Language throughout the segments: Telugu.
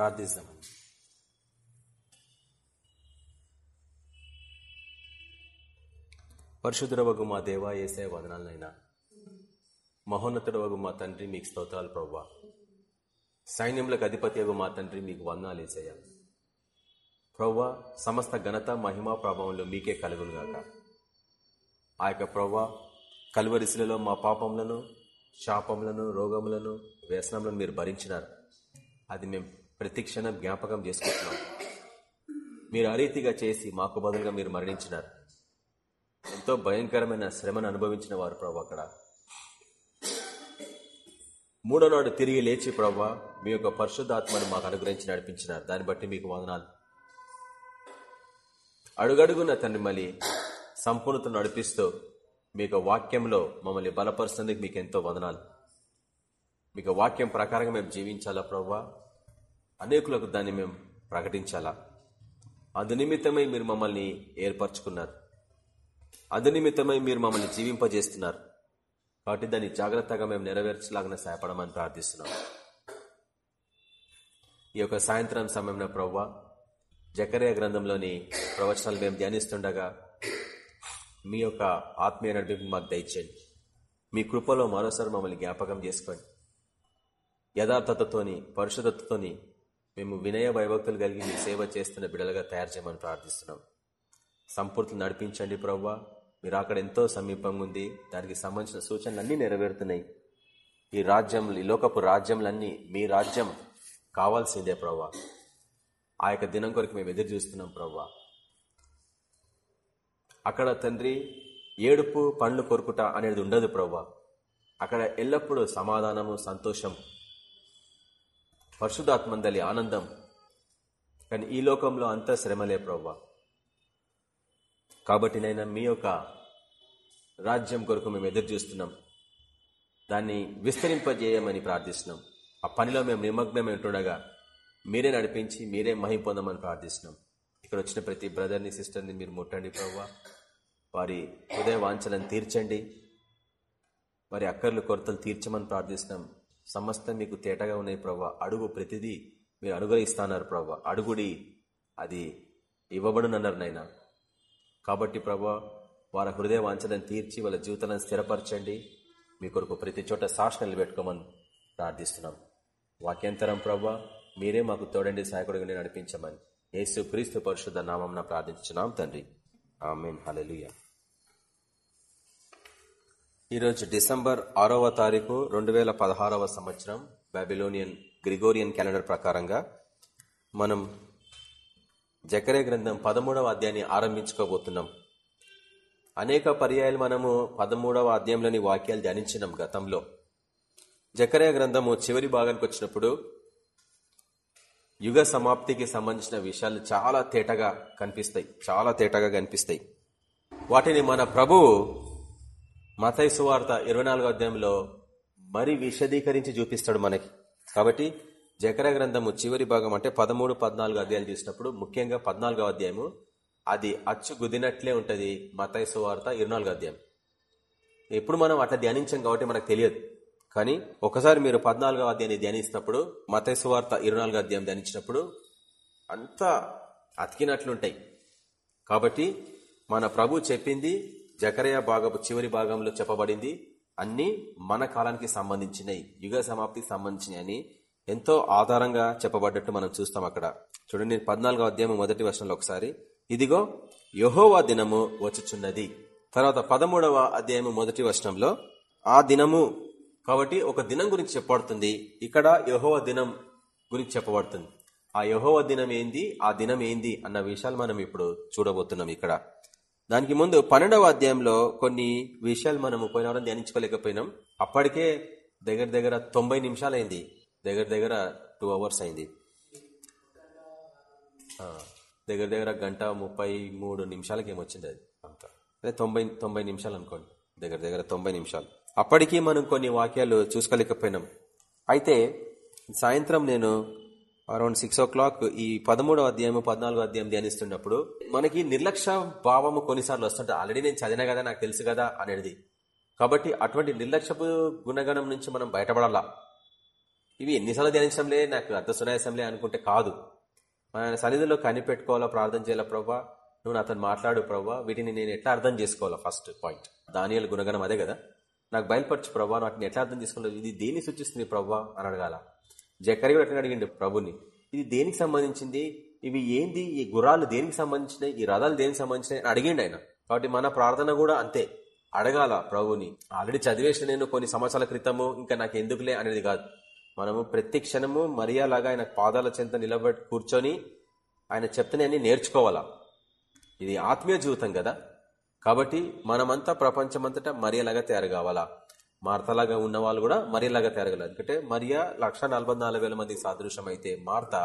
ప్రార్థిస్తాం. పరశుద్రవగు మా దేవా ఏసే వదనాలనైనా. మహోన్నతుడవగు మా తండ్రి మీకు స్తోత్రాలు ప్రవ్వా. సైన్యములకు అధిపతి మా తండ్రి మీకు వందనాలు వేసేయ ప్రవ్వా సమస్త ఘనత మహిమా ప్రభావంలో మీకే కలుగునుగాక. ఆ యొక్క ప్రవ్వా కలువరిశిలలో మా పాపములను శాపములను రోగములను వ్యసనములను మీరు భరించినారు. అది మేము ప్రతి క్షణం జ్ఞాపకం చేసుకుంటున్నాం. మీరు అరీతిగా చేసి మాకు బదులుగా మీరు మరణించినారు. ఎంతో భయంకరమైన శ్రమను అనుభవించిన వారు ప్రభు అక్కడ. మూడో నాడు తిరిగి లేచి ప్రవ్వా మీ యొక్క పరిశుద్ధాత్మను మాకు అనుగ్రహించి నడిపించినారు. దాన్ని బట్టి మీకు వందనాలు. అడుగడుగున తండ్రి మళ్ళీ సంపూర్ణత నడిపిస్తూ మీ వాక్యంలో మమ్మల్ని బలపరుస్తుంది మీకు ఎంతో వదనాలు. మీకు వాక్యం ప్రకారంగా మేము జీవించాలా ప్రవ్వా అనేకులకు దాన్ని మేము ప్రకటించాలా? అందునిమిత్తమై మీరు మమ్మల్ని ఏర్పరచుకున్నారు. అందు నిమిత్తమై మీరు మమ్మల్ని జీవింపజేస్తున్నారు. కాబట్టి దాన్ని జాగ్రత్తగా మేము నెరవేర్చలాగిన సహాయపడమని ప్రార్థిస్తున్నాం. ఈ యొక్క సాయంత్రం సమయంలో ప్రవ్వ జకరియా గ్రంథంలోని ప్రవచనాలు మేము ధ్యానిస్తుండగా మీ యొక్క ఆత్మీయ నడిపి మాకు దయచేయండి. మీ కృపలో మరోసారి మమ్మల్ని జ్ఞాపకం చేసుకోండి. యథార్థతతోని పరిశుద్ధతతోని మేము వినయ వైభక్తులు కలిగి మీ సేవ చేస్తున్న బిడలుగా తయారు చేయమని ప్రార్థిస్తున్నాం. సంపూర్తులు నడిపించండి ప్రవ్వా. మీరు అక్కడ ఎంతో సమీపంగా ఉంది. దానికి సంబంధించిన సూచనలు అన్నీ నెరవేరుతున్నాయి. ఈ రాజ్యం ఈ లోకపు రాజ్యంలన్నీ మీ రాజ్యం కావాల్సిందే ప్రవ్వా. ఆ యొక్క దినం కొరకు మేము ఎదురు చూస్తున్నాం ప్రవ్వా. అక్కడ తండ్రి ఏడుపు పండ్లు కొరుకుట అనేది ఉండదు ప్రవ్వా. అక్కడ ఎల్లప్పుడూ సమాధానము సంతోషం పరిశుధాత్మందలి ఆనందం. కానీ ఈ లోకంలో అంతా శ్రమలే ప్రవ్వా. కాబట్టి నైనా మీ యొక్క రాజ్యం కొరకు మేము ఎదురు చూస్తున్నాం. దాన్ని విస్తరింపజేయమని ప్రార్థిస్తున్నాం. ఆ పనిలో మేము నిమగ్నమై ఉంటుండగా మీరే నడిపించి మీరే మహిం పొందమని ప్రార్థిస్తున్నాం. ఇక్కడ వచ్చిన ప్రతి బ్రదర్ని సిస్టర్ని మీరు ముట్టండి ప్రవ్వా. వారి హృదయ వాంఛలను తీర్చండి. వారి అక్కర్లు కొరతలు తీర్చమని ప్రార్థిస్తున్నాం. సమస్తం మీకు తేటగా ఉన్నాయి ప్రవ్వ. అడుగు ప్రతిదీ మీరు అనుగ్రహిస్తున్నారు ప్రవ్వ. అడుగుడి అది ఇవ్వబడునన్నారు నైనా కాబట్టి ప్రభా వారి హృదయ వాంఛలను తీర్చి వాళ్ళ జీవితాలను స్థిరపరచండి. మీ కొరకు ప్రతి చోట సాక్షణలు పెట్టుకోమని ప్రార్థిస్తున్నాం. వాక్యంతరం ప్రవ్వ మీరే మాకు తోడండి సహాయకుడిగా నడిపించమని. యేసు క్రీస్తు పరిశుద్ధ నామం ప్రార్థించున్నాం తండ్రి. ఆమెన్. హలలుయ ఈరోజు డిసెంబర్ ఆరవ తారీఖు రెండు వేల పదహారవ సంవత్సరం బాబిలోనియన్ గ్రిగోరియన్ క్యాలెండర్ ప్రకారంగా మనం జకరే గ్రంథం పదమూడవ అధ్యాయాన్ని ఆరంభించుకోబోతున్నాం. అనేక పర్యాయాలు మనము పదమూడవ అధ్యాయంలోని వాక్యాలు ధ్యానించినాం గతంలో. జకరే గ్రంథము చివరి భాగానికి వచ్చినప్పుడు యుగ సమాప్తికి సంబంధించిన విషయాలు చాలా తేటగా కనిపిస్తాయి చాలా తేటగా కనిపిస్తాయి. వాటిని మన ప్రభువు మతయ సువార్త ఇరవై నాలుగో అధ్యాయంలో మరి విశదీకరించి చూపిస్తాడు మనకి. కాబట్టి జకర గ్రంథము చివరి భాగం అంటే పదమూడు పద్నాలుగు అధ్యాయాలు చూసినప్పుడు ముఖ్యంగా పద్నాలుగో అధ్యాయము అది అచ్చు గుదినట్లే ఉంటుంది మతయ సువార్త ఇరవై అధ్యాయం. ఎప్పుడు మనం అట్లా ధ్యానించాం కాబట్టి మనకు తెలియదు. కానీ ఒకసారి మీరు పద్నాలుగో అధ్యాయాన్ని ధ్యానిస్తున్నప్పుడు మతయ సువార్త ఇరవై అధ్యాయం ధ్యానించినప్పుడు అంతా అతికినట్లుంటాయి. కాబట్టి మన ప్రభు చెప్పింది జకరయ భాగపు చివరి భాగంలో చెప్పబడింది అన్ని మన కాలానికి సంబంధించినవి యుగ సమాప్తికి సంబంధించినవి అని ఎంతో ఆధారంగా చెప్పబడ్డట్టు మనం చూస్తాం అక్కడ. చూడండి పద్నాలుగో అధ్యాయం మొదటి వర్షంలో ఒకసారి ఇదిగో యహోవా దినము వచ్చుచున్నది. తర్వాత పదమూడవ అధ్యాయము మొదటి వర్షంలో ఆ దినము కాబట్టి ఒక దినం గురించి చెప్పబడుతుంది. ఇక్కడ యహోవ దినం గురించి చెప్పబడుతుంది. ఆ యహోవ దినం ఏంది? ఆ దినం ఏంది? అన్న విషయాలు మనం ఇప్పుడు చూడబోతున్నాం ఇక్కడ. దానికి ముందు పన్నెండవ అధ్యాయంలో కొన్ని విషయాలు మనం పోయిన వారం ధ్యానించుకోలేకపోయినాం. అప్పటికే దగ్గర దగ్గర తొంభై నిమిషాలు అయింది దగ్గర దగ్గర టూ అవర్స్ అయింది. దగ్గర దగ్గర గంట ముప్పై మూడు నిమిషాలకి ఏమొచ్చింది అది అంత. అదే తొంభై తొంభై నిమిషాలు అనుకోండి. దగ్గర దగ్గర తొంభై నిమిషాలు. అప్పటికీ మనం కొన్ని వాక్యాలు చూసుకోలేకపోయినాం. అయితే సాయంత్రం నేను అరౌండ్ సిక్స్ ఓ క్లాక్ ఈ పదమూడవ అధ్యాయం పద్నాలుగో అధ్యాయం ధ్యానిస్తున్నప్పుడు మనకి నిర్లక్ష్య భావము కొన్నిసార్లు వస్తుంటే ఆల్రెడీ నేను చదివినా కదా నాకు తెలుసు కదా అనేది. కాబట్టి అటువంటి నిర్లక్ష్యపు గుణగణం నుంచి మనం బయటపడాలా. ఇవి ఎన్నిసార్లు ధ్యానించడంలే నాకు అర్థ సునాయాసంలే అనుకుంటే కాదు. మన సన్నిధిలో కనిపెట్టుకోవాలా ప్రార్థన చేయాలా ప్రభా నువ్వు అతను మాట్లాడు ప్రభా వీటిని నేను ఎట్లా అర్థం చేసుకోవాలా? ఫస్ట్ పాయింట్ దానియాల గుణగణం అదే కదా. నాకు బయలుపరచు ప్రభా వాటిని ఎట్లా అర్థం చేసుకోవాలి? ఇది దేన్ని సూచిస్తుంది ప్రభా అని అడగాల. జకరి కూడా ఎట్లా అడిగిండు ప్రభుని ఇది దేనికి సంబంధించింది? ఇవి ఏంది? ఈ గుర్రాలు దేనికి సంబంధించినవి ఈ రథాలు దేనికి సంబంధించినవి అని అడిగిండు ఆయన. కాబట్టి మన ప్రార్థన కూడా అంతే. అడగాల ప్రభుని ఆల్రెడీ చదివేసిన నేను కొన్ని సంవత్సరాల క్రితము ఇంకా నాకు ఎందుకులే? అనేది కాదు. మనము ప్రతి క్షణము మరియాలాగా ఆయన పాదాల చెంత నిలబడి కూర్చొని ఆయన చెప్తనే నేర్చుకోవాలా. ఇది ఆత్మీయ జీవితం కదా. కాబట్టి మనమంతా ప్రపంచమంతటా మరియలాగా తయారు కావాలా? మార్తలాగా ఉన్న వాళ్ళు కూడా మరియలాగా తయారగలరు. ఎందుకంటే మరియా లక్ష మంది సాదృశ్యం అయితే మార్త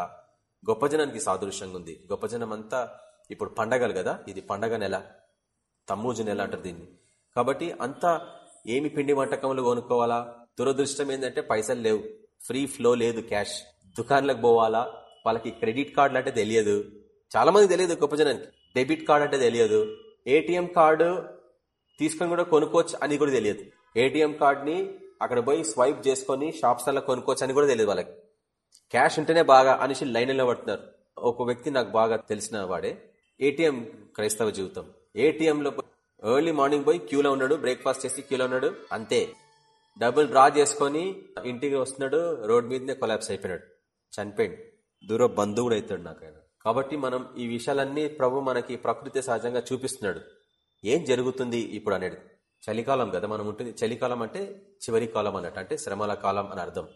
గొప్ప జనానికి సాదృశ్యంగా ఉంది. గొప్ప జనం అంతా ఇప్పుడు పండగలు కదా ఇది పండగ నెల తమ్మూజు నెల అంటారు దీన్ని. కాబట్టి అంతా ఏమి పిండి వంటకములు కొనుక్కోవాలా? దురదృష్టం ఏంటంటే పైసలు లేవు. ఫ్రీ ఫ్లో లేదు క్యాష్. దుకాణాలకు పోవాలా? వాళ్ళకి క్రెడిట్ కార్డులు అంటే తెలియదు. చాలా మంది తెలియదు గొప్ప జనానికి. డెబిట్ కార్డు అంటే తెలియదు. ఏటీఎం కార్డు తీసుకొని కూడా కొనుక్కోవచ్చు అని కూడా తెలియదు. ఏటీఎం కార్డ్ని అక్కడ పోయి స్వైప్ చేసుకొని షాప్స్లో కొనుక్కోవచ్చు అని కూడా తెలియదు వాళ్ళకి. క్యాష్ ఉంటేనే బాగా అనేసి లైన్లో పడుతున్నారు ఒక వ్యక్తి నాకు బాగా తెలిసిన వాడే. ఏటీఎం క్రైస్తవ జీవితం. ఏటీఎంలో ఎర్లీ మార్నింగ్ పోయి క్యూలో ఉన్నాడు బ్రేక్ఫాస్ట్ చేసి క్యూలో ఉన్నాడు అంతే. డబ్బులు డ్రా చేసుకొని ఇంటికి వస్తున్నాడు రోడ్ మీదనే కొలాబ్స్ అయిపోయినాడు. చనిపోయింది దూర బంధువుడు అవుతాడు నాకు ఆయన. కాబట్టి మనం ఈ విషయాలన్నీ ప్రభు మనకి ప్రకృతి సహజంగా చూపిస్తున్నాడు. ఏం జరుగుతుంది ఇప్పుడు అనేది? చలికాలం కదా మనం ఉంటుంది. చలికాలం అంటే చివరి కాలం అన్నట్టు అంటే శ్రమల కాలం అని అర్థం.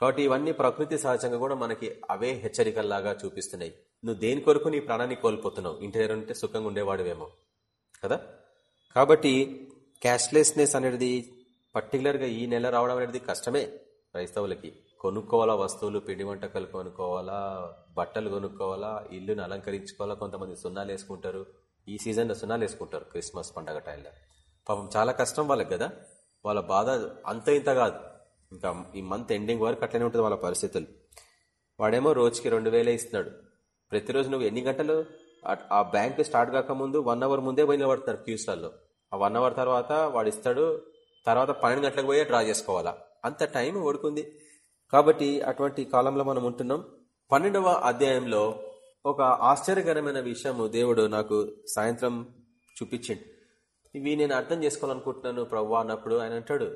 కాబట్టి ఇవన్నీ ప్రకృతి సహజంగా కూడా మనకి అవే హెచ్చరికల్లాగా చూపిస్తున్నాయి. నువ్వు దేని కొరకు నీ ప్రాణాన్ని కోల్పోతున్నావు? ఇంటి దగ్గర ఉంటే సుఖంగా ఉండేవాడువేమో కదా? కాబట్టి క్యాష్లెస్నెస్ అనేది పర్టికులర్గా ఈ నెల రావడం అనేది కష్టమే క్రైస్తవులకి. కొనుక్కోవాలా వస్తువులు పిండి వంటకాలు కొనుక్కోవాలా బట్టలు కొనుక్కోవాలా ఇల్లుని అలంకరించుకోవాలా కొంతమంది సున్నాలు వేసుకుంటారు ఈ సీజన్లో సున్నాలు వేసుకుంటారు క్రిస్మస్ పండగ టైంలో. పాపం చాలా కష్టం వాళ్ళకి కదా. వాళ్ళ బాధ అంత ఇంత కాదు. ఇంకా ఈ మంత్ ఎండింగ్ వరకు అట్లనే ఉంటుంది వాళ్ళ పరిస్థితులు. వాడేమో రోజుకి రెండు వేలే ఇస్తున్నాడు. ప్రతిరోజు నువ్వు ఎన్ని గంటలు ఆ బ్యాంక్ స్టార్ట్ కాకముందు వన్ అవర్ ముందే పోయి నిలబడతారు క్యూస్లలో ఆ వన్ అవర్ తర్వాత వాడు ఇస్తాడు. తర్వాత పన్నెండు గంటలకు పోయే డ్రా చేసుకోవాలా. అంత టైం ఓడుకుంది. కాబట్టి అటువంటి కాలంలో మనం ఉంటున్నాం. పన్నెండవ అధ్యాయంలో ఒక ఆశ్చర్యకరమైన విషయము దేవుడు నాకు సాయంత్రం చూపించిండు. ఇవి నేను అర్థం చేసుకోవాలనుకుంటున్నాను ప్రవ్వా అన్నప్పుడు ఆయన అంటాడు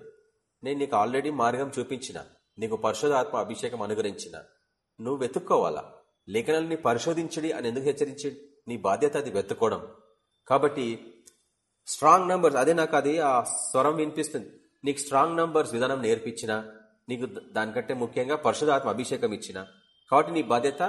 నేను నీకు ఆల్రెడీ మార్గం చూపించిన నీకు పరిశోధాత్మ అభిషేకం అనుగ్రహించిన. నువ్వు వెతుక్కోవాలా? లేఖనాలని పరిశోధించడి అని ఎందుకు హెచ్చరించి నీ బాధ్యత అది వెతుక్కోవడం? కాబట్టి స్ట్రాంగ్ నంబర్స్ అదే నాకు అది ఆ స్వరం వినిపిస్తుంది. నీకు స్ట్రాంగ్ నంబర్స్ విధానం నేర్పించిన నీకు దానికంటే ముఖ్యంగా పరిశుధాత్మ అభిషేకం ఇచ్చిన. కాబట్టి నీ బాధ్యత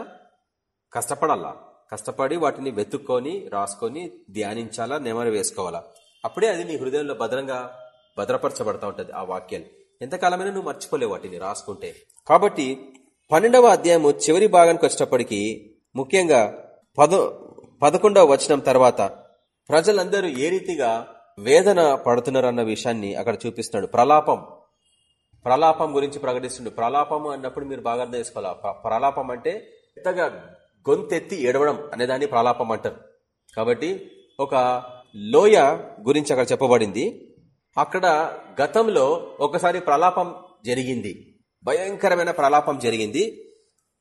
కష్టపడాలా? కష్టపడి వాటిని వెతుక్కొని రాసుకొని ధ్యానించాలా నెమరు వేసుకోవాలా? అప్పుడే అది నీ హృదయంలో భద్రంగా భద్రపరచబడతా ఉంటుంది ఆ వాక్యాలు ఎంతకాలమైనా నువ్వు మర్చిపోలేవు వాటిని రాసుకుంటే. కాబట్టి పన్నెండవ అధ్యాయము చివరి భాగానికి వచ్చేటప్పటికి ముఖ్యంగా పదో పదకొండవ వచనం తర్వాత ప్రజలందరూ ఏ రీతిగా వేదన పడుతున్నారు అన్న విషయాన్ని అక్కడ చూపిస్తున్నాడు. ప్రలాపం. ప్రలాపం గురించి ప్రకటిస్తుండే. ప్రలాపం అన్నప్పుడు మీరు బాగా అర్థం చేసుకోవాలి? ప్రలాపం అంటే పెద్దగా గొంతెత్తి ఏడవడం అనేదాన్ని ప్రలాపం అంటారు. కాబట్టి ఒక లోయ గురించి అక్కడ చెప్పబడింది. అక్కడ గతంలో ఒకసారి ప్రలాపం జరిగింది. భయంకరమైన ప్రలాపం జరిగింది.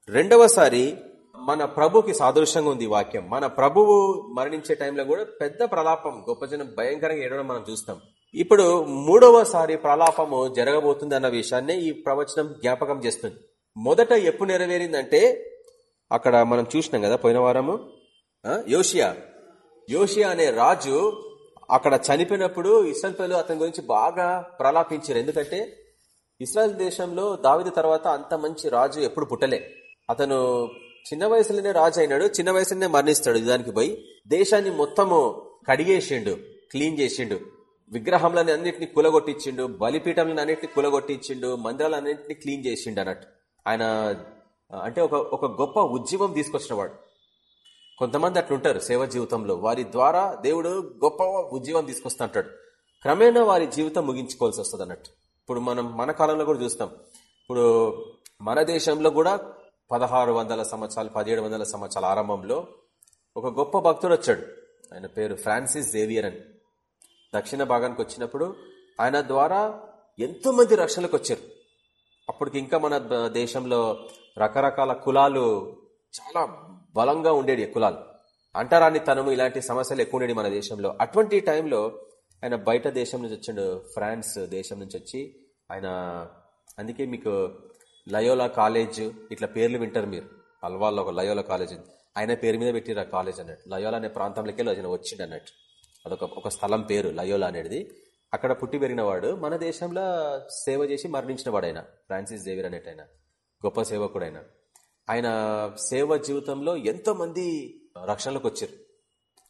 రెండవసారి మన ప్రభుకి సాదృశ్యంగా ఉంది వాక్యం. మన ప్రభువు మరణించే టైంలో కూడా పెద్ద ప్రలాపం గొప్ప జనం భయంకరంగా ఏడవడం మనం చూస్తాం. ఇప్పుడు మూడవసారి ప్రలాపము జరగబోతుంది అన్న విషయాన్ని ఈ ప్రవచనం జ్ఞాపకం చేస్తుంది. మొదట ఎప్పుడు నెరవేరిందంటే అక్కడ మనం చూసినాం కదా పోయిన వారము యోషియా యోషియా అనే రాజు అక్కడ చనిపోయినప్పుడు ఇస్రాయల్ అతని గురించి బాగా ప్రలాపించారు. ఎందుకంటే ఇస్రాయల్ దేశంలో దావిద తర్వాత అంత మంచి రాజు ఎప్పుడు పుట్టలే. అతను చిన్న వయసులోనే రాజు అయినాడు చిన్న వయసులోనే మరణిస్తాడు. దానికి పోయి దేశాన్ని మొత్తము కడిగేసిండు క్లీన్ చేసిండు. విగ్రహంలని అన్నింటినీ కులగొట్టించిండు బలిపీఠంలను అన్నింటినీ కులగొట్టించిండు మందిరాలన్నింటినీ క్లీన్ చేసిండు అన్నట్టు. ఆయన అంటే ఒక ఒక గొప్ప ఉద్యమం తీసుకొచ్చినవాడు. కొంతమంది అట్లుంటారు సేవ జీవితంలో. వారి ద్వారా దేవుడు గొప్ప ఉద్యోగం తీసుకొస్తుంటాడు. క్రమేణా వారి జీవితం ముగించుకోవాల్సి వస్తుంది అన్నట్టు ఇప్పుడు మనం మన కాలంలో కూడా చూస్తాం. ఇప్పుడు మన దేశంలో కూడా పదహారు వందల సంవత్సరాలు పదిహేడు వందల సంవత్సరాల ఆరంభంలో ఒక గొప్ప భక్తుడు వచ్చాడు. ఆయన పేరు ఫ్రాన్సిస్ జేవియర్ అని. దక్షిణ భాగానికి వచ్చినప్పుడు ఆయన ద్వారా ఎంతో మంది రక్షణలకు వచ్చారు. అప్పటికి ఇంకా మన దేశంలో రకరకాల కులాలు చాలా బలంగా ఉండేది కులాలు? అంటారాని తనము ఇలాంటి సమస్యలు ఎక్కువ ఉండేవి మన దేశంలో. అటువంటి టైంలో ఆయన బయట దేశం నుంచి వచ్చిండు ఫ్రాన్స్ దేశం నుంచి వచ్చి ఆయన అందుకే మీకు లయోలా కాలేజ్ ఇట్లా పేర్లు వింటారు మీరు. అల్వాల్లో ఒక లయోలా కాలేజ్ ఆయన పేరు మీద పెట్టిరు ఆ కాలేజ్ అన్నట్టు. లయోలా అనే ప్రాంతంలోకి వెళ్ళి ఆయన వచ్చిండు అన్నట్టు. అదొక ఒక స్థలం పేరు లయోలా అనేది. అక్కడ పుట్టి పెరిగిన వాడు మన దేశంలో సేవ చేసి మరణించిన వాడు ఆయన ఫ్రాన్సిస్ జేవియర్ అనేట ఆయన గొప్ప సేవకుడు ఆయన సేవ జీవితంలో ఎంతో మంది రక్షణలోకి వచ్చారు.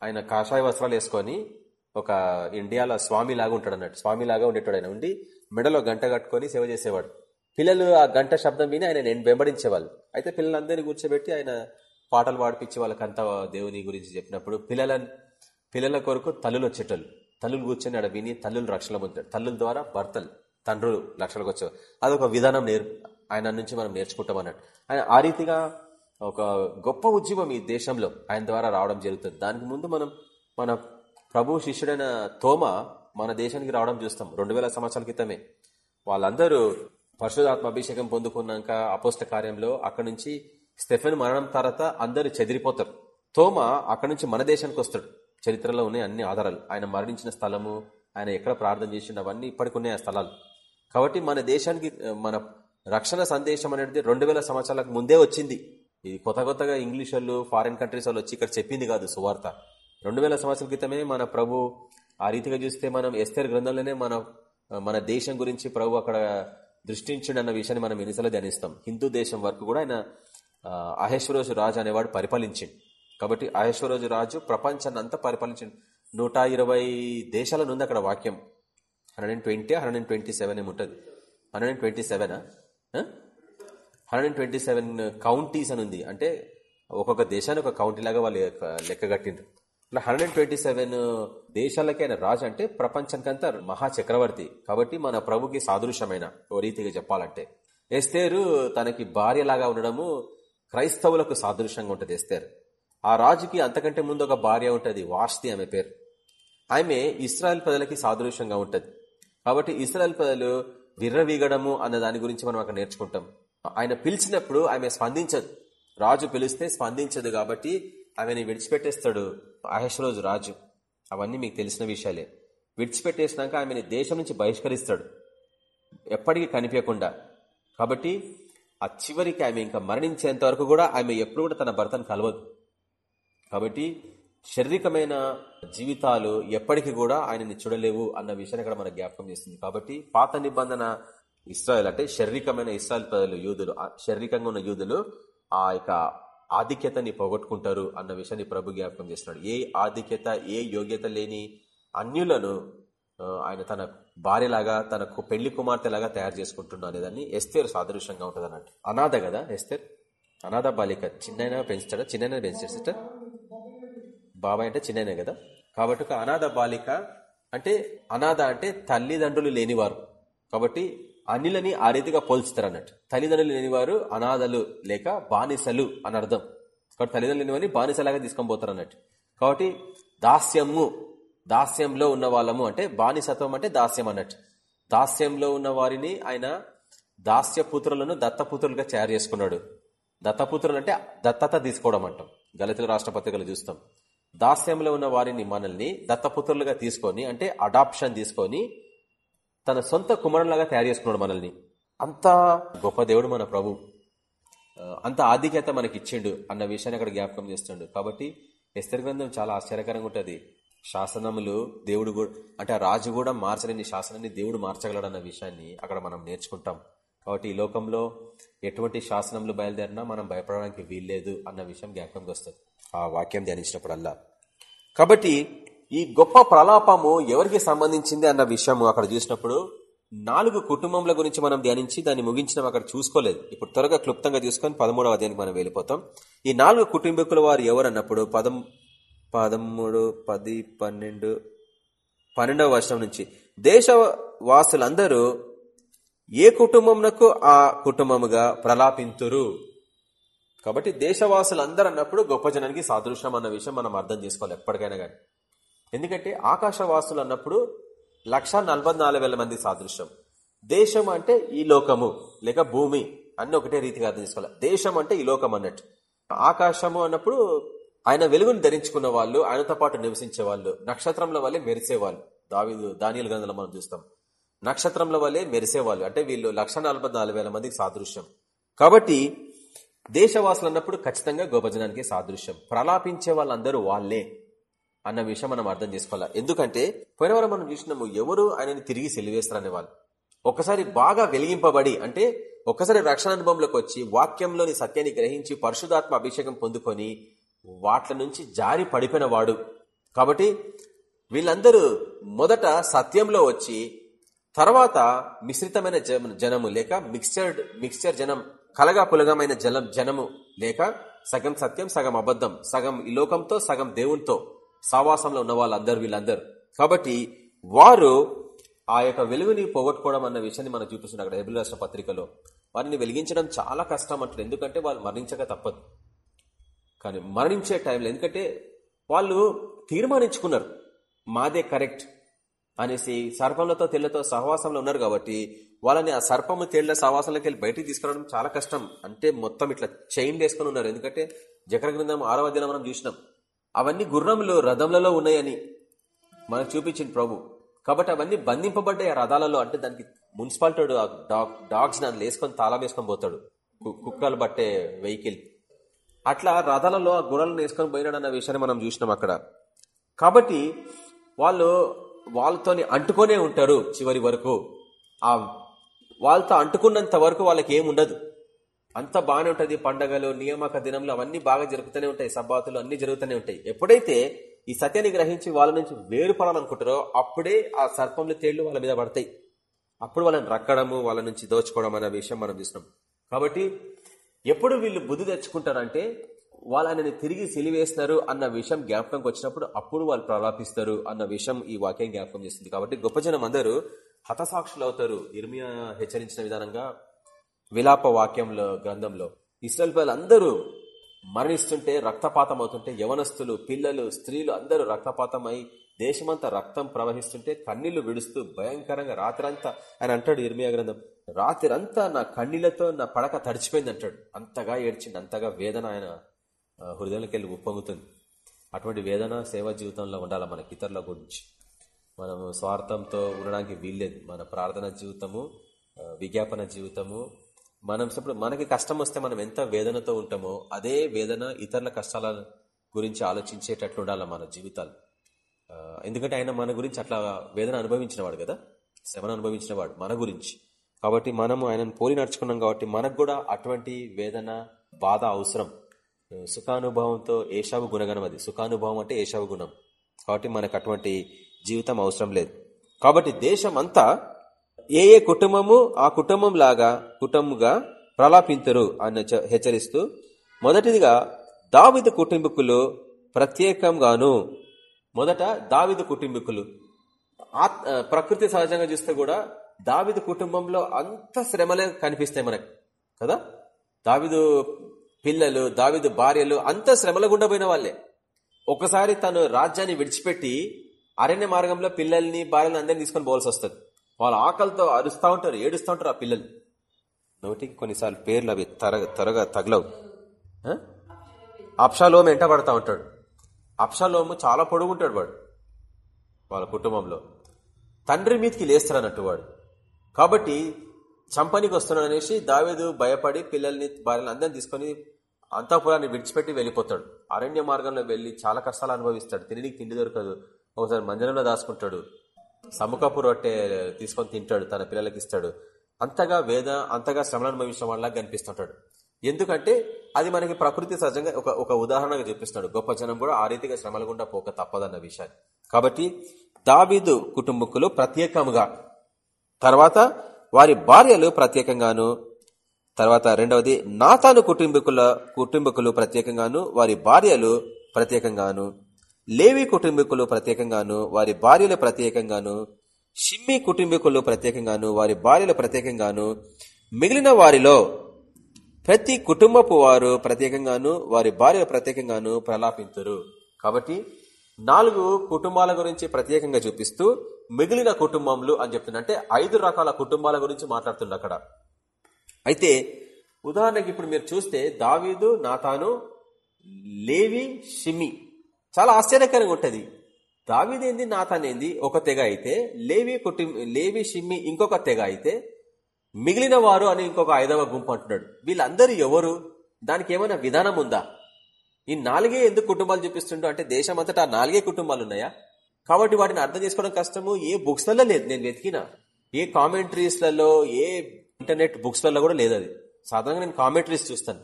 ఆయన కాషాయ వస్త్రాలు వేసుకొని ఒక ఇండియాలో స్వామి లాగా ఉంటాడు అన్నట్టు స్వామి లాగా ఉండేటాడు ఆయన. ఉండి మెడలో గంట కట్టుకొని సేవ చేసేవాడు. పిల్లలు ఆ గంట శబ్దం విని ఆయన నేను వెంబడించేవాళ్ళు. అయితే పిల్లలందరినీ కూర్చోబెట్టి ఆయన పాటలు పాడిపించి వాళ్ళకంతా దేవుని గురించి చెప్పినప్పుడు పిల్లల పిల్లల కొరకు తల్లులు వచ్చేటోళ్ళు. తల్లులు కూర్చొని ఆడ విని తల్లులు రక్షణ పొందుతాడు తల్లుల ద్వారా భర్తలు తండ్రులు రక్షణకు వచ్చేవారు. అదొక విధానం నేర్ ఆయన నుంచి మనం నేర్చుకుంటాం అన్నట్టు. ఆయన ఆ రీతిగా ఒక గొప్ప ఉద్యమం ఈ దేశంలో ఆయన ద్వారా రావడం జరుగుతుంది. దానికి ముందు మనం మన ప్రభు శిష్యుడైన తోమ మన దేశానికి రావడం చూస్తాం. రెండు వేల సంవత్సరాల క్రితమే. వాళ్ళందరూ పరిశుధాత్మ అభిషేకం పొందుకున్నాక అపోస్ట కార్యంలో అక్కడి నుంచి స్టెఫెన్ మరణం తర్వాత అందరూ చెదిరిపోతారు. తోమ అక్కడి నుంచి మన దేశానికి వస్తాడు. చరిత్రలో ఉన్నాయి అన్ని ఆధారాలు. ఆయన మరణించిన స్థలము ఆయన ఎక్కడ ప్రార్థన చేసిండు అవన్నీ ఇప్పటికి ఉన్నాయి ఆ స్థలాలు. కాబట్టి మన దేశానికి మన రక్షణ సందేశం అనేది రెండు వేల సంవత్సరాలకు ముందే వచ్చింది. ఇది కొత్త కొత్తగా ఇంగ్లీష్ వాళ్ళు ఫారిన్ కంట్రీస్ వాళ్ళు వచ్చి ఇక్కడ చెప్పింది కాదు సువార్త. రెండు వేల సంవత్సరాల క్రితమే మన ప్రభు ఆ రీతిగా చూస్తే మనం ఎస్తేర్ గ్రంథంలోనే మన మన దేశం గురించి ప్రభు అక్కడ దృష్టించండి అన్న విషయాన్ని మనం ఎన్నిసార్లు ధ్యానిస్తాం. హిందూ దేశం వరకు కూడా ఆయన అహేశ్వరోజు రాజు అనేవాడు పరిపాలించింది కాబట్టి అహేశ్వరోజు రాజు ప్రపంచాన్ని అంతా పరిపాలించింది నూట ఇరవై దేశాల నుండి అక్కడ వాక్యం. Hundred and twenty hundred and twenty seven ఏముంటుంది hundred and twenty సెవెనా? Hundred and twenty seven counties అని ఉంది. అంటే ఒక్కొక్క దేశానికి ఒక కౌంటీ లాగా వాళ్ళు లెక్క- కట్టిండ్రు. ఇట్లా హండ్రెడ్ అండ్ ట్వంటీ సెవెన్ దేశాలకైనా రాజు అంటే ప్రపంచానికంతా మహా చక్రవర్తి. కాబట్టి మన ప్రభుకి సాదృశ్యమైన ఓ రీతిగా చెప్పాలంటే. ఎస్తేరు తనకి భార్యలాగా ఉండడము క్రైస్తవులకు సాదృశ్యంగా ఉంటుంది ఎస్తేరు. ఆ రాజుకి అంతకంటే ముందు ఒక భార్య ఉంటుంది వాష్తి ఆమె పేరు. ఆమె ఇస్రాయల్ ప్రజలకి సాదృశ్యంగా ఉంటుంది. కాబట్టి ఇస్రాయల్ ప్రజలు విర్రవీగడము అన్న దాని గురించి మనం అక్కడ నేర్చుకుంటాం. ఆయన పిలిచినప్పుడు ఆమె స్పందించదు. రాజు పిలిస్తే స్పందించదు కాబట్టి ఆమెని విడిచిపెట్టేస్తాడు అహేశ్వరోజు రాజు. అవన్నీ మీకు తెలిసిన విషయాలే. విడిచిపెట్టేసినాక ఆమెని దేశం నుంచి బహిష్కరిస్తాడు. ఎప్పటికీ కనిపించకుండా. కాబట్టి ఆ చివరికి ఆమె ఇంకా మరణించేంత వరకు కూడా ఆమె ఎప్పుడు కూడా తన భర్తను కలవదు. కాబట్టి శారీరకమైన జీవితాలు ఎప్పటికీ కూడా ఆయనని చూడలేవు అన్న విషయాన్ని ఇక్కడ మన జ్ఞాపకం చేస్తుంది. కాబట్టి పాత నిబంధన ఇస్రాయల్ అంటే శారీరకమైన ఇస్రాయల్ ప్రజలు యూదులు శారీరకంగా ఉన్న యూదులు ఆ యొక్క ఆధిక్యతని పోగొట్టుకుంటారు అన్న విషయాన్ని ప్రభు జ్ఞాపకం చేస్తున్నాడు. ఏ ఆధిక్యత ఏ యోగ్యత లేని అన్యులను ఆయన తన భార్యలాగా తనకు పెళ్ళి కుమార్తెలాగా తయారు చేసుకుంటున్నా అనేదాన్ని ఎస్తేర్ సాదృశ్యంగా ఉంటుంది అన్నట్టు అనాథ కదా ఎస్తేర్? అనాథ బాలిక. చిన్న పెంచుతాడా? చిన్న పెంచాడు సిస్టర్ బాబాయ్ అంటే చిన్ననే కదా? కాబట్టి ఒక అనాథ బాలిక అంటే అనాథ అంటే తల్లిదండ్రులు లేనివారు. కాబట్టి అన్నిలని ఆ రీతిగా పోల్చుతారు అన్నట్టు తల్లిదండ్రులు లేనివారు అనాథలు లేక బానిసలు అని అర్థం. కాబట్టి తల్లిదండ్రులు లేనివారిని బానిసలాగా తీసుకొని పోతారు అన్నట్టు కాబట్టి దాస్యము దాస్యంలో ఉన్న వాళ్ళము అంటే బానిసత్వం అంటే దాస్యం అన్నట్టు. దాస్యంలో ఉన్న వారిని ఆయన దాస్య పుత్రులను దత్తపుత్రులుగా తయారు చేసుకున్నాడు. దత్తపుత్రులు అంటే దత్తత తీసుకోవడం అంటాం. గలితుల రాష్ట్ర పత్రికలు చూస్తాం. దాస్యంలో ఉన్న వారిని మనల్ని దత్తపుత్రులుగా తీసుకొని అంటే అడాప్షన్ తీసుకొని తన సొంత కుమారులాగా తయారు చేసుకున్నాడు మనల్ని. అంత గొప్ప దేవుడు మన ప్రభు. అంత ఆధిక్యత మనకి ఇచ్చిండు అన్న విషయాన్ని అక్కడ జ్ఞాపకం చేస్తుండు. కాబట్టి ఎస్తర్ గ్రంథం చాలా ఆశ్చర్యకరంగా ఉంటుంది. శాసనములు దేవుడు కూడా అంటే ఆ రాజు కూడా మార్చలేని శాసనాన్ని దేవుడు మార్చగలడు అన్న విషయాన్ని అక్కడ మనం నేర్చుకుంటాం. కాబట్టి ఈ లోకంలో ఎటువంటి శాసనములు బయలుదేరినా మనం భయపడడానికి వీల్లేదు అన్న విషయం జ్ఞాపకంకి వస్తుంది. ఆ వాక్యం ధ్యానించినప్పుడల్లా. కాబట్టి ఈ గొప్ప ప్రలాపము ఎవరికి సంబంధించింది అన్న విషయం అక్కడ చూసినప్పుడు నాలుగు కుటుంబముల గురించి మనం ధ్యానించి దాన్ని ముగించడం అక్కడ చూసుకోలేదు. ఇప్పుడు త్వరగా క్లుప్తంగా చూసుకొని పదమూడవ అధ్యాయానికి మనం వెళ్ళిపోతాం. ఈ నాలుగు కుటుంబీకుల వారు ఎవరు అన్నప్పుడు పదం పదమూడు పది పన్నెండు పన్నెండవ వర్షం నుంచి దేశవాసులందరూ ఏ కుటుంబమునకు ఆ కుటుంబముగా ప్రలాపింతురు? కాబట్టి దేశవాసులందరూ అన్నప్పుడు గొప్ప జనానికి సాదృశ్యం అన్న విషయం మనం అర్థం చేసుకోవాలి ఎప్పటికైనా కానీ ఎందుకంటే ఆకాశవాసులు అన్నప్పుడు లక్ష మంది సాదృశ్యం. దేశం అంటే ఈ లోకము లేక భూమి అన్ని ఒకటే రీతిగా అర్థం చేసుకోవాలి. దేశం అంటే ఈ లోకం అన్నట్టు. ఆకాశము అన్నప్పుడు ఆయన వెలుగును ధరించుకున్న వాళ్ళు ఆయనతో పాటు నివసించే వాళ్ళు నక్షత్రంల వల్లే మెరిసేవాళ్ళు. దావి దానియలు గంధలు మనం చూస్తాం. నక్షత్రంల వల్లే మెరిసేవాళ్ళు. అంటే వీళ్ళు లక్ష మందికి సాదృశ్యం. కాబట్టి దేశవాసులు అన్నప్పుడు ఖచ్చితంగా గోపజనానికి సాదృశ్యం. ప్రలాపించే వాళ్ళందరూ వాళ్ళే అన్న విషయం మనం అర్థం చేసుకోవాలి? ఎందుకంటే పోయినవరం మనం చూసినాము ఎవరు ఆయనని తిరిగి సెలివేస్తారనే వాళ్ళు. ఒకసారి బాగా వెలిగింపబడి అంటే ఒకసారి రక్షణ అనుభవంలోకి వచ్చి వాక్యంలోని సత్యాన్ని గ్రహించి పరిశుధాత్మ అభిషేకం పొందుకొని వాట్ల నుంచి జారి పడిపోయిన వాడు. కాబట్టి వీళ్ళందరూ మొదట సత్యంలో వచ్చి తర్వాత మిశ్రితమైన జనము లేక మిక్స్చర్డ్ మిక్స్చర్ జనం కలగా పులగమైన జలం జనము లేక సగం సత్యం సగం అబద్ధం సగం ఈ లోకంతో సగం దేవునితో సావాసంలో ఉన్న వాళ్ళందరూ వీళ్ళందరూ. కాబట్టి వారు ఆ యొక్క వెలుగుని పోగొట్టుకోవడం అన్న విషయాన్ని మనం చూపిస్తున్నాం అక్కడ హెబిల్ రాష్ట్ర పత్రికలో. వారిని వెలిగించడం చాలా కష్టం అంటారు ఎందుకంటే వాళ్ళు మరణించక తప్పదు. కానీ మరణించే టైంలో ఎందుకంటే వాళ్ళు తీర్మానించుకున్నారు. మాదే కరెక్ట్. అనేసి సర్పంలతో తెల్లతో సహవాసంలో ఉన్నారు కాబట్టి వాళ్ళని ఆ సర్పము తేళ్ళ సహవాసంలోకి వెళ్ళి బయటికి తీసుకురావడం చాలా కష్టం. అంటే మొత్తం ఇట్లా చైన్ వేసుకుని ఉన్నారు. ఎందుకంటే జకర గ్రంథం ఆరవ దినం మనం చూసినాం. అవన్నీ గుర్రంలో రథంలలో ఉన్నాయని మనకు చూపించింది ప్రభు. కాబట్టి అవన్నీ బంధింపబడ్డాయి ఆ రథాలలో. అంటే దానికి మున్సిపాలిటీ డాగ్స్ నన్ను వేసుకొని తాళం వేసుకొని పోతాడు. కుక్కలు పట్టే వెహికల్. అట్లా రథాలలో ఆ గుర్రాలను వేసుకొని పోయినాడు అన్న విషయాన్ని మనం చూసినాం అక్కడ. కాబట్టి వాళ్ళు వాళ్ళతోని అంటుకొనే ఉంటారు చివరి వరకు. ఆ వాళ్ళతో అంటుకున్నంత వరకు వాళ్ళకి ఏముండదు అంత బాగానే ఉంటుంది పండగలు నియామక దినంలో అవన్నీ బాగా జరుగుతూనే ఉంటాయి. సబ్బాతులు అన్ని జరుగుతూనే ఉంటాయి. ఎప్పుడైతే ఈ సత్యాన్ని గ్రహించి వాళ్ళ నుంచి వేరుపడాలనుకుంటారో అప్పుడే ఆ సర్పంలు తేళ్ళు వాళ్ళ మీద పడతాయి. అప్పుడు వాళ్ళని రక్కడము వాళ్ళ నుంచి దోచుకోవడం అనే విషయం మనం చూసినాం. కాబట్టి ఎప్పుడు వీళ్ళు బుద్ధి తెచ్చుకుంటారంటే వాళ్ళని తిరిగి సిలివేస్తారు అన్న విషయం జ్ఞాపకంకి వచ్చినప్పుడు అప్పుడు వాళ్ళు ప్రలాపిస్తారు అన్న విషయం ఈ వాక్యం జ్ఞాపకం చేస్తుంది. కాబట్టి గొప్ప జనం అందరూ హతసాక్షులు అవుతారు ఇర్మియా హెచ్చరించిన విధానంగా విలాప వాక్యంలో గ్రంథంలో ఇస్రాయల్ అందరూ మరణిస్తుంటే రక్తపాతం అవుతుంటే యవనస్తులు పిల్లలు స్త్రీలు అందరూ రక్తపాతం అయి దేశమంతా రక్తం ప్రవహిస్తుంటే కన్నీళ్ళు విడుస్తూ భయంకరంగా రాత్రంతా ఆయన అంటాడు ఇర్మియా గ్రంథం రాత్రంతా నా కన్నీళ్ళతో నా పడక తడిచిపోయింది అంటాడు అంతగా ఏడ్చింది అంతగా వేదన ఆయన హృదయంలోకి వెళ్ళి ఉప్పొంగుతుంది. అటువంటి వేదన సేవా జీవితంలో ఉండాలి మనకి ఇతరుల గురించి? మనము స్వార్థంతో ఉండడానికి వీల్లేదు. మన ప్రార్థన జీవితము విజ్ఞాపన జీవితము. మనం ఇప్పుడు మనకి కష్టం వస్తే మనం ఎంత వేదనతో ఉంటామో అదే వేదన ఇతరుల కష్టాల గురించి ఆలోచించేటట్లు ఉండాలి మన జీవితాలు. ఎందుకంటే ఆయన మన గురించి అట్లా వేదన అనుభవించినవాడు కదా? శ్రమను అనుభవించినవాడు మన గురించి. కాబట్టి మనము ఆయనను పోలి నడుచుకున్నాం కాబట్టి మనకు కూడా అటువంటి వేదన బాధ అవసరం. సుఖానుభవంతో ఏషావు గుణగణం అది. సుఖానుభవం అంటే ఏషావు గుణం. కాబట్టి మనకు అటువంటి జీవితం అవసరం లేదు. కాబట్టి దేశం అంతా ఏ ఏ కుటుంబము ఆ కుటుంబం లాగా కుటుంబంగా ప్రలాపించరు అని హెచ్చరిస్తూ మొదటిదిగా దావిద కుటుంబకులు ప్రత్యేకంగాను మొదట దావిద కుటుంబీకులు. ప్రకృతి సహజంగా చూస్తే కూడా దావిద కుటుంబంలో అంత శ్రమలే కనిపిస్తాయి మనకు. కదా? దావిదు పిల్లలు దావిదు భార్యలు అంత శ్రమల గుండా పోయిన వాళ్ళే. ఒకసారి తను రాజ్యాన్ని విడిచిపెట్టి అరణ్య మార్గంలో పిల్లల్ని భార్యలను అందరినీ తీసుకొని పోవాల్సి వస్తుంది. వాళ్ళ ఆకలితో అరుస్తూ ఉంటారు ఏడుస్తూ ఉంటారు ఆ పిల్లలు. నోటికి కొన్నిసార్లు పేర్లు అవి త్వరగా త్వరగా తగలవు. అప్షాలోము ఎంట పడతా ఉంటాడు. అప్షాలోము చాలా పొడుగుంటాడు వాడు వాళ్ళ కుటుంబంలో. తండ్రి మీదకి లేస్తాడు అన్నట్టు వాడు. కాబట్టి చంపనికి వస్తున్నాడు అనేసి దావేదు భయపడి పిల్లల్ని భార్యలు అందరిని తీసుకొని అంతాపురాన్ని విడిచిపెట్టి వెళ్ళిపోతాడు. అరణ్య మార్గంలో వెళ్ళి చాలా కష్టాలు అనుభవిస్తాడు. తినడానికి తిండి దొరకదు. ఒకసారి మందిరంలో దాచుకుంటాడు. సముఖపు రొట్టె తీసుకొని తింటాడు. తన పిల్లలకి ఇస్తాడు. అంతగా వేద అంతగా శ్రమను అనుభవించిన వాళ్ళ కనిపిస్తుంటాడు. ఎందుకంటే అది మనకి ప్రకృతి సహజంగా ఒక ఒక ఉదాహరణగా చూపిస్తున్నాడు. గొప్ప జనం కూడా ఆ రీతిగా శ్రమల గుండా పోక తప్పదన్న విషయాన్ని. కాబట్టి దావీదు కుటుంబకులు ప్రత్యేకముగా తర్వాత వారి భార్యలు ప్రత్యేకంగాను తర్వాత రెండవది నాతాను కుటుంబీకుల కుటుంబకులు ప్రత్యేకంగాను వారి భార్యలు ప్రత్యేకంగాను లేవి కుటుంబీకులు ప్రత్యేకంగాను వారి భార్యలు ప్రత్యేకంగాను షిమ్మి కుటుంబీకులు ప్రత్యేకంగాను వారి భార్యలు ప్రత్యేకంగాను మిగిలిన వారిలో ప్రతి కుటుంబపు వారు ప్రత్యేకంగాను వారి భార్యలు ప్రత్యేకంగాను ప్రలాపించరు కాబట్టి నాలుగు కుటుంబాల గురించి ప్రత్యేకంగా చూపిస్తూ మిగిలిన కుటుంబంలు అని చెప్తున్నా అంటే ఐదు రకాల కుటుంబాల గురించి మాట్లాడుతుంది అక్కడ. అయితే ఉదాహరణకి ఇప్పుడు మీరు చూస్తే దావీదు నాతాను లేవి షిమ్మి చాలా ఆశ్చర్యకరంగా ఉంటుంది. దావీదేంది నాతానేంది ఒక తెగ అయితే లేవి కుటుంబ లేవి షిమ్మి ఇంకొక తెగ అయితే మిగిలిన వారు అని ఇంకొక ఐదవ గుంపు అంటున్నాడు. వీళ్ళందరూ ఎవరు? దానికి ఏమైనా విధానం ఉందా? ఈ నాలుగే ఎందుకు కుటుంబాలు చూపిస్తుండో అంటే దేశం అంతటా నాలుగే కుటుంబాలు ఉన్నాయా కాబట్టి వాటిని అర్థం చేసుకోవడం కష్టము. ఏ బుక్స్లలో లేదు. నేను వెతికిన. ఏ కామెంటరీస్లలో ఏ ఇంటర్నెట్ బుక్స్లలో కూడా లేదు అది. సాధారణంగా నేను కామెంటరీస్ చూస్తాను.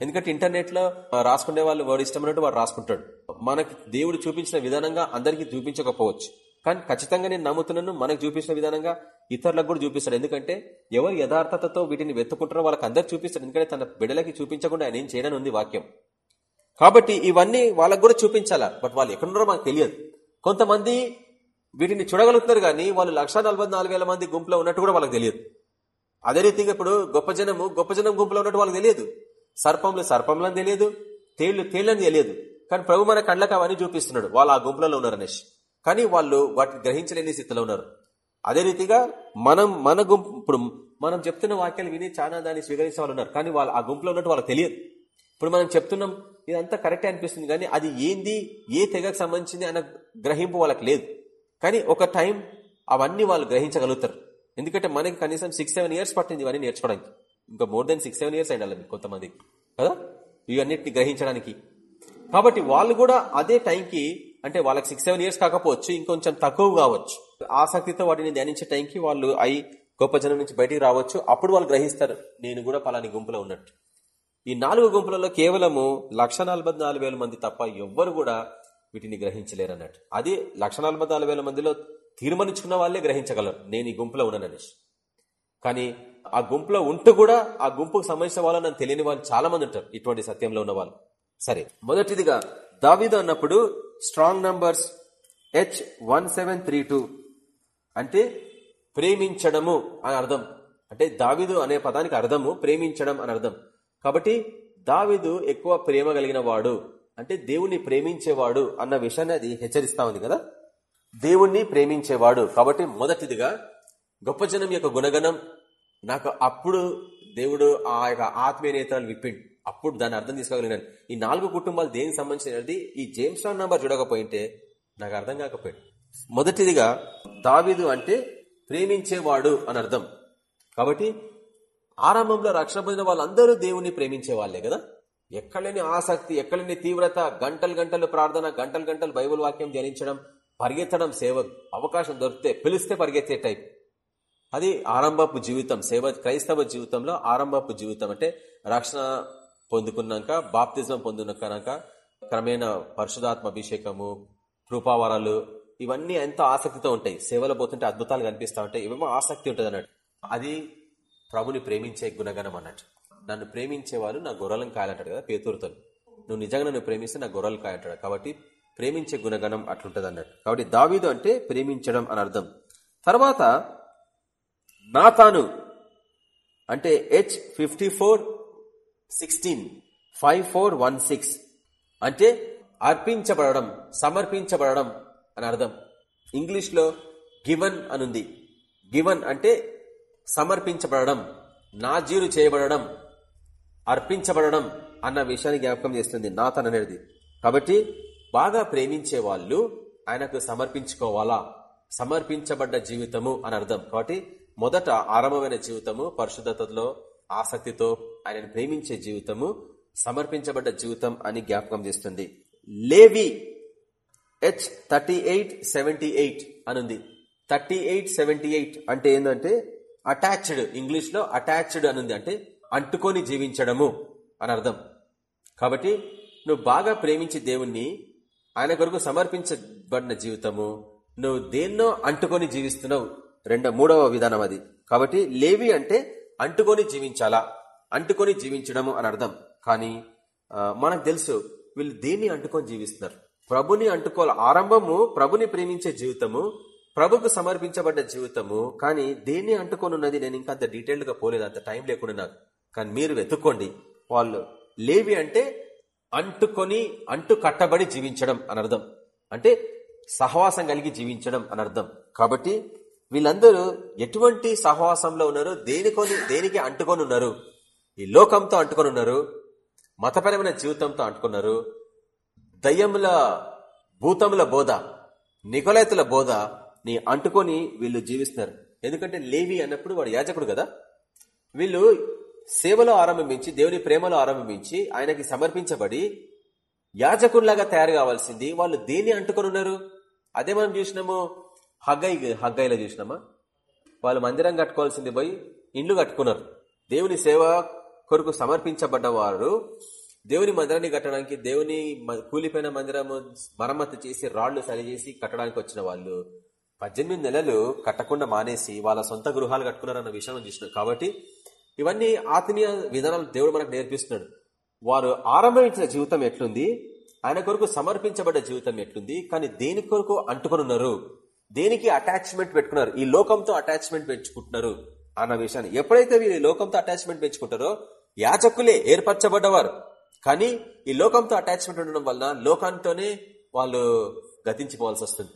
ఎందుకంటే ఇంటర్నెట్లో రాసుకునే వాళ్ళు వాడు ఇష్టమైనట్టు వాడు రాసుకుంటాడు. మనకి దేవుడు చూపించిన విధానంగా అందరికీ చూపించకపోవచ్చు. కానీ ఖచ్చితంగా నేను నమ్ముతున్నాను మనకు చూపించిన విధానంగా ఇతరులకు కూడా చూపిస్తాడు. ఎందుకంటే ఎవరు యథార్థతతో వీటిని వెతుకుంటారో వాళ్ళకి అందరు చూపిస్తాడు. ఎందుకంటే తన బిడ్డలకి చూపించకుండా ఆయన ఏం చేయడం ఉంది వాక్యం. కాబట్టి ఇవన్నీ వాళ్ళకు కూడా చూపించాలా? బట్ వాళ్ళు ఎక్కడున్నారో మనకు తెలియదు. కొంతమంది వీటిని చూడగలుగుతున్నారు కానీ వాళ్ళు లక్ష మంది గుంపులో ఉన్నట్టు కూడా వాళ్ళకి తెలియదు. అదే రీతిగా ఇప్పుడు గొప్ప జనము గొప్ప జనం గుంపులో ఉన్నట్టు వాళ్ళకి తెలియదు. సర్పంలు సర్పంలని తెలియదు తేళ్ళు తేళ్ళని తెలియదు. కానీ ప్రభు మన కళ్ళకు అవన్నీ చూపిస్తున్నాడు. వాళ్ళు ఆ గుంపులలో ఉన్నారు అనేష్ కానీ వాళ్ళు వాటిని గ్రహించలేని స్థితిలో ఉన్నారు. అదే రీతిగా మనం మన గుంపు ఇప్పుడు మనం చెప్తున్న వాక్యాలు విని చాలా దాన్ని స్వీకరించే వాళ్ళు ఉన్నారు. కానీ వాళ్ళు ఆ గుంపులో ఉన్నట్టు వాళ్ళకి తెలియదు. ఇప్పుడు మనం చెప్తున్నాం ఇదంతా కరెక్టే అనిపిస్తుంది. కానీ అది ఏంది? ఏ తెగకు సంబంధించింది అన్న గ్రహింపు వాళ్ళకి లేదు. కానీ ఒక టైం అవన్నీ వాళ్ళు గ్రహించగలుగుతారు. ఎందుకంటే మనకి కనీసం సిక్స్ సెవెన్ ఇయర్స్ పట్టింది ఇవన్నీ నేర్చుకోవడానికి. ఇంకా more than six seven years అయ్యాలి కొంతమందికి. కదా? ఇవన్నిటిని గ్రహించడానికి. కాబట్టి వాళ్ళు కూడా అదే టైంకి అంటే వాళ్ళకి సిక్స్ సెవెన్ ఇయర్స్ కాకపోవచ్చు ఇంకొంచెం తక్కువ కావచ్చు. ఆసక్తితో వాటిని ధ్యానించే టైంకి వాళ్ళు అయి గొప్ప జనం నుంచి బయటికి రావచ్చు. అప్పుడు వాళ్ళు గ్రహిస్తారు నేను కూడా పలాని గుంపులో ఉన్నట్టు. ఈ నాలుగు గుంపులలో కేవలము లక్ష మంది తప్ప ఎవ్వరు కూడా వీటిని గ్రహించలేరు అన్నట్టు అది లక్ష మందిలో తీర్మానించుకున్న వాళ్ళే గ్రహించగలరు. నేను ఈ గుంపులో ఉన్నాననేసి కానీ ఆ గుంపులో ఉంటూ కూడా ఆ గుంపుకు సంబంధించిన వాళ్ళు నన్ను తెలియని వాళ్ళు చాలా మంది ఉంటారు. ఇటువంటి సత్యంలో ఉన్న వాళ్ళు. సరే మొదటిదిగా దావిదు అన్నప్పుడు strong numbers H one seven three two అంటే ప్రేమించడము అని అర్థం. అంటే దావిదు అనే పదానికి అర్థము ప్రేమించడం అని అర్థం. కాబట్టి దావిదు ఎక్కువ ప్రేమ కలిగిన వాడు. అంటే దేవుణ్ణి ప్రేమించేవాడు అన్న విషయాన్ని అది హెచ్చరిస్తా ఉంది కదా? దేవుణ్ణి ప్రేమించేవాడు. కాబట్టి మొదటిదిగా గొప్ప జనం యొక్క గుణగణం నాకు అప్పుడు దేవుడు ఆ యొక్క ఆత్మీయ నేతలు విప్పిండు. అప్పుడు దాన్ని అర్థం తీసుకోగలిగినాను ఈ నాలుగు కుటుంబాలు దేనికి సంబంధించినది? ఈ జేమ్స్ రాన్ నంబర్ చూడకపోయింటే నాకు అర్థం కాకపోయింది. మొదటిదిగా దావిదు అంటే ప్రేమించేవాడు అని అర్థం. కాబట్టి ఆరంభంలో రక్షణ పొందిన వాళ్ళందరూ దేవుణ్ణి ప్రేమించే వాళ్ళే కదా? ఎక్కడలేని ఆసక్తి ఎక్కడలేని తీవ్రత గంటలు గంటలు ప్రార్థన గంటలు గంటలు బైబుల్ వాక్యం ధ్యానించడం పరిగెత్తడం సేవ అవకాశం దొరికితే పిలిస్తే పరిగెత్తే టైప్ అది ఆరంభపు జీవితం సేవ క్రైస్తవ జీవితంలో ఆరంభపు జీవితం అంటే రక్షణ పొందుకున్నాక బాప్తిజం పొందుకున్నాక క్రమేణ పరిశుధాత్మ అభిషేకము కృపావరాలు ఇవన్నీ ఎంతో ఆసక్తితో ఉంటాయి. సేవలు పోతుంటే అద్భుతాలు కనిపిస్తా ఉంటాయి. ఇవేమో ఆసక్తి ఉంటుంది అన్నట్టు అది ప్రభుని ప్రేమించే గుణగణం అన్నట్టు. నన్ను ప్రేమించే వాళ్ళు నా గొర్రెలను కాయాలంటాడు కదా పేతురుతో నువ్వు నిజంగా నన్ను ప్రేమిస్తే నా గొర్రెలు కాయంటాడు? కాబట్టి ప్రేమించే గుణగణం అట్లుంటది అన్నట్టు. కాబట్టి దావీదు అంటే ప్రేమించడం అని అర్థం. తర్వాత నాతాను అంటే H fifty four sixteen five four one six అంటే అర్పించబడడం సమర్పించబడడం అని అర్థం. ఇంగ్లీష్లో గివన్ అనుంది. గివన్ అంటే సమర్పించబడడం నాజీరు చేయబడడం అర్పించబడడం అన్న విషయాన్ని జ్ఞాపకం చేస్తుంది నాతన్ అనేది. కాబట్టి బాగా ప్రేమించే వాళ్ళు ఆయనకు సమర్పించుకోవాలా? సమర్పించబడ్డ జీవితము అని అర్థం. కాబట్టి మొదట ఆరంభమైన జీవితము పరిశుద్ధతలో ఆసక్తితో ఆయనను ప్రేమించే జీవితము సమర్పించబడ్డ జీవితం అని జ్ఞాపకం చేస్తుంది. Levi H thirty eight seventy eight అనుంది. థర్టీ ఎయిట్ సెవెంటీ ఎయిట్ అంటే ఏంటంటే అటాచ్డ్ ఇంగ్లీష్లో అటాచ్డ్ అనుంది అంటే అంటుకొని జీవించడము అని అర్థం. కాబట్టి నువ్వు బాగా ప్రేమించి దేవుణ్ణి ఆయన కొరకు సమర్పించబడిన జీవితము నువ్వు దేన్నో అంటుకొని జీవిస్తున్నావు. రెండో మూడవ విధానం అది. కాబట్టి లేవి అంటే అంటుకొని జీవించాలా? అంటుకొని జీవించడము అని అర్థం. కానీ మనకు తెలుసు వీళ్ళు దేన్ని అంటుకొని జీవిస్తున్నారు? ప్రభుని అంటుకోవాలి. ఆరంభము ప్రభుని ప్రేమించే జీవితము ప్రభుకు సమర్పించబడ్డ జీవితము కానీ దేన్ని అంటుకొని ఉన్నది నేను ఇంకా అంత డీటెయిల్డ్గా పోలేదు అంత టైం లేకుండా నాకు. కానీ మీరు వెతుక్కోండి. వాళ్ళు లేవి అంటే అంటుకొని అంటు కట్టబడి జీవించడం అనర్థం అంటే సహవాసం కలిగి జీవించడం అనర్థం కాబట్టి వీళ్ళందరూ ఎటువంటి సహవాసంలో ఉన్నారు దేనికొని దేనికి అంటుకొని ఉన్నారు ఈ లోకంతో అంటుకొని ఉన్నారు మతపరమైన జీవితంతో అంటుకున్నారు దయ్యముల భూతముల బోధ నికోలైతుల బోధ ని అంటుకొని వీళ్ళు జీవిస్తున్నారు ఎందుకంటే లేవి అన్నప్పుడు వాడు యాజకుడు కదా. వీళ్ళు సేవలో ఆరంభించి దేవుని ప్రేమలో ఆరంభించి ఆయనకి సమర్పించబడి యాజకుల్లాగా తయారు కావాల్సింది వాళ్ళు దేన్ని అంటుకొని ఉన్నారు? అదే మనం చూసినాము హగ్గై హగ్గైలో చూసినామా? వాళ్ళు మందిరం కట్టుకోవాల్సింది పోయి ఇండ్లు కట్టుకున్నారు. దేవుని సేవ కొరకు సమర్పించబడ్డ వారు దేవుని మందిరాన్ని కట్టడానికి దేవుని కూలిపోయిన మందిరము మరమ్మతు చేసి రాళ్ళు సరిచేసి కట్టడానికి వచ్చిన వాళ్ళు పద్దెనిమిది నెలలు కట్టకుండా మానేసి వాళ్ళ సొంత గృహాలు కట్టుకున్నారన్న విషయం చూసినాం కాబట్టి ఇవన్నీ ఆత్మీయ విధానాలు దేవుడు మనకు నేర్పిస్తున్నాడు. వారు ఆరంభించిన జీవితం ఎట్లుంది? ఆయన కొరకు సమర్పించబడ్డ జీవితం ఎట్లుంది? కానీ దేని కొరకు అంటుకొని ఉన్నారు? దేనికి అటాచ్మెంట్ పెట్టుకున్నారు? ఈ లోకంతో అటాచ్మెంట్ పెంచుకుంటున్నారు అన్న విషయాన్ని. ఎప్పుడైతే వీరు ఈ లోకంతో అటాచ్మెంట్ పెంచుకుంటారో యాచకులే ఏర్పరచబడ్డవారు. కానీ ఈ లోకంతో అటాచ్మెంట్ ఉండడం వలన లోకంతోనే వాళ్ళు గతించిపోవాల్సి వస్తుంది.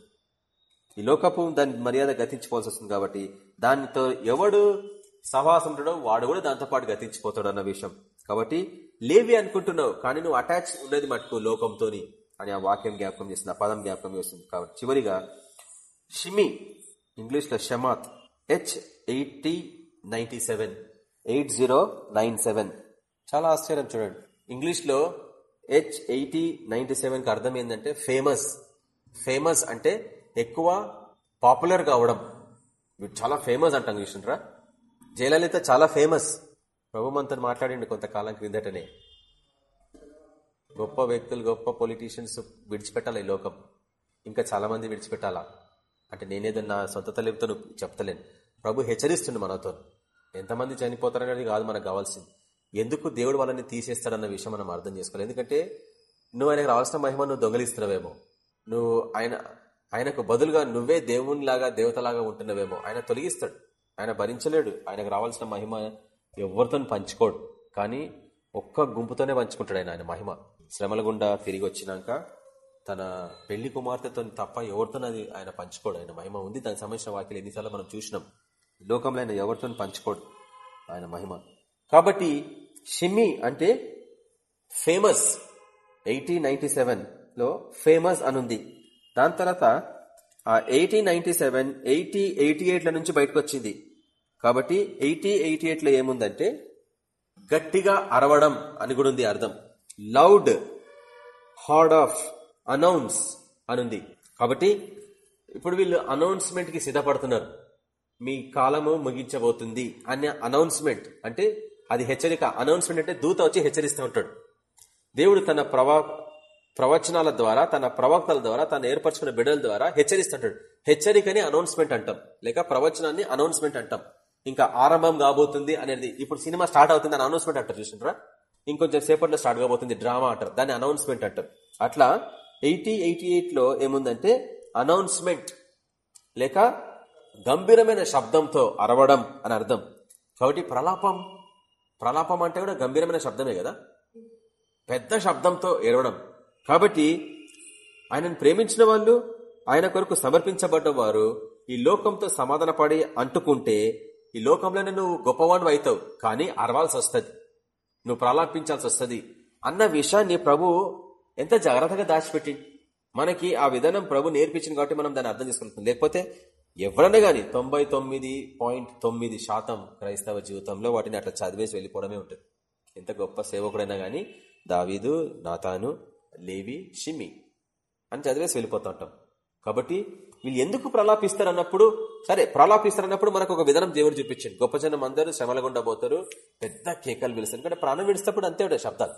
ఈ లోకపు దాని మర్యాద గతించిపోవాల్సి వస్తుంది కాబట్టి దానితో ఎవడు సహవాసం ఉండడం వాడు కూడా దాంతో పాటు గతించిపోతాడు అన్న విషయం. కాబట్టి లేవి అనుకుంటున్నావు కానీ నువ్వు అటాచ్ ఉన్నది మటుకు లోకంతోని అని ఆ వాక్యం జ్ఞాపకం చేస్తుంది ఆ పదం జ్ఞాపకం చేస్తుంది. కాబట్టి చివరిగా షిమి ఇంగ్లీష్లో షమాత్ H eighty ninety seven eight zero nine seven చాలా ఆశ్చర్యం చూడండి. ఇంగ్లీష్లో హెచ్ ఎయిటీ నైన్టీ సెవెన్కి అర్థం ఏంటంటే ఫేమస్ ఫేమస్ అంటే ఎక్కువ పాపులర్ కావడం వీడు చాలా ఫేమస్ అంటాం చూసిండ్రా జయలలిత చాలా ఫేమస్ ప్రభు మనతో మాట్లాడిండు కొంతకాలం క్రిందటనే. గొప్ప వ్యక్తులు గొప్ప పొలిటీషియన్స్ విడిచిపెట్టాలి ఈ లోకం? ఇంకా చాలా మంది విడిచిపెట్టాలా? అంటే నేనేదో నా సొంత తల్లితో చెప్తలేను ప్రభు హెచ్చరిస్తుండు మనతో. ఎంతమంది చనిపోతారనేది కాదు మనకు కావాల్సింది. ఎందుకు దేవుడు వాళ్ళని తీసేస్తాడన్న విషయం మనం అర్థం చేసుకోవాలి. ఎందుకంటే నువ్వు ఆయనకు రావాల్సిన మహిమ నువ్వు దొంగలిస్తున్నావేమో. నువ్వు ఆయన ఆయనకు బదులుగా నువ్వే దేవునిలాగా దేవతలాగా ఉంటున్నావేమో. ఆయన తొలగిస్తాడు. ఆయన భరించలేడు. ఆయనకు రావాల్సిన మహిమ ఎవరితో పంచుకోడు. కానీ ఒక్క గుంపుతోనే పంచుకుంటాడు ఆయన ఆయన మహిమ. శ్రమల గుండా తిరిగి వచ్చినాక తన పెళ్ళి కుమార్తెతో తప్ప ఎవరితో అది ఆయన పంచుకోడు. ఆయన మహిమ ఉంది. దానికి సంబంధించిన వాక్యలు ఎన్నిసార్లు మనం చూసినాం. లోకంలో ఆయన ఎవరితో పంచుకోడు ఆయన మహిమ. కాబట్టి షిమ్మి అంటే ఫేమస్. ఎయిటీ నైన్టీ సెవెన్లో ఫేమస్ అనుంది. దాని తర్వాత ఆ eighty ninety seven eighty eighty ఎయిట్ల నుంచి బయటకు వచ్చింది కాబట్టి ఎయిటీ ఎయిటీ ఎయిట్లో ఏముందంటే గట్టిగా అరవడం అని కూడా ఉంది అర్థం. లౌడ్ హార్డ్ ఆఫ్ అనౌన్స్ అనుంది కాబట్టి ఇప్పుడు వీళ్ళు అనౌన్స్మెంట్కి సిద్ధపడుతున్నారు. మీ కాలము ముగించబోతుంది అనే అనౌన్స్మెంట్ అంటే అది హెచ్చరిక. అనౌన్స్మెంట్ అంటే దూత వచ్చి హెచ్చరిస్తూ ఉంటాడు. దేవుడు తన ప్రవా ప్రవచనాల ద్వారా తన ప్రవక్తల ద్వారా తను ఏర్పరచుకున్న బిడ్డల ద్వారా హెచ్చరిస్తుంటాడు. హెచ్చరికని అనౌన్స్మెంట్ అంటాం. లేక ప్రవచనాన్ని అనౌన్స్మెంట్ అంటాం. ఇంకా ఆరంభం కాబోతుంది అనేది ఇప్పుడు సినిమా స్టార్ట్ అవుతుంది అని అనౌన్స్మెంట్ అంటారు చూసింటారా ఇంకొంచెం సేపట్లో స్టార్ట్ కాబోతుంది డ్రామా అంటారు. దాన్ని అనౌన్స్మెంట్ అంటారు. అట్లా ఎయిటీ ఎయిటీ ఎయిట్లో ఏముందంటే అనౌన్స్మెంట్ లేక గంభీరమైన శబ్దంతో అరవడం అని అర్థం. కాబట్టి ప్రలాపం ప్రలాపం అంటే కూడా గంభీరమైన శబ్దమే కదా? పెద్ద శబ్దంతో ఏడవడం కాబట్టి ఆయనను ప్రేమించిన వాళ్ళు ఆయన కొరకు సమర్పించబడ్డవారు ఈ లోకంతో సమాధాన పడి అంటుకుంటే ఈ లోకంలోనే నువ్వు గొప్పవాడు అవుతావు కానీ అరవాల్సి వస్తుంది నువ్వు ప్రలాపించాల్సి వస్తుంది అన్న విషయాన్ని ప్రభు ఎంత జాగ్రత్తగా దాచిపెట్టి మనకి ఆ విధానం ప్రభు నేర్పించింది కాబట్టి మనం దాన్ని అర్థం చేసుకుంటాం లేకపోతే ఎవరన్నా కానీ తొంభై తొమ్మిది పాయింట్ తొమ్మిది శాతం క్రైస్తవ జీవితంలో వాటిని అట్లా చదివేసి వెళ్ళిపోవడమే ఉంటుంది. ఎంత గొప్ప సేవకుడైనా కానీ దావీదు నాతాను లేవి షిమి అని చదివేసి వెళ్ళిపోతుంటాం. కాబట్టి వీళ్ళు ఎందుకు ప్రలాపిస్తారు అన్నప్పుడు సరే ప్రలాపిస్తారు అన్నప్పుడు మనకు ఒక విధానం దేవుడు చూపించండి. గొప్ప జనం అందరూ శ్రమల గుండా పోతారు పెద్ద కేకలు పిలుస్తారు ఎందుకంటే ప్రాణం విడిస్తప్పుడు అంతే శబ్దాలు.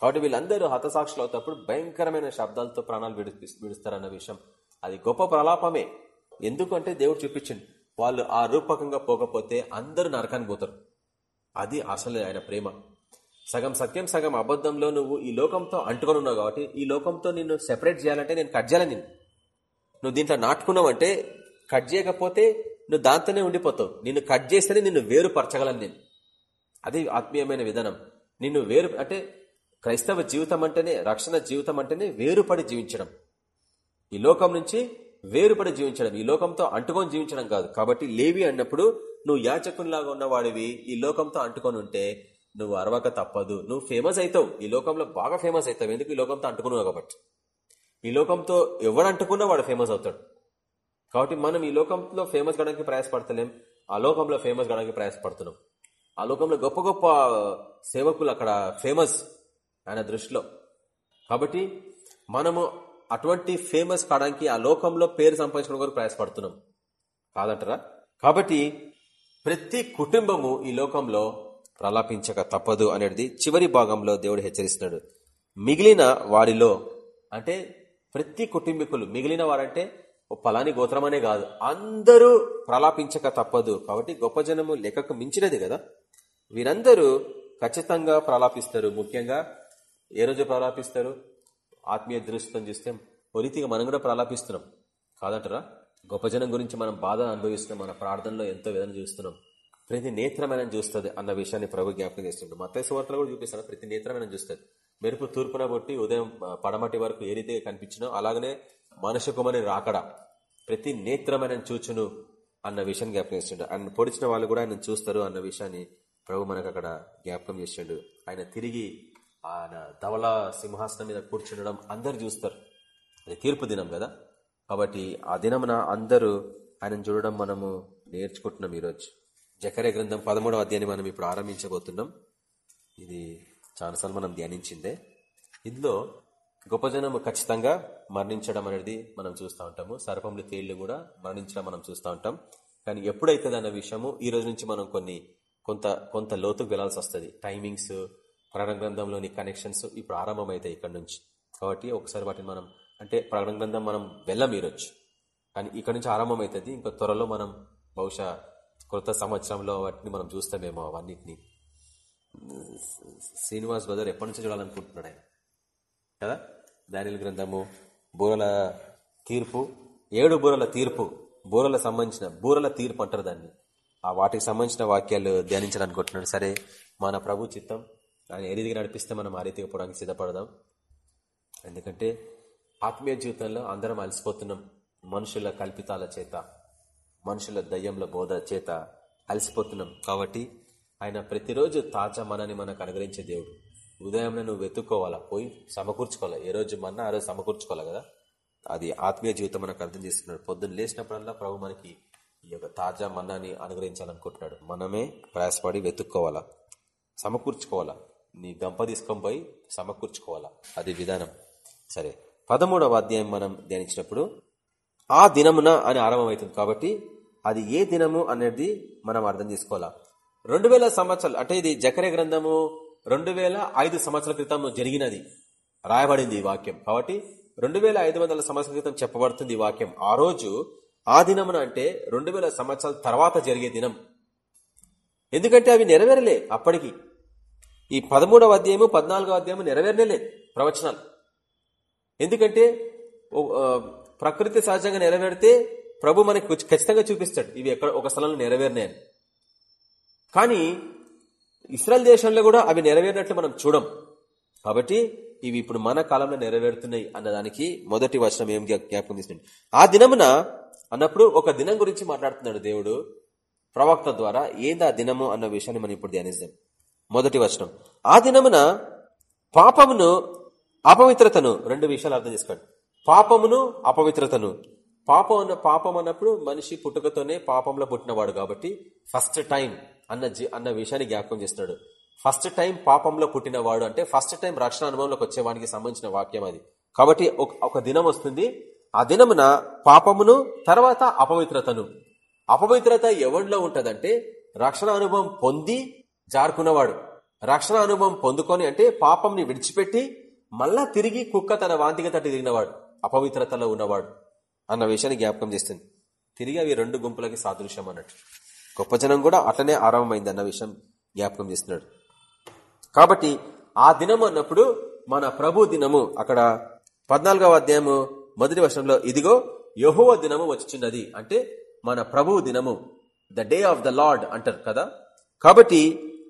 కాబట్టి వీళ్ళందరూ హతసాక్షులు అవుతప్పుడు భయంకరమైన శబ్దాలతో ప్రాణాలు విడిపి విడుస్తారన్న విషయం. అది గొప్ప ప్రలాపమే. ఎందుకంటే దేవుడు చూపించండి వాళ్ళు ఆ రూపకంగా పోకపోతే అందరూ నరకానికి పోతారు. అది అసలు ఆయన ప్రేమ. సగం సత్యం సగం అబద్ధంలో నువ్వు ఈ లోకంతో అంటుకొని ఉన్నావు కాబట్టి ఈ లోకంతో నిన్ను సెపరేట్ చేయాలంటే నేను కట్ చేయాలని నిన్ను. నువ్వు దీంట్లో నాటుకున్నావంటే కట్ చేయకపోతే నువ్వు దాంతోనే ఉండిపోతావు. నిన్ను కట్ చేస్తేనే నిన్ను వేరుపరచగలను నేను. అది ఆత్మీయమైన విధానం. నిన్ను వేరు అంటే క్రైస్తవ జీవితం అంటేనే రక్షణ జీవితం అంటేనే వేరుపడి జీవించడం. ఈ లోకం నుంచి వేరుపడి జీవించడం. ఈ లోకంతో అంటుకొని జీవించడం కాదు. కాబట్టి లేవి అన్నప్పుడు నువ్వు యాచకునిలాగా ఉన్నవాడివి. ఈ లోకంతో అంటుకొని ఉంటే నువ్వు అరవక తప్పదు. నువ్వు ఫేమస్ అవుతావు ఈ లోకంలో బాగా ఫేమస్ అవుతావు ఎందుకు ఈ లోకంతో అంటుకున్నావు కాబట్టి? ఈ లోకంతో ఎవడు అంటుకున్నా వాడు ఫేమస్ అవుతాడు. కాబట్టి మనం ఈ లోకంలో ఫేమస్ కావడానికి ప్రయాసపడతలేం. ఆ లోకంలో ఫేమస్ కావడానికి ప్రయాసపడుతున్నాం. ఆ లోకంలో గొప్ప గొప్ప సేవకులు అక్కడ ఫేమస్ ఆయన దృష్టిలో. కాబట్టి మనము అటువంటి ఫేమస్ కావడానికి ఆ లోకంలో పేరు సంపాదించడం కొరకు ప్రయాసపడుతున్నాం. కాదంటారా? కాబట్టి ప్రతి కుటుంబము ఈ లోకంలో ప్రలాపించక తప్పదు అనేది చివరి భాగంలో దేవుడు హెచ్చరిస్తున్నాడు. మిగిలిన వారిలో అంటే ప్రతి కుటుంబీకులు మిగిలిన వారంటే ఓ పలాని గోత్రమనే కాదు. అందరూ ప్రలాపించక తప్పదు. కాబట్టి గొప్ప జనము లెక్కకు మించినది కదా. వీరందరూ ఖచ్చితంగా ప్రలాపిస్తారు. ముఖ్యంగా ఏ రోజు ప్రలాపిస్తారు? ఆత్మీయ దృష్టితో చూస్తే ఓ మనం కూడా ప్రలాపిస్తున్నాం. కాదంటారా? గొప్ప జనం గురించి మనం బాధ అనుభవిస్తున్నాం. మన ప్రార్థనలో ఎంతో వేదన చూస్తున్నాం. ప్రతి నేత్రమైన చూస్తుంది అన్న విషయాన్ని ప్రభు జ్ఞాపకం చేస్తుంటాం మత సువార్తలు కూడా చూపిస్తాను. ప్రతి నేత్రమైన చూస్తుంది. మెరుపు తూర్పున కొట్టి ఉదయం పడమటి వరకు ఏ రీతిగా కనిపించినో అలాగనే మనుషు రాకడా ప్రతి నేత్రమైన చూచును అన్న విషయాన్ని జ్ఞాపకం చేస్తుండే. ఆయన పొడిచిన వాళ్ళు కూడా ఆయన చూస్తారు అన్న విషయాన్ని ప్రభు మనకు అక్కడ జ్ఞాపకం చేసిండు ఆయన తిరిగి ఆయన ధవల సింహాసనం మీద కూర్చుండడం అందరు చూస్తారు. అది తీర్పు దినం కదా. కాబట్టి ఆ దినమున అందరూ ఆయనను చూడడం మనము నేర్చుకుంటున్నాం ఈరోజు. జకరే గ్రంథం పదమూడవ అధ్యాయాన్ని మనం ఇప్పుడు ఆరంభించబోతున్నాం. ఇది చాలాసార్లు మనం ధ్యానించిందే. ఇందులో గొప్ప జనం ఖచ్చితంగా మరణించడం అనేది మనం చూస్తూ ఉంటాము. సర్పములు తేళ్ళు కూడా మరణించడం మనం చూస్తూ ఉంటాం. కానీ ఎప్పుడైతుంది అన్న విషయము ఈ రోజు నుంచి మనం కొన్ని కొంత కొంత లోతుకు వెళ్ళాల్సి వస్తుంది. టైమింగ్స్ ప్రకటన గ్రంథంలోని కనెక్షన్స్ ఇప్పుడు ఆరంభమవుతాయి ఇక్కడ నుంచి. కాబట్టి ఒకసారి వాటిని మనం అంటే ప్రకటన గ్రంథం మనం వెళ్ళం ఈరోజు. కానీ ఇక్కడ నుంచి ఆరంభమవుతుంది ఇంకా త్వరలో మనం బహుశా కొత్త సంవత్సరంలో వాటిని మనం చూస్తామేమో అవన్నిటిని. శ్రీనివాస్ బ్రదర్ ఎప్పటి నుంచి చూడాలనుకుంటున్నాడు ఆయన. కదా? దానిల గ్రంథము బూరల తీర్పు ఏడు బూరల తీర్పు బూరల సంబంధించిన బూరల తీర్పు అంటారు దాన్ని. ఆ వాటికి సంబంధించిన వాక్యాలు ధ్యానించాలనుకుంటున్నాడు సరే మన ప్రభు చిత్తం ఆయన ఏ రీతిగా నడిపిస్తే మనం ఆ రీతిగా పోవడానికి సిద్ధపడదాం? ఎందుకంటే ఆత్మీయ జీవితంలో అందరం అలసిపోతున్నాం. మనుషుల కల్పితాల చేత. మనుషుల దయ్యంల బోధ చేత అలసిపోతున్నాం. కాబట్టి ఆయన ప్రతిరోజు తాజా మనని మనకు అనుగ్రహించే దేవుడు. ఉదయం నువ్వు వెతుక్కోవాలా? పోయి సమకూర్చుకోవాలా? ఏ రోజు మన్నా ఆ రోజు సమకూర్చుకోవాలి కదా? అది ఆత్మీయ జీవితం మనకు అర్థం చేసుకున్నాడు. పొద్దున్న లేచినప్పుడల్లా ప్రభు మనకి ఈ యొక్క తాజా మన్నాన్ని అనుగ్రహించాలనుకుంటున్నాడు. మనమే ప్రయాసపడి వెతుక్కోవాలా? సమకూర్చుకోవాలా? నీ గంప తీసుకొని పోయి సమకూర్చుకోవాలా? అది విధానం. సరే. పదమూడవ అధ్యాయం మనం ధ్యానించినప్పుడు ఆ దినమున అని ఆరంభమవుతుంది. కాబట్టి అది ఏ దినము అనేది మనం అర్థం చేసుకోవాలా? రెండు వేల సంవత్సరాలు అంటే ఇది జకరే గ్రంథము రెండు వేల ఐదు సంవత్సరాల క్రితం జరిగినది. రాయబడింది ఈ వాక్యం. కాబట్టి రెండు వేల ఐదు వందల సంవత్సరాల క్రితం చెప్పబడుతుంది ఈ వాక్యం. ఆ రోజు ఆ దినమున అంటే రెండు వేల సంవత్సరాల తర్వాత జరిగే దినం. ఎందుకంటే అవి నెరవేరలే అప్పటికి. ఈ పదమూడవ అధ్యాయము పద్నాలుగో అధ్యాయము నెరవేరలే ప్రవచనాలు. ఎందుకంటే ప్రకృతి సహజంగా నెరవేరితే ప్రభు మనకి ఖచ్చితంగా చూపిస్తాడు. ఇవి ఎక్కడ ఒక స్థలంలో నెరవేరినాయని కానీ ఇస్రాయల్ దేశంలో కూడా అవి నెరవేరినట్లు మనం చూడం. కాబట్టి ఇవి ఇప్పుడు మన కాలంలో నెరవేరుతున్నాయి అన్నదానికి మొదటి వచనం ఏం జ్ఞాపకం తీసుకుంది ఆ దినమున అన్నప్పుడు ఒక దినం గురించి మాట్లాడుతున్నాడు దేవుడు ప్రవక్త ద్వారా. ఏంది ఆ దినము అన్న విషయాన్ని మనం ఇప్పుడు ధ్యానిస్తాం మొదటి వచనం. ఆ దినమున పాపమును అపవిత్రతను రెండు విషయాలు అర్థం చేసుకోండి. పాపమును అపవిత్రతను. పాపం అన్న పాపం అన్నప్పుడు మనిషి పుట్టుకతోనే పాపంలో పుట్టినవాడు కాబట్టి ఫస్ట్ టైం అన్న అన్న విషయాన్ని జ్ఞాపకం చేస్తున్నాడు. ఫస్ట్ టైం పాపంలో పుట్టినవాడు అంటే ఫస్ట్ టైం రక్షణ అనుభవంలోకి వచ్చేవాడికి సంబంధించిన వాక్యం అది. కాబట్టి ఒక- ఒక దినం వస్తుంది. ఆ దినమున పాపమును తర్వాత అపవిత్రతను. అపవిత్రత ఎవరిలో ఉంటుందంటే రక్షణ అనుభవం పొంది జారుకున్నవాడు. రక్షణ అనుభవం పొందుకొని అంటే పాపంని విడిచిపెట్టి మళ్ళా తిరిగి కుక్క తన వాంతిగా తట్టి తిరిగినవాడు. అపవిత్రతలో ఉన్నవాడు అన్న విషయాన్ని జ్ఞాపకం చేస్తుంది. తిరిగి అవి రెండు గుంపులకి సాదృశ్యం అన్నట్టు. గొప్ప జనం కూడా అట్లనే ఆరంభమైంది అన్న విషయం జ్ఞాపకం చేస్తున్నాడు. కాబట్టి ఆ దినము అన్నప్పుడు మన ప్రభు దినము అక్కడ పద్నాలుగవ అధ్యాయము మొదటి వర్షంలో ఇదిగో యహోవ దినము వచ్చిచున్నది అంటే మన ప్రభు దినము the day of the lord అంటారు కదా. కాబట్టి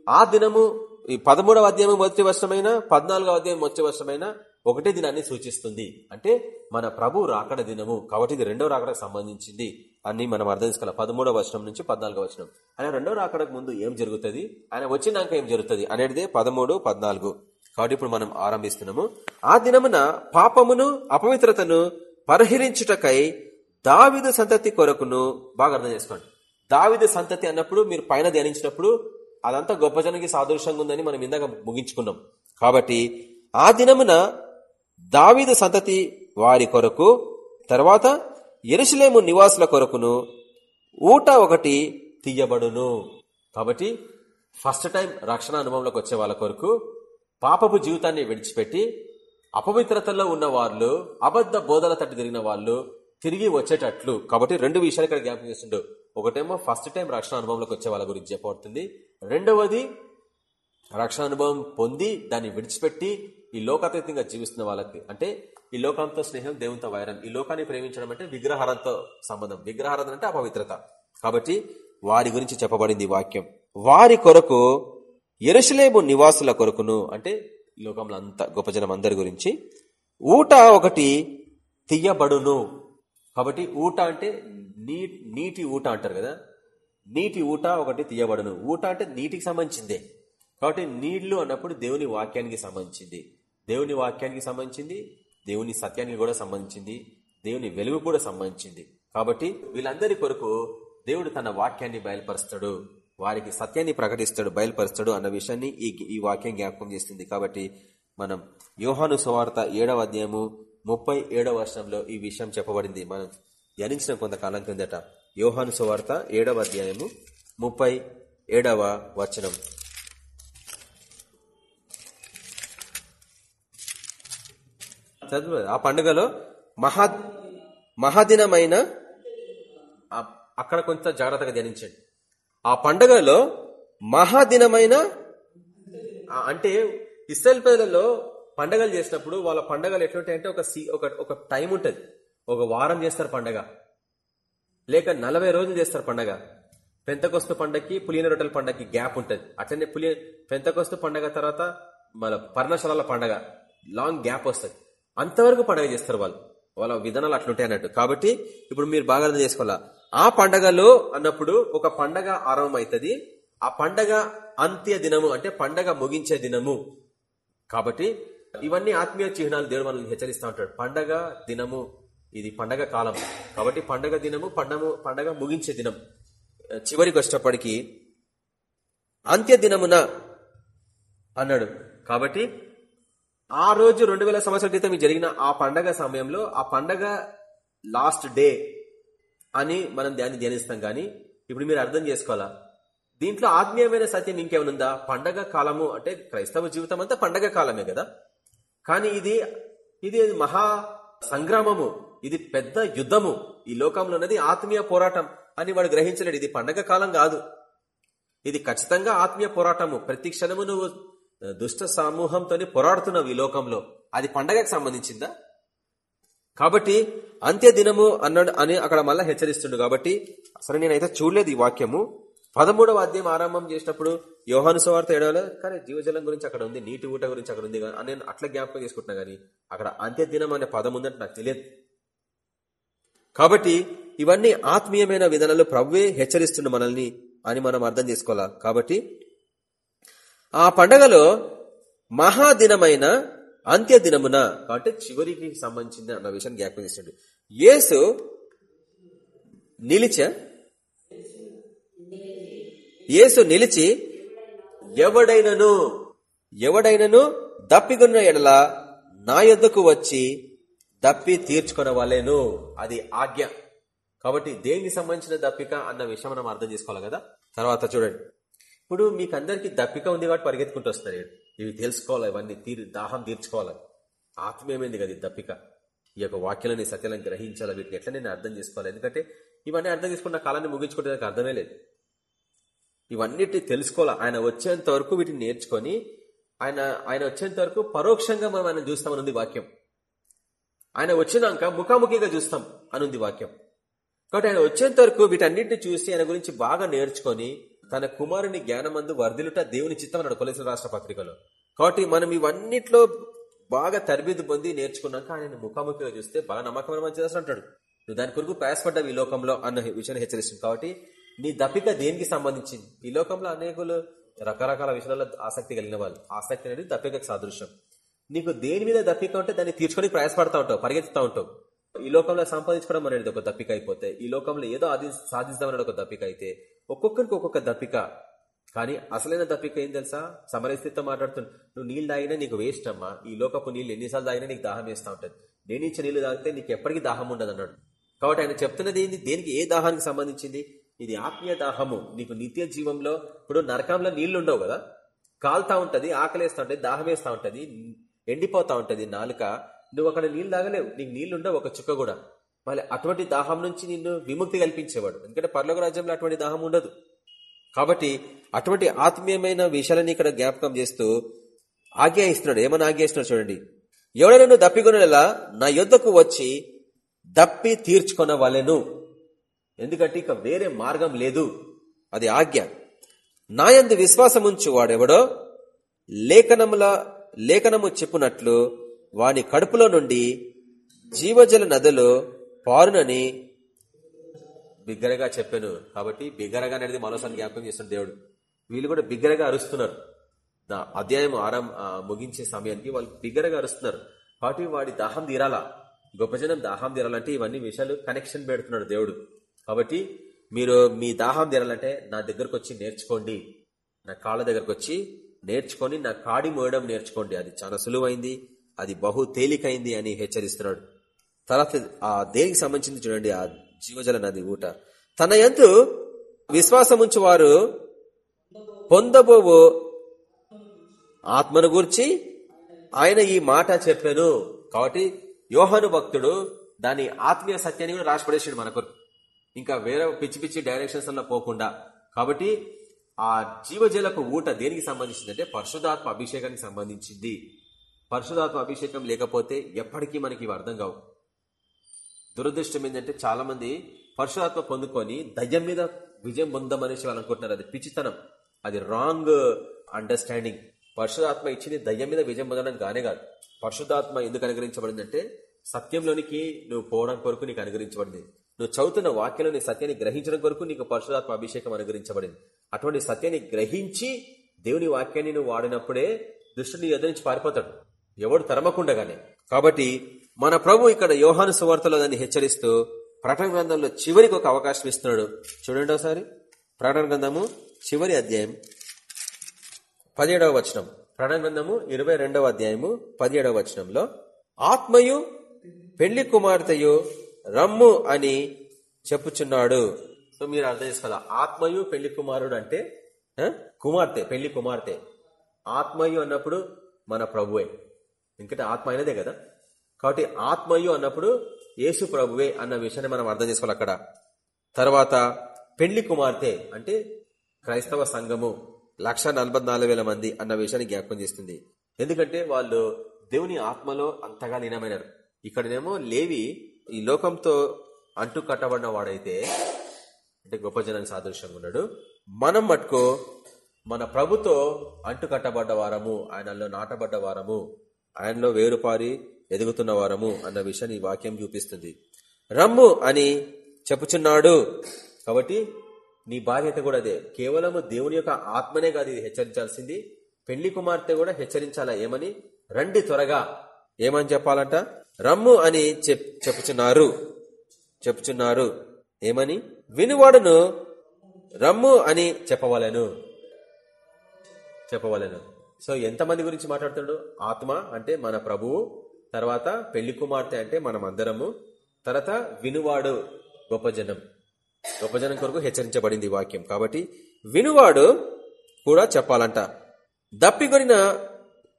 ఆ దినము ఈ పదమూడవ అధ్యాయం మొదటి వర్షమైన పద్నాలుగవ అధ్యాయం మొదటి వర్షమైన ఒకటే దినాన్ని సూచిస్తుంది. అంటే మన ప్రభు రాకడ దినము కాబట్టి ఇది రెండవ రాకడకు సంబంధించింది అని మనం అర్థం చేసుకోవాలి. పదమూడవ వచనం నుంచి పద్నాలుగో వచనం. ఆయన రెండవ రాకడకు ముందు ఏం జరుగుతుంది? ఆయన వచ్చినాక ఏం జరుగుతుంది? అనేది పదమూడు పద్నాలుగు. కాబట్టి ఇప్పుడు మనం ఆరంభిస్తున్నాము. ఆ దినమున పాపమును అపవిత్రతను పరిహరించుటకై దావిదు సంతతి కొరకును బాగా అర్థం చేసుకోండి. దావిదు సంతతి అన్నప్పుడు మీరు పైన ధ్యానించినప్పుడు అదంతా గొప్ప జనకి సాదృశ్యంగా ఉందని మనం ఇందాక ముగించుకున్నాం. కాబట్టి ఆ దినమున దావిద సంతతి వారి కొరకు తర్వాత ఎరుసలేము నివాసుల కొరకును ఊట ఒకటి తీయబడును. కాబట్టి ఫస్ట్ టైం రక్షణ అనుభవంలోకి వచ్చే వాళ్ళ కొరకు పాపపు జీవితాన్ని విడిచిపెట్టి అపవిత్రతలో ఉన్న వాళ్ళు అబద్ధ బోధల తట్టు తిరిగిన వాళ్ళు తిరిగి వచ్చేటట్లు. కాబట్టి రెండు విషయాలు ఇక్కడ జ్ఞాపకం చేస్తుండో. ఒకటేమో ఫస్ట్ టైం రక్షణ అనుభవంలోకి వచ్చే వాళ్ళ గురించి చెప్పబడుతుంది. రెండవది రక్షణ అనుభవం పొంది దాన్ని విడిచిపెట్టి ఈ లోకాతీతంగా జీవిస్తున్న వాళ్ళకి అంటే ఈ లోకంతో స్నేహం దేవునితో వైరం ఈ లోకాన్ని ప్రేమించడం అంటే విగ్రహారంతో సంబంధం. విగ్రహారాధన అంటే అపవిత్రత. కాబట్టి వారి గురించి చెప్పబడింది వాక్యం. వారి కొరకు ఎరుసలేము నివాసుల కొరకును అంటే ఈ లోకంలో అంత గొప్ప జనం అందరి గురించి ఊట ఒకటి తీయబడును. కాబట్టి ఊట అంటే నీటి ఊట అంటారు కదా? నీటి ఊట ఒకటి తీయబడును. ఊట అంటే నీటికి సంబంధించిందే. కాబట్టి నీళ్ళు అన్నప్పుడు దేవుని వాక్యానికి సంబంధించింది. దేవుని వాక్యానికి సంబంధించింది దేవుని సత్యానికి కూడా సంబంధించింది దేవుని వెలుగు కూడా సంబంధించింది. కాబట్టి వీళ్ళందరి కొరకు దేవుడు తన వాక్యాన్ని బయలుపరుస్తాడు వారికి సత్యాన్ని ప్రకటిస్తాడు బయలుపరుస్తాడు అన్న విషయాన్ని ఈ ఈ వాక్యం జ్ఞాపకం చేస్తుంది. కాబట్టి మనం యోహాను సువార్త ఏడవ అధ్యాయము ముప్పై ఏడవ వర్షంలో ఈ విషయం చెప్పబడింది. మనం ధ్యానించిన కొంతకాలం కిందట యోహాను సువార్త ఏడవ అధ్యాయము ముప్పై ఏడవ వచనం. చదువు. ఆ పండుగలో మహా మహాదినమైన అక్కడ కొంత జాగ్రత్తగా ధ్యానించండి. ఆ పండుగలో మహాదినమైన అంటే ఇస్రాయల్ ప్రజలలో పండగలు చేసినప్పుడు వాళ్ళ పండగలు ఎట్లుంటాయంటే ఒక ఒక ఒక టైం ఉంటుంది. ఒక వారం చేస్తారు పండగ. లేక నలభై రోజులు చేస్తారు పండగ. పెంతకొస్తు పండగకి పులియన రొట్టెల పండగకి గ్యాప్ ఉంటుంది. అట్లనే పులి పెంతకొస్తు పండగ తర్వాత మన పర్ణశాల పండగ. లాంగ్ గ్యాప్ వస్తుంది. అంతవరకు పండగ చేస్తారు వాళ్ళు. వాళ్ళ విధానాలు అట్లుంటాయి అన్నట్టు. కాబట్టి ఇప్పుడు మీరు బాగా అర్థం చేసుకోవాలా? ఆ పండగలో అన్నప్పుడు ఒక పండగ ఆరంభం అవుతుంది ఆ పండగ అంత్య దినము అంటే పండగ ముగించే దినము. కాబట్టి ఇవన్నీ ఆత్మీయ చిహ్నాలు దేవుడు మనల్ని హెచ్చరిస్తూ ఉంటాడు. పండగ దినము ఇది పండగ కాలం. కాబట్టి పండగ దినము పండము పండగ ముగించే దినం. చివరికి వచ్చేటప్పటికి అంత్య దినమున అన్నాడు. కాబట్టి ఆ రోజు రెండు వేల సంవత్సరాల క్రితం జరిగిన ఆ పండగ సమయంలో ఆ పండగ లాస్ట్ డే అని మనం దాన్ని ధ్యానిస్తాం. కానీ ఇప్పుడు మీరు అర్థం చేసుకోవాలా? దీంట్లో ఆత్మీయమైన సత్యం ఇంకేమనుందా? పండగ కాలము అంటే క్రైస్తవ జీవితం అంతా పండగ కాలమే కదా? కానీ ఇది ఇది మహా సంగ్రామము ఇది పెద్ద యుద్ధము. ఈ లోకంలో ఉన్నది ఆత్మీయ పోరాటం అని వాడు గ్రహించలేడు. ఇది పండగ కాలం కాదు. ఇది ఖచ్చితంగా ఆత్మీయ పోరాటము. ప్రతి క్షణము నువ్వు దుష్ట సమూహంతో పోరాడుతున్నావు ఈ లోకంలో. అది పండగకు సంబంధించిందా? కాబట్టి అంత్య దినము అన్నాడు అని అక్కడ మళ్ళీ హెచ్చరిస్తుండు కాబట్టి అసలు నేనైతే చూడలేదు ఈ వాక్యము. పదమూడవ అధ్యాయం ఆరంభం చేసినప్పుడు యోహాను సువార్త ఏడవలో కానీ జీవజలం గురించి అక్కడ ఉంది నీటి ఊట గురించి అక్కడ ఉంది అని నేను అట్లా జ్ఞాపకం చేసుకుంటున్నా గానీ అక్కడ అంత్య దినం అనే పదం ఉందంటే నాకు తెలియదు. కాబట్టి ఇవన్నీ ఆత్మీయమైన విధానాలు ప్రవ్వే హెచ్చరిస్తుండే మనల్ని అని మనం అర్థం చేసుకోవాలా? కాబట్టి ఆ పండగలో మహాదినమైన అంత్య దినమున కాబట్టి చివరికి సంబంధించిన అన్న విషయాన్ని జ్ఞాపకం చేస్తాడు యేసు నిలిచ యేసు నిలిచి ఎవడైనను ఎవడైనను దప్పిగొన్న ఎడల నా యొద్దకు వచ్చి దప్పి తీర్చుకునవలేను. అది ఆజ్ఞ. కాబట్టి దేనికి సంబంధించిన దప్పిక అన్న విషయం మనం అర్థం చేసుకోవాలి కదా. తర్వాత చూడండి. ఇప్పుడు మీకు అందరికీ దప్పిక ఉంది కాబట్టి పరిగెత్తుకుంటూ వస్తున్నారు ఇవి తెలుసుకోవాలి ఇవన్నీ తీరు దాహం తీర్చుకోవాలి. ఆత్మీయమైంది కదా దప్పిక. ఈ యొక్క వాక్యాలని సత్యాలను గ్రహించాలి వీటిని ఎట్లా నేను అర్థం చేసుకోవాలి? ఎందుకంటే ఇవన్నీ అర్థం చేసుకున్న కాలాన్ని ముగించుకుంటే నాకు అర్థమే లేదు. ఇవన్నిటి తెలుసుకోవాలి. ఆయన వచ్చేంత వరకు వీటిని నేర్చుకొని ఆయన ఆయన వచ్చేంత వరకు పరోక్షంగా మనం ఆయన చూస్తామనుంది వాక్యం. ఆయన వచ్చినాక ముఖాముఖిగా చూస్తాం అనుంది వాక్యం. కాబట్టి ఆయన వచ్చేంత వరకు వీటన్నిటిని చూసి ఆయన గురించి బాగా నేర్చుకొని తన కుమారుని జ్ఞానమందు వర్ధిలుట దేవుని చిత్తం అన్నాడు కొలసిన రాష్ట్ర పత్రికలో. కాబట్టి మనం ఇవన్నిట్లో బాగా తరబిది పొంది నేర్చుకున్నాక ఆయన ముఖాముఖిగా చూస్తే బాగా నమ్మకమైన మంచి చేస్తాడు అంటాడు. నువ్వు దాని కొరకు ప్రయాసపడ్డావు ఈ లోకంలో అన్న విషయాన్ని హెచ్చరిస్తుంది. కాబట్టి నీ దప్పిక దేనికి సంబంధించింది ఈ లోకంలో అనేకులు రకరకాల విషయాలలో ఆసక్తి కలిగిన వాళ్ళు. ఆసక్తి అనేది దప్పికకు సాదృశ్యం. నీకు దేని మీద దప్పిక ఉంటే దాన్ని తీర్చుకొని ప్రయాసపడతా ఉంటావు పరిగెత్తుతా ఉంటావు. ఈ లోకంలో సంపాదించుకోవడం అనేది ఒక దప్పిక అయిపోతే ఈ లోకంలో ఏదో అది సాధిస్తామనేది ఒక దప్పిక అయితే ఒక్కొక్కరికి ఒక్కొక్క దప్పిక. కానీ అసలైన దప్పిక ఏం తెలుసా? సమరస్థితితో మాట్లాడుతున్నా నువ్వు నీళ్ళు తాగినా నీకు వేస్ట్ అమ్మా. ఈ లోకపు నీళ్ళు ఎన్నిసార్లు తాగినా నీకు దాహం వేస్తూ ఉంటుంది. నేను ఇచ్చే నీళ్ళు తాగితే నీకు ఎప్పటికీ దాహం ఉండదు అన్నాడు. కాబట్టి ఆయన చెప్తున్నది ఏంది? దేనికి ఏ దాహానికి సంబంధించింది? ఇది ఆత్మీయ దాహము. నీకు నిత్య జీవంలో ఇప్పుడు నరకంలో నీళ్ళు ఉండవు కదా? కాలుతా ఉంటది ఆకలేస్తా ఉంటది దాహం వేస్తూ ఉంటది ఎండిపోతా ఉంటది నాలుక. నువ్వు అక్కడ నీళ్ళు తాగలేవు. నీకు నీళ్ళుండవు ఒక చుక్క కూడా. మళ్ళీ అటువంటి దాహం నుంచి నిన్ను విముక్తి కల్పించేవాడు. ఎందుకంటే పర్లోక రాజ్యంలో అటువంటి దాహం ఉండదు. కాబట్టి అటువంటి ఆత్మీయమైన విషయాలని ఇక్కడ జ్ఞాపకం చేస్తూ ఆజ్ఞా ఇస్తున్నాడు ఏమని ఆజ్ఞా ఇస్తున్నాడు చూడండి. ఎవడైనా దప్పికొనలా నా యుద్ధకు వచ్చి దప్పి తీర్చుకొన వలెను ఎందుకంటే ఇక వేరే మార్గం లేదు. అది ఆజ్ఞ. నాయందు విశ్వాసముంచు వాడెవడో లేఖనముల లేఖనము చెప్పునట్లు వాని కడుపులో నుండి జీవజల నదులు పారునని బిగ్గరగా చెప్పాను. కాబట్టి బిగ్గరగా అనేది మరోసారి జ్ఞాపకం చేస్తున్న దేవుడు. వీళ్ళు కూడా బిగ్గరగా అరుస్తున్నారు. అధ్యాయం ఆరం ముగించే సమయానికి వాళ్ళు బిగ్గరగా అరుస్తున్నారు. కాబట్టి వాడి దాహం తీరాలా? గొప్ప జనం దాహం తీరాలంటే ఇవన్నీ విషయాలు కనెక్షన్ పెడుతున్నాడు దేవుడు. కాబట్టి మీరు మీ దాహం తీరాలంటే నా దగ్గరకు వచ్చి నేర్చుకోండి. నా కాళ్ళ దగ్గరకు వచ్చి నేర్చుకొని నా కాడి మోయడం నేర్చుకోండి. అది చాలా సులువైంది. అది బహు తేలికైంది అని హెచ్చరిస్తున్నాడు. తర్వాత ఆ దేనికి సంబంధించింది చూడండి ఆ జీవజల నది ఊట. తన ఎందు విశ్వాసముంచు వారు పొందబోవు ఆత్మను గూర్చి ఆయన ఈ మాట చెప్పాను. కాబట్టి యోహను భక్తుడు దాని ఆత్మీయ సత్యాన్ని కూడా రాసిపడేసాడు మనకు ఇంకా వేరే పిచ్చి పిచ్చి డైరెక్షన్స్ అలా పోకుండా. కాబట్టి ఆ జీవజలకు ఊట దేనికి సంబంధించింది అంటే పరిశుధాత్మ అభిషేకానికి సంబంధించింది. పరిశుధాత్మ అభిషేకం లేకపోతే ఎప్పటికీ మనకి ఇవి అర్థం కావు. దురదృష్టం ఏంటంటే చాలా మంది పరశురాత్మ పొందుకొని దయ్యం మీద విజయం పొందమనేసి వాళ్ళు అనుకుంటున్నారు. అది పిచ్చితనం. అది రాంగ్ అండర్స్టాండింగ్ పరశురాత్మ ఇచ్చింది దయ్యం మీద విజయం పొందడం గానే కాదు. పరిశుధాత్మ ఎందుకు అనుగ్రహించబడిందంటే సత్యంలోనికి నువ్వు పోవడం కొరకు నీకు అనుగ్రహించబడింది. నువ్వు చదువుతున్న వాక్యంలోని సత్యాన్ని గ్రహించడం కొరకు నీకు పరశురాత్మ అభిషేకం అనుగ్రహించబడింది. అటువంటి సత్యాన్ని గ్రహించి దేవుని వాక్యాన్ని నువ్వు వాడినప్పుడే దుష్టుని ఎదురించి పారిపోతాడు. ఎవడు తరమకుండగానే. కాబట్టి మన ప్రభు ఇక్కడ యోహాను సువార్తలో దాన్ని హెచ్చరిస్తూ ప్రకటన గ్రంథంలో చివరికి ఒక అవకాశం ఇస్తున్నాడు. చూడండి ఒకసారి. ప్రకటన గ్రంథము చివరి అధ్యాయం. పదిహేడవ వచనం. ప్రకటన గ్రంథము ఇరవై రెండవ అధ్యాయము పదిహేడవ వచనంలో ఆత్మయు పెళ్ళి కుమార్తెయు రమ్ము అని చెప్పుచున్నాడు. సో మీరు అర్థం చేసుకోవాలి? ఆత్మయు పెళ్ళి కుమారుడు అంటే కుమార్తె పెళ్ళి కుమార్తె. ఆత్మయు అన్నప్పుడు మన ప్రభువే. ఎందుకంటే ఆత్మ అయినదే కదా. కాబట్టి ఆత్మయు అన్నప్పుడు యేసు ప్రభువే అన్న విషయాన్ని మనం అర్థం చేసుకోవాలి అక్కడ. తర్వాత పెళ్ళి కుమార్తె అంటే క్రైస్తవ సంఘము లక్ష మంది అన్న విషయాన్ని జ్ఞాపకం చేస్తుంది. ఎందుకంటే వాళ్ళు దేవుని ఆత్మలో అంతగా లీనమైనారు. ఇక్కడనేమో లేవి ఈ లోకంతో అంటు కట్టబడిన వాడైతే అంటే గొప్ప జనానికి సాదృశ్యంగా ఉన్నాడు. మనం మట్టుకో మన ప్రభుతో అంటు కట్టబడ్డ వారము ఆయనలో నాటబడ్డ వారము ఆయనలో వేరుపారి ఎదుగుతున్న వారము అన్న విషయాన్ని వాక్యం చూపిస్తుంది. రమ్ము అని చెప్పుచున్నాడు. కాబట్టి నీ బాధ్యత కూడా అదే. కేవలము దేవుని యొక్క ఆత్మనే కాదు ఇది హెచ్చరించాల్సింది. పెళ్ళి కుమార్తె కూడా హెచ్చరించాలా? ఏమని? రండి త్వరగా. ఏమని చెప్పాలంట? రమ్ము అని చెప్పుచున్నారు. చెప్పుచున్నారు. ఏమని? వినువాడును. రమ్ము అని చెప్పవలను. చెప్పవలను. సో ఎంతమంది గురించి మాట్లాడుతున్నాడు? ఆత్మ అంటే మన ప్రభువు తర్వాత పెళ్ళి కుమార్తె అంటే మనం అందరము తర్వాత వినువాడు గొప్ప జనం. గొప్ప జనం కొరకు హెచ్చరించబడింది వాక్యం. కాబట్టి వినువాడు కూడా చెప్పాలంట. దప్పిగొరిన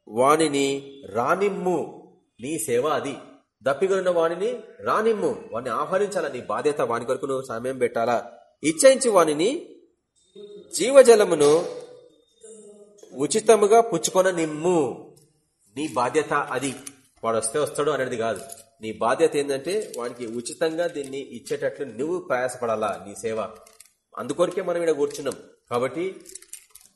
వాణిని రానిమ్ము నీ సేవ అది. దప్పిగొరిన వాణిని రానిమ్ము వాణ్ణి ఆహ్వానించాలా? నీ బాధ్యత వాని కొరకు నువ్వు సమయం పెట్టాలా? ఇచ్చయించి వాణిని జీవజలమును ఉచితముగా పుచ్చుకొన నిమ్ము నీ బాధ్యత అది. వాడు వస్తే వస్తాడు అనేది కాదు. నీ బాధ్యత ఏంటంటే వానికి ఉచితంగా దీన్ని ఇచ్చేటట్లు నువ్వు ప్రయాసపడాలా నీ సేవ. అందుకొరికే మనం ఇక్కడ కూర్చున్నాం. కాబట్టి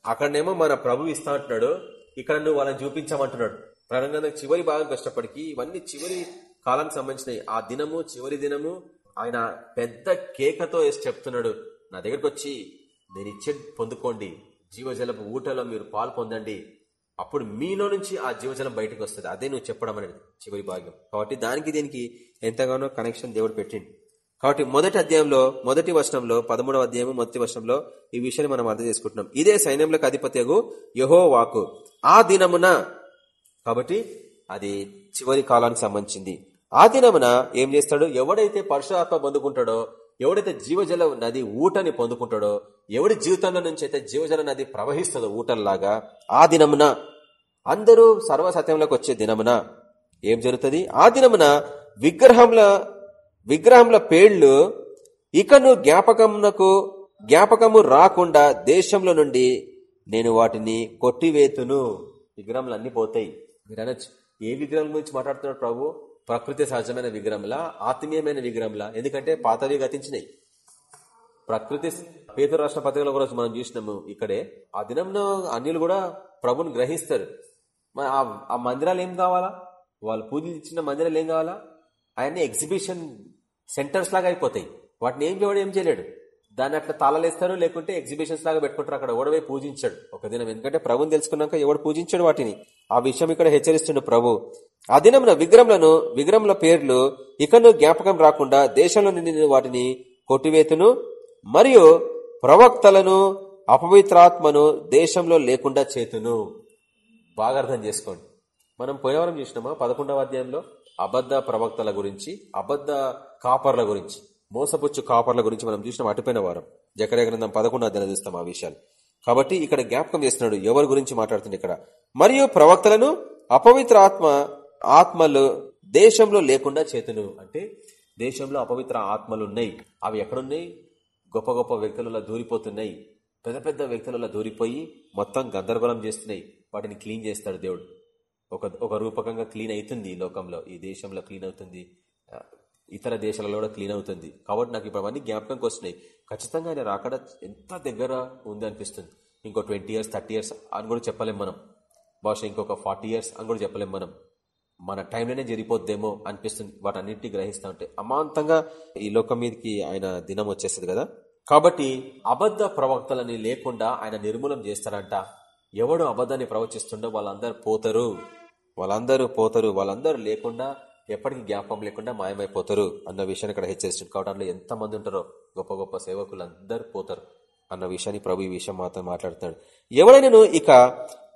అక్కడనేమో మన ప్రభు ఇస్తా అంటున్నాడు. ఇక్కడ నువ్వు వాళ్ళని చూపించమంటున్నాడు. ప్రకటన చివరి భాగం కష్టపడికి ఇవన్నీ చివరి కాలానికి సంబంధించినవి. ఆ దినము చివరి దినము ఆయన పెద్ద కేకతో వేసి చెప్తున్నాడు. నా దగ్గరకు వచ్చి నేను ఇచ్చే పొందుకోండి. జీవజలపు ఊటలో మీరు పాలు పొందండి. అప్పుడు మీలో నుంచి ఆ జీవజలం బయటకు వస్తుంది. అదే నువ్వు చెప్పడం అనేది చివరి భాగ్యం కాబట్టి దానికి దీనికి ఎంతగానో కనెక్షన్ దేవుడు పెట్టింది కాబట్టి మొదటి అధ్యాయంలో మొదటి వర్షంలో పదమూడవ అధ్యాయం మొదటి వర్షంలో ఈ విషయాన్ని మనం అర్థం చేసుకుంటున్నాం. ఇదే సైన్యంలోకి అధిపత్యగు యహో వాకు ఆ దినమున కాబట్టి అది చివరి కాలానికి సంబంధించింది. ఆ దినమున ఏం చేస్తాడు? ఎవడైతే పరశురాత్మ పొందుకుంటాడో ఎవడైతే జీవజల నది ఊటని పొందుకుంటాడో ఎవడి జీవితంలో నుంచి అయితే జీవజల నది ప్రవహిస్తుందో ఊటల్లాగా ఆ దినమున అందరూ సర్వసత్యంలోకి వచ్చే దినమున ఏం జరుగుతుంది? ఆ దినమున విగ్రహంల విగ్రహంల పేళ్ళు ఇకను జ్ఞాపకమునకు జ్ఞాపకము రాకుండా దేశంలో నుండి నేను వాటిని కొట్టివేతును. విగ్రహంలు అన్ని పోతాయి. మీరు అనొచ్చు. ఏ విగ్రహం గురించి మాట్లాడుతున్నాడు ప్రభు? ప్రకృతి సహజమైన విగ్రహంలా ఆత్మీయమైన విగ్రహంలా. ఎందుకంటే పాతవి గతించినాయి ప్రకృతి పేదరు రాష్ట్ర పత్రికల ఒకరోజు మనం చూసినాము ఇక్కడే. ఆ దినంలో అన్యులు కూడా ప్రభుని గ్రహిస్తారు. ఆ- మందిరాలు ఏం కావాలా? వాళ్ళు పూజలు ఇచ్చిన మందిరాలు ఏం కావాలా? ఆయన్ని ఎగ్జిబిషన్ సెంటర్స్ లాగా అయిపోతాయి. వాటిని ఏం చేయడం ఏం చేయలేడు. దాన్ని అట్లా తాళలేస్తారు లేకుంటే ఎగ్జిబిషన్స్ లాగా పెట్టుకుంటారు. అక్కడ ఓడవే పూజించాడు. ఒక దినం. ఎందుకంటే ప్రభుని తెలుసుకున్నాక ఎవడు పూజించాడు వాటిని. ఆ విషయం ఇక్కడ హెచ్చరిస్తుండు ప్రభు. ఆ దినమున విగ్రహములను విగ్రహముల పేర్లు ఇకను జ్ఞాపకం రాకుండా దేశంలో నిండిన వాటిని కొట్టివేతును మరియు ప్రవక్తలను అపవిత్రాత్మను దేశంలో లేకుండా చేతును. బాగా అర్థం చేసుకోండి. మనం పోయినవరం చూసినామా? పదకొండవ అధ్యాయంలో అబద్ధ ప్రవక్తల గురించి అబద్ధ కాపర్ల గురించి మోసపుచ్చు కాపర్ల గురించి మనం చూసినాం అటుపోయిన వారం. జకరే గ్రంథం పదకొండు అధ్యాయం చూస్తాం ఆ విషయాలు. కాబట్టి ఇక్కడ జ్ఞాపకం చేస్తున్నాడు ఎవరి గురించి మాట్లాడుతుంది ఇక్కడ? మరియు ప్రవక్తలను అపవిత్ర ఆత్మ ఆత్మలు దేశంలో లేకుండా చేతును అంటే దేశంలో అపవిత్ర ఆత్మలు ఉన్నాయి. అవి ఎక్కడున్నాయి? గొప్ప గొప్ప వ్యక్తులలో దూరిపోతున్నాయి. పెద్ద పెద్ద వ్యక్తులలో దూరిపోయి మొత్తం గందరగోళం చేస్తున్నాయి. వాటిని క్లీన్ చేస్తాడు దేవుడు. ఒక ఒక రూపకంగా క్లీన్ అవుతుంది ఈ లోకంలో. ఈ దేశంలో క్లీన్ అవుతుంది. ఇతర దేశాలలో కూడా క్లీన్ అవుతుంది. కాబట్టి నాకు ఇప్పుడు అవన్నీ జ్ఞాపకంకి వస్తున్నాయి. ఖచ్చితంగా ఆయన రాకడ ఎంత దగ్గర ఉంది అనిపిస్తుంది. ఇంకో ట్వంటీ ఇయర్స్ థర్టీ ఇయర్స్ అని కూడా చెప్పలేం మనం. బహుశా ఇంకొక ఫార్టీ ఇయర్స్ అని కూడా చెప్పలేం మనం. మన టైంలోనే జరిగిపోద్దేమో అనిపిస్తుంది. వాటన్నింటినీ గ్రహిస్తూ ఉంటే అమాంతంగా ఈ లోకం మీదకి ఆయన దినం వచ్చేస్తుంది కదా. కాబట్టి అబద్ధ ప్రవక్తలని లేకుండా ఆయన నిర్మూలం చేస్తారంట. ఎవడు అబద్ధాన్ని ప్రవచిస్తుండో వాళ్ళందరూ పోతారు. వాళ్ళందరూ పోతారు. వాళ్ళందరూ లేకుండా ఎప్పటికీ జ్ఞాపకం లేకుండా మాయమైపోతారు అన్న విషయాన్ని ఇక్కడ హెచ్చరిస్తుంది కాబట్టి అందులో ఎంతమంది ఉంటారో గొప్ప గొప్ప సేవకులు అందరూ పోతారు అన్న విషయాన్ని ప్రభు ఈ విషయం మాత్రం మాట్లాడుతున్నాడు. ఎవడైనా ఇక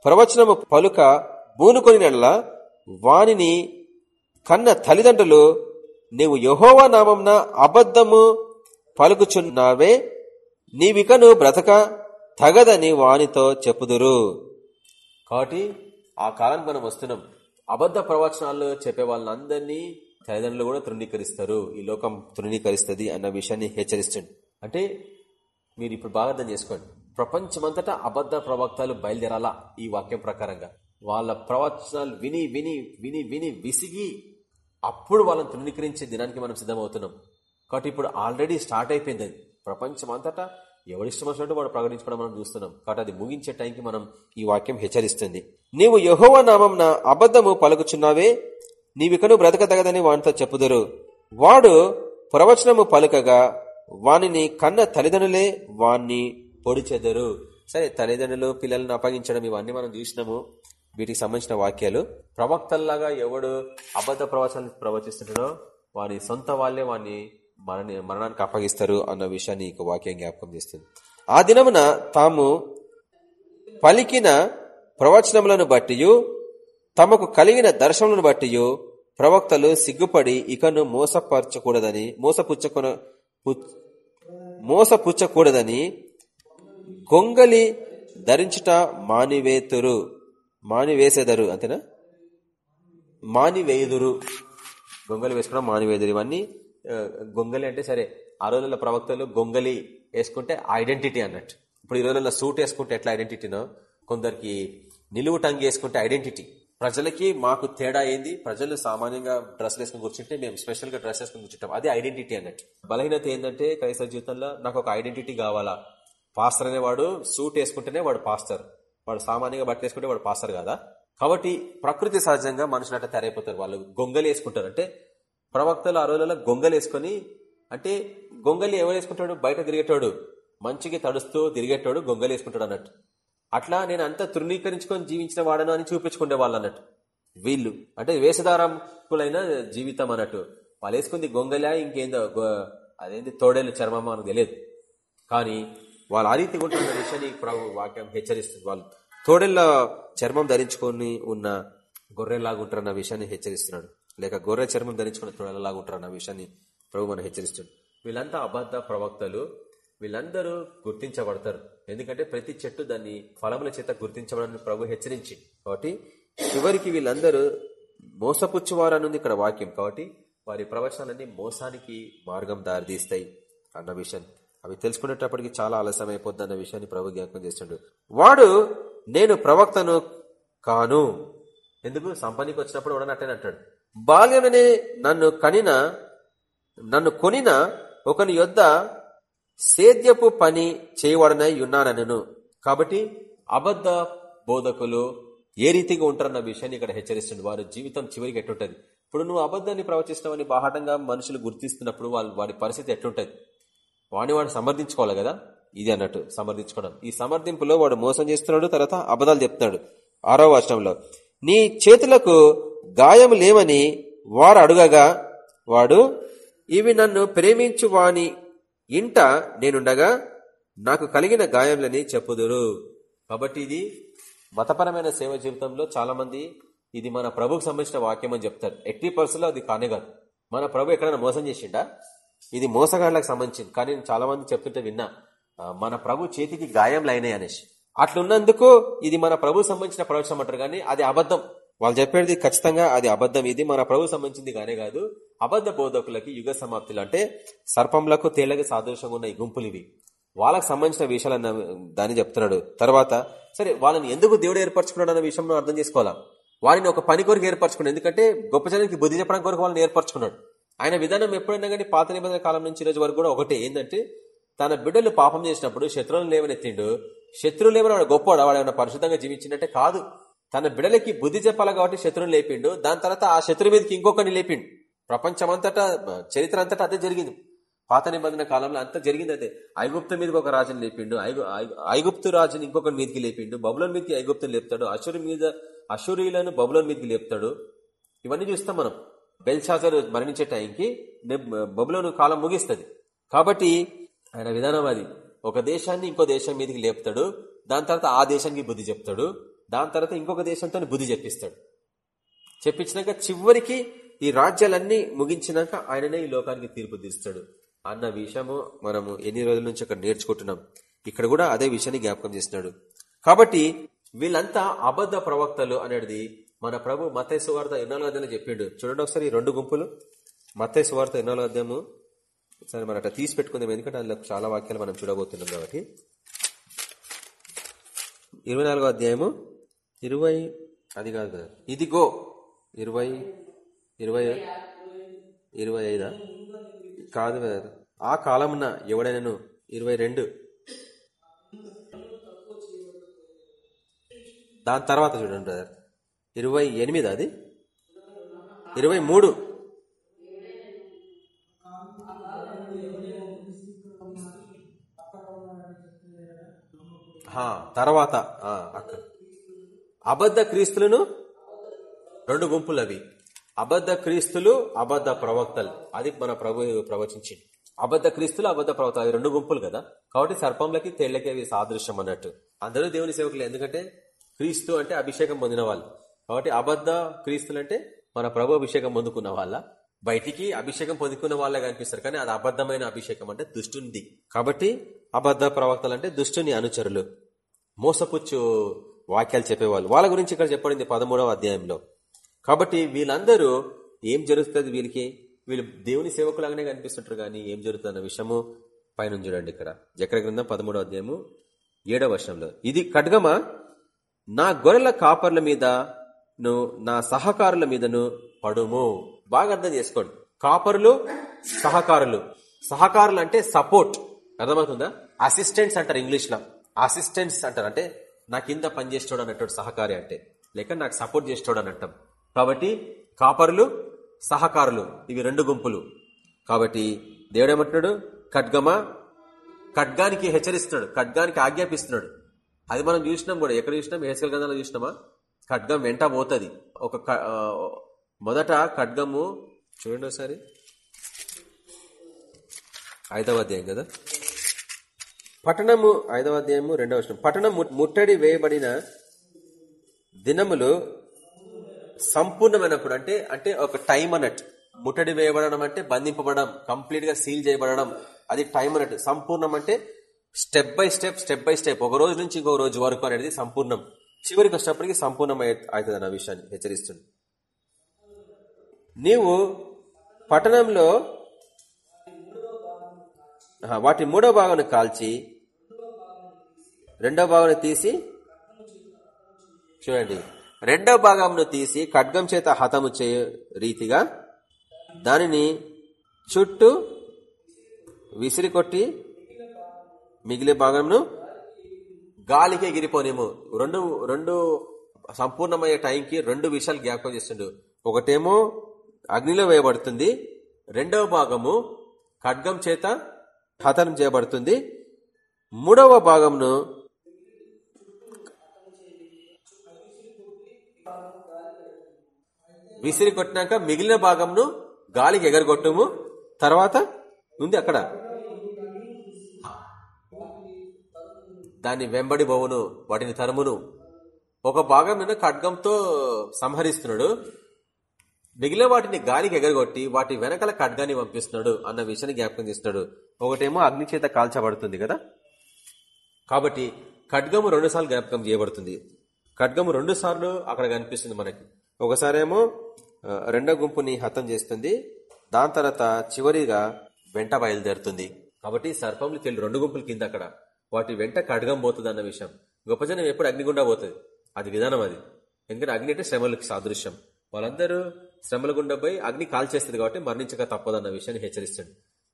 ప్రవచనము పలుక బూనుకొని వానిని కన్న తల్లిదండ్రులు నీవు యహోవా నామంన అబద్ధము పలుకుచున్నావే నీవికను బ్రతక తగదని వానితో చెప్పుదురు. కాబట్టి ఆ కాలానికి మనం వస్తున్నాం. అబద్ధ ప్రవచనాలు చెప్పే వాళ్ళందరినీ తల్లిదండ్రులు కూడా తృణీకరిస్తారు. ఈ లోకం తృణీకరిస్తుంది అన్న విషయాన్ని హెచ్చరిస్తుంది. అంటే మీరు ఇప్పుడు బాగా అర్థం చేసుకోండి. ప్రపంచమంతటా అబద్ధ ప్రవక్తలు బయలుదేరాలా ఈ వాక్యం ప్రకారంగా? వాళ్ళ ప్రవచనాలు విని విని విని విని విసిగి అప్పుడు వాళ్ళని తృణీకరించే దినానికి మనం సిద్ధమవుతున్నాం. కాబట్టి ఇప్పుడు ఆల్రెడీ స్టార్ట్ అయిపోయింది అది. ప్రపంచమంతటా ఎవరిష్టం వచ్చినట్టు వాడు ప్రకటించుకోవడం మనం చూస్తున్నాం. కాబట్టి అది ముగించే టైంకి మనం ఈ వాక్యం హెచ్చరిస్తుంది. నీవు యహోవ నామంన అబద్ధము పలుకుచున్నావే? నీవికను బ్రతకదగదని వానితో చెప్పుదురు. వాడు ప్రవచనము పలుకగా వానిని కన్న తల్లిదండ్రులే వాణ్ణి పొడిచెదరు. సరే తల్లిదండ్రులు పిల్లలను అప్పగించడం ఇవన్నీ మనం చూసినాము. వీటికి సంబంధించిన వాక్యాలు. ప్రవక్తల్లాగా ఎవడు అబద్ధ ప్రవచనాలు ప్రవచిస్తుంటాడో వాని సొంత వాళ్ళే వాడిని మరణ మరణానికి అప్పగిస్తారు అన్న విషయాన్ని ఈ వాక్యం జ్ఞాపకం చేస్తుంది. ఆ దినమున తాము పలికిన ప్రవచనములను బట్టి తమకు కలిగిన దర్శనములను బట్టి ప్రవక్తలు సిగ్గుపడి ఇకను మోసపరచకూడదని మోసపుచ్చకొన మోసపుచ్చకూడదని గొంగలి ధరించుట మానివేతురు. మానివేసెదరు అంతేనా? మానివేయుదురు. గొంగలి వేసుకోవడం మానివేదురు ఇవన్నీ గొంగలి అంటే సరే ఆ రోజుల్లో ప్రవక్తలు గొంగలి వేసుకుంటే ఐడెంటిటీ అన్నట్టు. ఇప్పుడు ఈ రోజుల్లో సూట్ వేసుకుంటే ఎట్లా ఐడెంటిటీనో కొందరికి నిలువు టంగి వేసుకుంటే ఐడెంటిటీ. ప్రజలకి మాకు తేడా ఏంది? ప్రజలు సామాన్యంగా డ్రెస్ వేసుకుని కూర్చుంటే మేము స్పెషల్గా డ్రెస్ వేసుకుని కూర్చుంటాం. అది ఐడెంటిటీ అన్నట్టు. బలహీనత ఏంటంటే క్రైస్తవ జీవితంలో నాకు ఒక ఐడెంటిటీ కావాలా? పాస్టర్ అనేవాడు సూట్ వేసుకుంటేనే వాడు పాస్టర్. వాడు సామాన్యంగా బట్టలు వేసుకుంటే వాడు పాస్టర్ కదా? కాబట్టి ప్రకృతి సహజంగా మనుషులు అట్లా తయారైపోతారు. వాళ్ళు గొంగలు వేసుకుంటారు. అంటే ప్రవక్తలు ఆ రోజులలో గొంగలు వేసుకొని అంటే గొంగలి ఎవరు వేసుకుంటాడు? బయట తిరిగేటోడు. మంచిగా తడుస్తూ తిరిగేటోడు గొంగలు వేసుకుంటాడు అన్నట్టు. అట్లా నేను అంతా తృణీకరించుకొని జీవించిన వాడను అని చూపించుకునే వాళ్ళు అన్నట్టు. వీళ్ళు. అంటే వేషధారకులైన జీవితం అన్నట్టు. వాళ్ళు వేసుకుంది గొంగలా ఇంకేందో అదేంటి తోడేలు చర్మం అని తెలియదు. కానీ వాళ్ళు ఆ రీతి ఉంటున్న విషయాన్ని ప్రభు వాక్యం హెచ్చరిస్తుంది వాళ్ళు. తోడేళ్ళ చర్మం ధరించుకొని ఉన్న గొర్రెలాగా ఉంటారన్న విషయాన్ని హెచ్చరిస్తున్నాడు. లేక గొర్రె చర్మం ధరించుకున్న తోడేళ్ళలాగా ఉంటారన్న విషయాన్ని ప్రభు మనం హెచ్చరిస్తున్నాడు. వీళ్ళంతా అబద్ధ ప్రవక్తలు. వీళ్ళందరూ గుర్తించబడతారు. ఎందుకంటే ప్రతి చెట్టు దాన్ని ఫలముల చేత గుర్తించబడని ప్రభు హెచ్చరించి. కాబట్టి చివరికి వీళ్ళందరూ మోసపుచ్చువారనుంది ఇక్కడ వాక్యం. కాబట్టి వారి ప్రవచనాలన్నీ మోసానికి మార్గం దారితీస్తాయి అన్న విషయం అవి తెలుసుకునేటప్పటికి చాలా ఆలస్యం అయిపోద్ది అన్న విషయాన్ని ప్రభు జ్ఞాపకం చేస్తుండడు వాడు నేను ప్రవక్తను కాను. ఎందుకు? సంపనికి వచ్చినప్పుడు వాడనట్టే అంటాడు. బాల్యమనే నన్ను కనిన నన్ను కొనిన ఒకని యొద్ద సేద్యపు పని చేయవాడనై ఉన్నానను కాబట్టి అబద్ధ బోధకులు ఏ రీతిగా ఉంటారన్న విషయాన్ని ఇక్కడ హెచ్చరిస్తుంది వారి జీవితం చివరికి ఎట్టుంటది ఇప్పుడు నువ్వు అబద్ధాన్ని ప్రవచిస్తావని బాహటంగా మనుషులు గుర్తిస్తున్నప్పుడు వాళ్ళు వాడి పరిస్థితి ఎట్లుంటది? వాడిని వాడు సమర్థించుకోవాలి కదా? ఇది అన్నట్టు సమర్థించుకోవడం. ఈ సమర్థింపులో వాడు మోసం చేస్తున్నాడు తర్వాత అబద్ధాలు చెప్తున్నాడు. ఆరో వచనంలో నీ చేతులకు గాయం లేవని వారు అడుగగా వాడు ఇవి నన్ను ప్రేమించు వాని ఇంట నేనుండగా నాకు కలిగిన గాయంలని చెప్పుదురు. కాబట్టి ఇది మతపరమైన సేవ జీవితంలో చాలా మంది ఇది మన ప్రభుకు సంబంధించిన వాక్యం అని చెప్తారు. ఎట్టి పర్సన్లో అది కానే కాదు. మన ప్రభు ఎక్కడైనా మోసం చేసిండా? ఇది మోసగాళ్ళకు సంబంధించింది. కానీ నేను చాలా మంది చెప్తుంటే విన్నా. మన ప్రభు చేతికి గాయంలు అయినాయి అనేసి. అట్లున్నందుకు ఇది మన ప్రభు సంబంధించిన ప్రవచనం అంటారు కానీ అది అబద్ధం. వాళ్ళు చెప్పేది ఖచ్చితంగా అది అబద్ధం. ఇది మన ప్రభు సంబంధించింది కానే కాదు. అబద్ధ బోధకులకి యుగ సమాప్తులు అంటే సర్పంలకు తేళ్ళకి సాదృశ్యంగా ఉన్న ఈ గుంపులు ఇవి. వాళ్ళకు సంబంధించిన విషయాలన్న దాన్ని చెప్తున్నాడు. తర్వాత సరే వాళ్ళని ఎందుకు దేవుడు ఏర్పరచుకున్నాడు అన్న విషయం అర్థం చేసుకోవాలా? వారిని ఒక పని కొరకు ఏర్పరచుకున్నాడు. ఎందుకంటే గొప్ప జనానికి బుద్ధి చెప్పడం కొరకు వాళ్ళని ఏర్పరచుకున్నాడు. ఆయన విధానం ఎప్పుడైనా కానీ పాత నిబంధన కాలం నుంచి రోజు వరకు కూడా ఒకటే. ఏంటంటే తన బిడ్డలు పాపం చేసినప్పుడు శత్రువులు లేవనెత్తిండు. శత్రువులు ఏమైనా వాడు గొప్పవాడు వాడు ఏమైనా పరిశుద్ధంగా జీవించినట్టే కాదు. తన బిడ్డలకి బుద్ధి చెప్పాలి కాబట్టి శత్రువుని లేపిండు. దాని తర్వాత ఆ శత్రు మీదకి ఇంకొకరిని లేపిండు. ప్రపంచమంతటా చరిత్ర అంతటా అదే జరిగింది. పాత నిబంధన కాలంలో అంతా జరిగింది అదే. ఐగుప్తు మీదకి ఒక రాజుని లేపిండు. ఐగుప్తు రాజుని ఇంకొకరి మీదకి లేపిండు. బబులోని మీదకి ఐగుప్తుని లేపుతాడు. అశురు మీద అశురీలను బబులోని మీదకి లేపుతాడు. ఇవన్నీ చూస్తాం మనం. బెల్షాజర్ మరణించే టైంకి బబులోను కాలం ముగిస్తుంది. కాబట్టి ఆయన విధానం అది. ఒక దేశాన్ని ఇంకో దేశం మీదకి లేపుతాడు దాని తర్వాత ఆ దేశానికి బుద్ధి చెప్తాడు దాని తర్వాత ఇంకొక దేశంతో బుద్ధి చెప్పిస్తాడు. చెప్పించినాక చివరికి ఈ రాజ్యాలన్నీ ముగించినాక ఆయననే ఈ లోకానికి తీర్పు తీస్తాడు అన్న విషయము మనము ఎన్ని రోజుల నుంచి అక్కడ నేర్చుకుంటున్నాం. ఇక్కడ కూడా అదే విషయాన్ని జ్ఞాపకం చేసినాడు కాబట్టి వీళ్ళంతా అబద్ధ ప్రవక్తలు అనేది మన ప్రభు మతయ్య సువార్త ఎన్నో అధ్యాయంలో చెప్పిండు. చూడండి ఒకసారి రెండు గుంపులు. మతయ్య సువార్త ఎన్నో అధ్యాయము సరే మనం అట్లా తీసి పెట్టుకుందాం ఎందుకంటే అందులో చాలా వాక్యాలు మనం చూడబోతున్నాం కాబట్టి. ఇరవై నాలుగో అధ్యాయము. ఇరవై అది కాదు కదా. ఇదిగో ఇరవై ఇరవై ఇరవై ఐదా? కాదు కదా. ఆ కాలమున ఎవడైనాను? ఇరవై రెండు. దాని తర్వాత చూడండి బ్రదర్. ఇరవై ఎనిమిది అది? ఇరవై మూడు. తర్వాత అబద్ధ క్రీస్తులను? రెండు గుంపులు అవి అబద్ధ క్రీస్తులు అబద్ధ ప్రవక్తలు. అది మన ప్రభు ప్రవచించింది. అబద్ధ క్రీస్తులు అబద్ధ ప్రవక్తలు అవి రెండు గుంపులు కదా? కాబట్టి సర్పంలకి తేళ్ళకి అవి సాదృశ్యం అన్నట్టు. అందరూ దేవుని సేవకులు. ఎందుకంటే క్రీస్తు అంటే అభిషేకం పొందిన వాళ్ళు. కాబట్టి అబద్ధ క్రీస్తులు అంటే మన ప్రభు అభిషేకం పొందుకున్న వాళ్ళ. బయటికి అభిషేకం పొందుకున్న వాళ్ళే కనిపిస్తారు. కానీ అది అబద్ధమైన అభిషేకం అంటే దుష్టునిది. కాబట్టి అబద్ధ ప్రవక్తలు అంటే దుష్టుని అనుచరులు. మోసపుచ్చు వాక్యాలు చెప్పేవాళ్ళు. వాళ్ళ గురించి ఇక్కడ చెప్పబడింది పదమూడవ అధ్యాయంలో. కాబట్టి వీళ్ళందరూ ఏం జరుగుతుంది వీళ్ళకి? వీళ్ళు దేవుని సేవకులాగానే కనిపిస్తుంటారు కానీ ఏం జరుగుతుందన్న విషయము పైన చూడండి ఇక్కడ. ఎక్కడ గ్రంథం పదమూడవ అధ్యాయము ఏడవ వర్షంలో ఇది ఖడ్గమ నా గొర్రెల కాపర్ల మీదను నా సహకారుల మీదను పడుము. బాగా అర్థం చేసుకోండి. కాపరులు సహకారులు. సహకారులు అంటే సపోర్ట్. అర్థమవుతుందా? అసిస్టెంట్స్ అంటారు ఇంగ్లీష్లో. అసిస్టెంట్స్ అంటారు. అంటే నా కింద పనిచేస్తాడు అన్నట్టు సహకారి అంటే. లేక నాకు సపోర్ట్ చేసేటోడు అని కాబట్టి కాపరులు సహకారులు ఇవి రెండు గుంపులు. కాబట్టి దేవుడు ఏమంటున్నాడు ఖడ్గమా? ఖడ్గానికి హెచ్చరిస్తున్నాడు. ఖడ్గానికి ఆజ్ఞాపిస్తున్నాడు. అది మనం చూసినాం కూడా. ఎక్కడ చూసినాం? హెచ్చరికల గంధంలో చూసినామా? ఖడ్గం వెంట పోతుంది. ఒక మొదట ఖడ్గము చూడండి ఒకసారి. ఐదవ అధ్యాయం కదా? పట్టణము ఐదవ అధ్యాయము రెండవ వచనం. పట్టణం ముట్టడి వేయబడిన దినములు సంపూర్ణమైనప్పుడు అంటే అంటే ఒక టైం అన్నట్టు. ముట్టడి వేయబడడం అంటే బంధింపబడడం కంప్లీట్గా సీల్ చేయబడడం అది టైం అన్నట్టు. సంపూర్ణం అంటే step by step step by step ఒక రోజు నుంచి ఇంకో రోజు వరకు అనేది సంపూర్ణం. చివరికి వచ్చినప్పటికీ సంపూర్ణం అవుతుంది అన్న విషయాన్ని హెచ్చరిస్తుంది. నీవు పట్టణంలో వాటి మూడో భాగాన్ని కాల్చి రెండో భాగాన్ని తీసి చూడండి రెండో భాగంను తీసి ఖడ్గం చేత హతము చేయ రీతిగా దానిని చుట్టూ విసిరికొట్టి మిగిలే భాగంను గాలికి ఎగిరిపోనేము. రెండు రెండు సంపూర్ణమయ్యే టైంకి రెండు విషయాలు జ్ఞాపకం చేస్తుండు. ఒకటేమో అగ్నిలో వేయబడుతుంది. రెండవ భాగము ఖడ్గం చేత హతనం చేయబడుతుంది. మూడవ భాగంను విసిరి కొట్టినాక మిగిలిన భాగంను గాలికి ఎగరగొట్టము. తర్వాత ఉంది అక్కడ. దాన్ని వెంబడి బోవును వాటిని తరుమును. ఒక భాగం మీద ఖడ్గంతో సంహరిస్తున్నాడు. మిగిలిన వాటిని గాలికి ఎగరగొట్టి వాటి వెనకల ఖడ్గాన్ని పంపిస్తున్నాడు అన్న విషయాన్ని జ్ఞాపకం చేస్తున్నాడు. ఒకటేమో అగ్ని చేత కాల్చబడుతుంది కదా? కాబట్టి ఖడ్గము రెండుసార్లు జ్ఞాపకం చేయబడుతుంది. ఖడ్గము రెండు సార్లు అక్కడ కనిపిస్తుంది మనకి. ఒకసారేమో రెండో గుంపుని హతం చేస్తుంది. దాని తర్వాత చివరిగా వెంట బయలుదేరుతుంది. కాబట్టి సర్పంలకి వెళ్ళి రెండు గుంపుల కింద అక్కడ. వాటి వెంట ఖడ్గం పోతుంది అన్న విషయం. గొప్ప జనం ఎప్పుడు అగ్నిగుండా పోతుంది. అది విధానం అది. ఎందుకంటే అగ్ని అంటే శ్రమలకు సాదృశ్యం. వాళ్ళందరూ శ్రమల గుండా పోయి అగ్ని కాల్చేస్తుంది కాబట్టి మరణించక తప్పదన్న విషయాన్ని హెచ్చరిస్తుంది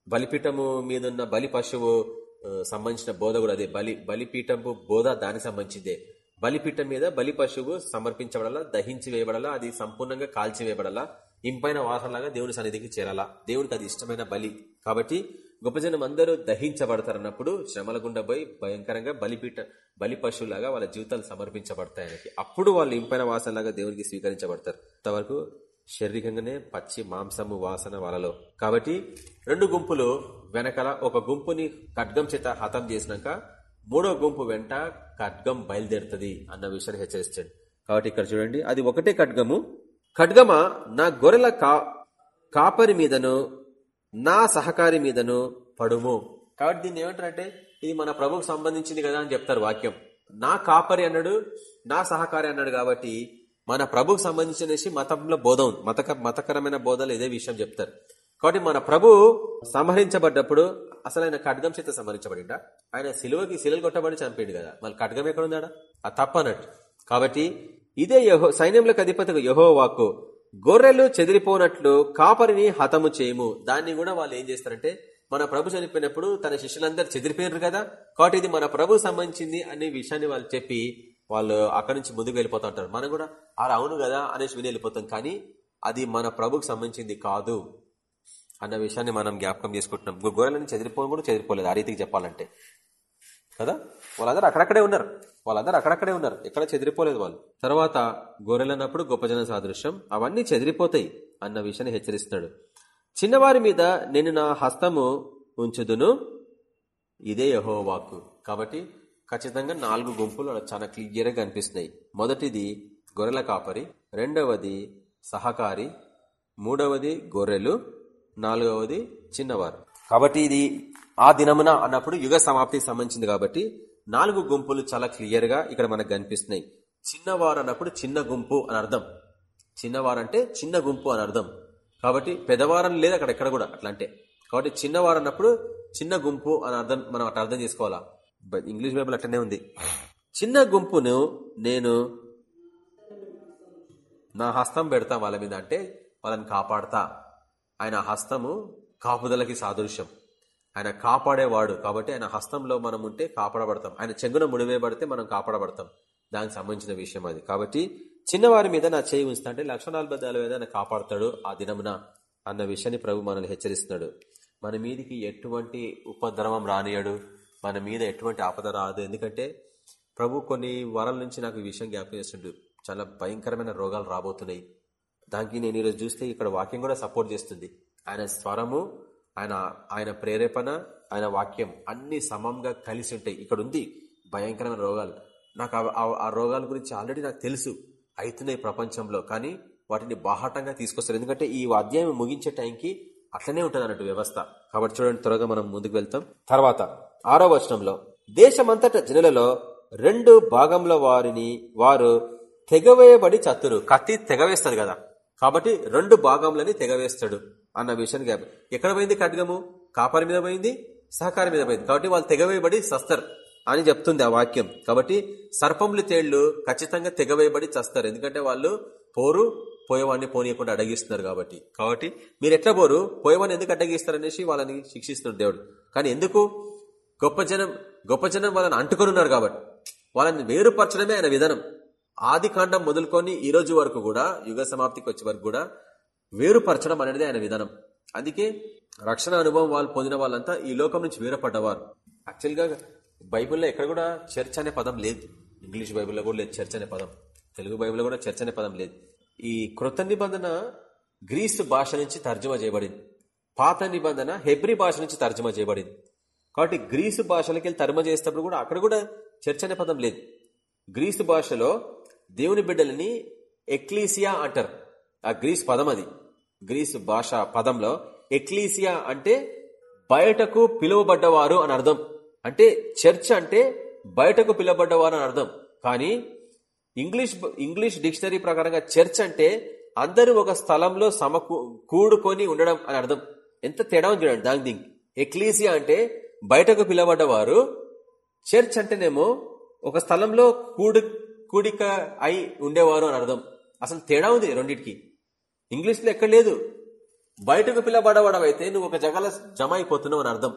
బలిపీఠము మీదున్న బలి పశువు సంబంధించిన బోధ కూడా అదే. బలి బలిపీఠము బోధ దానికి సంబంధించిందే. బలిపీఠం మీద బలి పశువు సమర్పించబడాలా దహించి వేయబడాలా అది సంపూర్ణంగా కాల్చి వేయబడాలా ఇంపైన వాసనలాగా దేవుని సన్నిధికి చేరాలా. దేవునికి అది ఇష్టమైన బలి. కాబట్టి గొప్ప జనం అందరూ దహించబడతారన్నప్పుడు శ్రమల గుండా పోయి భయంకరంగా బలిపీఠ బలి పశువులాగా వాళ్ళ జీవితాలు సమర్పించబడతాయి ఆయనకి. అప్పుడు వాళ్ళు ఇంపైన వాసనలాగా దేవునికి స్వీకరించబడతారు. అంతవరకు శారీరకంగానే పచ్చి మాంసము వాసన వాళ్ళలో కాబట్టి రెండు గుంపులు వెనకాల ఒక గుంపుని ఖడ్గం చేత హతం చేసినాక మూడో గుంపు వెంట ఖడ్గం బయలుదేరుతుంది అన్న విషయాన్ని హెచ్చరిస్తాడు. కాబట్టి ఇక్కడ చూడండి అది ఒకటే ఖడ్గము. ఖడ్గమ నా గొర్రెల కా కాపరి మీదను నా సహకారి మీదను పడుము. కాబట్టి దీన్ని ఏమంటారంటే ఇది మన ప్రభుకు సంబంధించింది కదా అని చెప్తారు వాక్యం. నా కాపరి అన్నాడు నా సహకారి అన్నాడు కాబట్టి మన ప్రభుకు సంబంధించిన మతంలో బోధ ఉంది. మతక మతకరమైన బోధలు ఇదే విషయం చెప్తారు. కాబట్టి మన ప్రభు సంహరించబడ్డప్పుడు అసలు ఆయన ఖడ్గం చేత సంహరించబడిండా? ఆయన సిలువకి శిలలు కొట్టబడి చంపాడు కదా. మళ్ళీ ఖడ్గం ఎక్కడుందా ఆ అది తప్పనట్టు. కాబట్టి ఇదే యహో సైన్యంలోకి అధిపతికి యహో వాక్కు గొర్రెలు చెదిరిపోనట్లు కాపరిని హతము చేయము. దాన్ని కూడా వాళ్ళు ఏం చేస్తారంటే మన ప్రభు చనిపోయినప్పుడు తన శిష్యులందరూ చెదిరిపోయారు కదా. కాబట్టి ఇది మన ప్రభు సంబంధించింది అనే విషయాన్ని వాళ్ళు చెప్పి వాళ్ళు అక్కడి నుంచి ముందుకు వెళ్ళిపోతా ఉంటారు. మనం కూడా అలా అవును కదా అనేసి విని వెళ్ళిపోతాం. కానీ అది మన ప్రభుకు సంబంధించింది కాదు అన్న విషయాన్ని మనం జ్ఞాపకం చేసుకుంటున్నాం. గొర్రెలని చెదిరిపోను కూడా చెదిరిపోలేదు ఆ రీతికి చెప్పాలంటే. కదా? వాళ్ళందరూ అక్కడక్కడే ఉన్నారు. వాళ్ళందరూ అక్కడక్కడే ఉన్నారు. ఎక్కడ చెదిరిపోలేదు వాళ్ళు. తర్వాత గొర్రెలన్నప్పుడు గొప్ప జన సాదృశ్యం. అవన్నీ చెదిరిపోతాయి అన్న విషయాన్ని హెచ్చరిస్తున్నాడు. చిన్నవారి మీద నేను నా హస్తము ఉంచుదును ఇదే యహో వాక్కు కాబట్టి ఖచ్చితంగా నాలుగు గుంపులు చాలా క్లియర్గా కనిపిస్తున్నాయి. మొదటిది గొర్రెల కాపరి రెండవది సహకారి మూడవది గొర్రెలు నాలుగవది చిన్నవారు. కాబట్టి ఇది ఆ దినమున అన్నప్పుడు యుగ సమాప్తికి సంబంధించింది కాబట్టి నాలుగు గుంపులు చాలా క్లియర్గా ఇక్కడ మనకు కనిపిస్తున్నాయి. చిన్నవారు అన్నప్పుడు చిన్న గుంపు అని అర్థం. చిన్నవారంటే చిన్న గుంపు అని అర్థం. కాబట్టి పెద్దవారని లేదు అక్కడ ఎక్కడ కూడా అట్లా అంటే. కాబట్టి చిన్నవారు అన్నప్పుడు చిన్న గుంపు అని అర్థం మనం అట్లా అర్థం చేసుకోవాలా? ఇంగ్లీష్ బైబుల్ అట్లనే ఉంది. చిన్న గుంపును నేను నా హస్తం పెడతా వాళ్ళ మీద అంటే వాళ్ళని కాపాడతా. ఆయన హస్తము కాపుదలకి సాదృశ్యం. ఆయన కాపాడేవాడు కాబట్టి ఆయన హస్తంలో మనం ఉంటే కాపాడబడతాం. ఆయన చెంగున ముడివేయబడితే మనం కాపాడబడతాం. దానికి సంబంధించిన విషయం అది. కాబట్టి చిన్నవారి మీద నా చేయి ఉంచుతా అంటే లక్ష నలభై మీద నా కాపాడుతాడు ఆ దినమున అన్న విషయాన్ని ప్రభు మనల్ని హెచ్చరిస్తున్నాడు. మన మీదికి ఎటువంటి ఉపద్రవం రానియడు. మన మీద ఎటువంటి ఆపద రాదు. ఎందుకంటే ప్రభు కొన్ని వారాల నుంచి నాకు ఈ విషయం జ్ఞాపకం చేస్తుండు. చాలా భయంకరమైన రోగాలు రాబోతున్నాయి. దానికి నేను ఈరోజు చూస్తే ఇక్కడ వాక్యం కూడా సపోర్ట్ చేస్తుంది. ఆయన స్వరము ఆయన ఆయన ప్రేరేపణ ఆయన వాక్యం అన్ని సమంగా కలిసి ఉంటాయి. ఇక్కడ ఉంది భయంకరమైన రోగాలు. నాకు ఆ రోగాల గురించి ఆల్రెడీ నాకు తెలుసు. అవుతున్నాయి ప్రపంచంలో. కానీ వాటిని బాహాటంగా తీసుకొస్తారు. ఎందుకంటే ఈ అధ్యాయం ముగించే టైంకి అట్లనే ఉంటుంది అన్నట్టు వ్యవస్థ. కాబట్టి చూడండి త్వరగా మనం ముందుకు వెళ్తాం. తర్వాత ఆరో వచనంలో దేశమంతట జనులలో రెండు భాగంలో వారిని వారు తెగవేయబడి చత్తురు. కత్తి తెగవేస్తారు కదా. కాబట్టి రెండు భాగంలని తెగవేస్తాడు అన్న విషయాన్ని ఎక్కడ పోయింది ఖడ్గము? కాపరి మీద పోయింది సహకారం మీద పోయింది. కాబట్టి వాళ్ళు తెగవేయబడి సస్తారు అని చెప్తుంది ఆ వాక్యం. కాబట్టి సర్పంలు తేళ్ళు ఖచ్చితంగా తెగవేయబడి చస్తారు. ఎందుకంటే వాళ్ళు పోరు పోయేవాడిని పోనీయకుండా అడగిస్తున్నారు కాబట్టి. కాబట్టి మీరు ఎట్లా పోరు? పోయేవాడిని ఎందుకు అడ్డగిస్తారనేసి వాళ్ళని శిక్షిస్తున్నారు దేవుడు. కానీ ఎందుకు? గొప్ప జనం గొప్ప జనం వాళ్ళని అంటుకొని ఉన్నారు కాబట్టి. వాళ్ళని వేరుపరచడమే ఆయన విధానం. ఆది కాండం మొదలుకొని ఈ రోజు వరకు కూడా యుగ సమాప్తికి వచ్చే వరకు కూడా వేరుపరచడం అనేది ఆయన విధానం. అందుకే రక్షణ అనుభవం వాళ్ళు పొందిన వాళ్ళంతా ఈ లోకం నుంచి వేరపడ్డవారు. యాక్చువల్గా బైబిల్లో ఎక్కడ కూడా చర్చ్ అనే పదం లేదు. ఇంగ్లీష్ బైబిల్లో కూడా లేదు చర్చ్ అనే పదం. తెలుగు బైబిల్లో కూడా చర్చ్ అనే పదం లేదు. ఈ కృత నిబంధన గ్రీసు భాష నుంచి తర్జుమా చేయబడింది. పాత నిబంధన హెబ్రి భాష నుంచి తర్జుమా చేయబడింది. కాబట్టి గ్రీసు భాషలకి వెళ్ళి తర్మ చేసేటప్పుడు కూడా అక్కడ కూడా చర్చ అనే పదం లేదు. గ్రీసు భాషలో దేవుని బిడ్డలని ఎక్లీసియా అంటారు. ఆ గ్రీస్ పదం అది. గ్రీసు భాష పదంలో ఎక్లీసియా అంటే బయటకు పిలువబడ్డవారు అని అర్థం. అంటే చర్చ్ అంటే బయటకు పిలువబడ్డవారు అని అర్థం. కానీ ఇంగ్లీష్ ఇంగ్లీష్ డిక్షనరీ ప్రకారంగా చర్చ్ అంటే అందరూ ఒక స్థలంలో సమకూ కూడుకొని ఉండడం అని అర్థం. ఎంత తేడా చూడండి దాని దింగ్ ఎక్లీసియా అంటే బయటకు పిలవడ్డవారు చర్చ్ అంటేనేమో ఒక స్థలంలో కూడు కూడిక అయి ఉండేవారు అని అర్థం. అసలు తేడా ఉంది రెండింటికి. ఇంగ్లీష్లో ఎక్కడ లేదు. బయటకు పిలబడవడవైతే నువ్వు ఒక జగల జమ అయిపోతున్నావు అని అర్థం.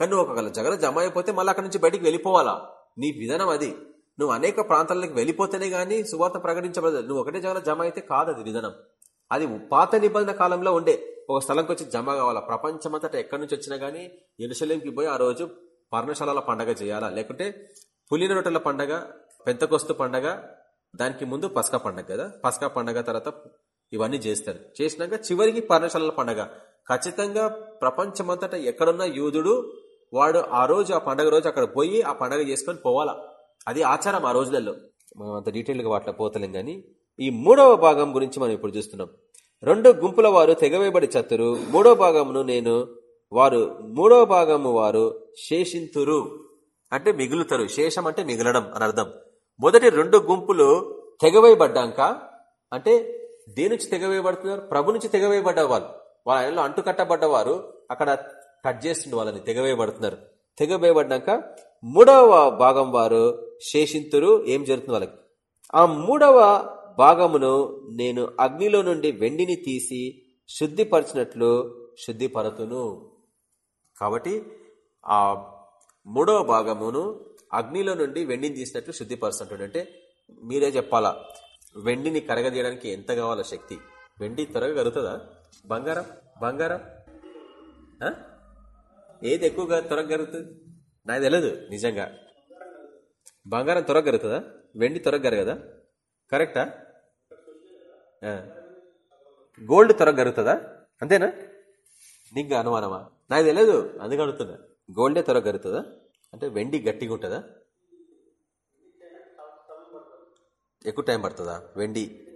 కానీ నువ్వు ఒక జగల జమ అయిపోతే మళ్ళీ అక్కడి నుంచి బయటికి వెళ్ళిపోవాలా? నీ విధానం అది. నువ్వు అనేక ప్రాంతాలకు వెళ్ళిపోతేనే గానీ సువార్త ప్రకటించబడదు. నువ్వు ఒకటే జగల జమ అయితే కాదు అది విధానం. అది పాత నిబంధన కాలంలో ఉండే. ఒక స్థలంకి వచ్చి జమ కావాలా? ప్రపంచమంతటా ఎక్కడి నుంచి వచ్చినా గానీ ఎరుసలేంకి పోయి ఆ రోజు పర్ణశాలల పండగ చేయాలా? లేకుంటే పులిన రొట్టెల పండగ పెంతకొస్తు పండగ దానికి ముందు పసకా పండగ కదా? పసకా పండగ తర్వాత ఇవన్నీ చేస్తారు. చేసినాక చివరికి పర్ణశాలల పండగ. ఖచ్చితంగా ప్రపంచమంతటా ఎక్కడున్న యూదుడు వాడు ఆ రోజు ఆ పండగ రోజు అక్కడ పోయి ఆ పండగ చేసుకొని పోవాలా? అది ఆచారం ఆ రోజులలో. మనం అంత డీటెయిల్గా వాటిలో పోతలేం కానీ ఈ మూడవ భాగం గురించి మనం ఇప్పుడు చూస్తున్నాం. రెండు గుంపుల వారు తెగవేయబడి చతురు మూడో భాగమును నేను వారు మూడో భాగము వారు శేషింతురు. అంటే మిగులుతారు. శేషం అంటే మిగలడం అని అర్థం. మొదటి రెండు గుంపులు తెగవేయబడ్డాక అంటే దేని నుంచి తెగవేయబడుతున్నారు? ప్రభు నుంచి తెగవేయబడ్డ వాళ్ళు. వాళ్ళ ఆయనలో అంటు కట్టబడ్డవారు అక్కడ కట్ చేస్తుండే వాళ్ళని తెగవేయబడుతున్నారు. తెగవేయబడ్డాక మూడవ భాగం వారు శేషింతురు. ఏం జరుగుతుంది వాళ్ళకి? ఆ మూడవ భాగమును నేను అగ్నిలో నుండి వెండిని తీసి శుద్ధిపరచినట్లు శుద్ధిపరతును. కాబట్టి ఆ మూడవ భాగమును అగ్నిలో నుండి వెండిని తీసినట్లు శుద్ధిపరుస్తుంటాడు అంటే మీరే చెప్పాలా వెండిని కరగదీయడానికి ఎంత కావాలో శక్తి? వెండి త్వరగా కరుగుతుందా? బంగారం? బంగారం? ఏది ఎక్కువగా త్వరగా కరుగుతుంది? నాకు తెలియదు నిజంగా. బంగారం త్వరగా కరుగుతుందా? వెండి త్వరగా కరగదా? కరెక్టా? గోల్డ్ త్వరగా కరుగుతుందా అంతేనా? నీకు అనుమానమా? నాకు తెలియదు అందుకే అడుగుతున్నా. గోల్డే త్వరగా కరుగుతుందా అంటే వెండి గట్టిగా ఉంటుందా? ఎక్కువ టైం పడుతుందా? వెండి.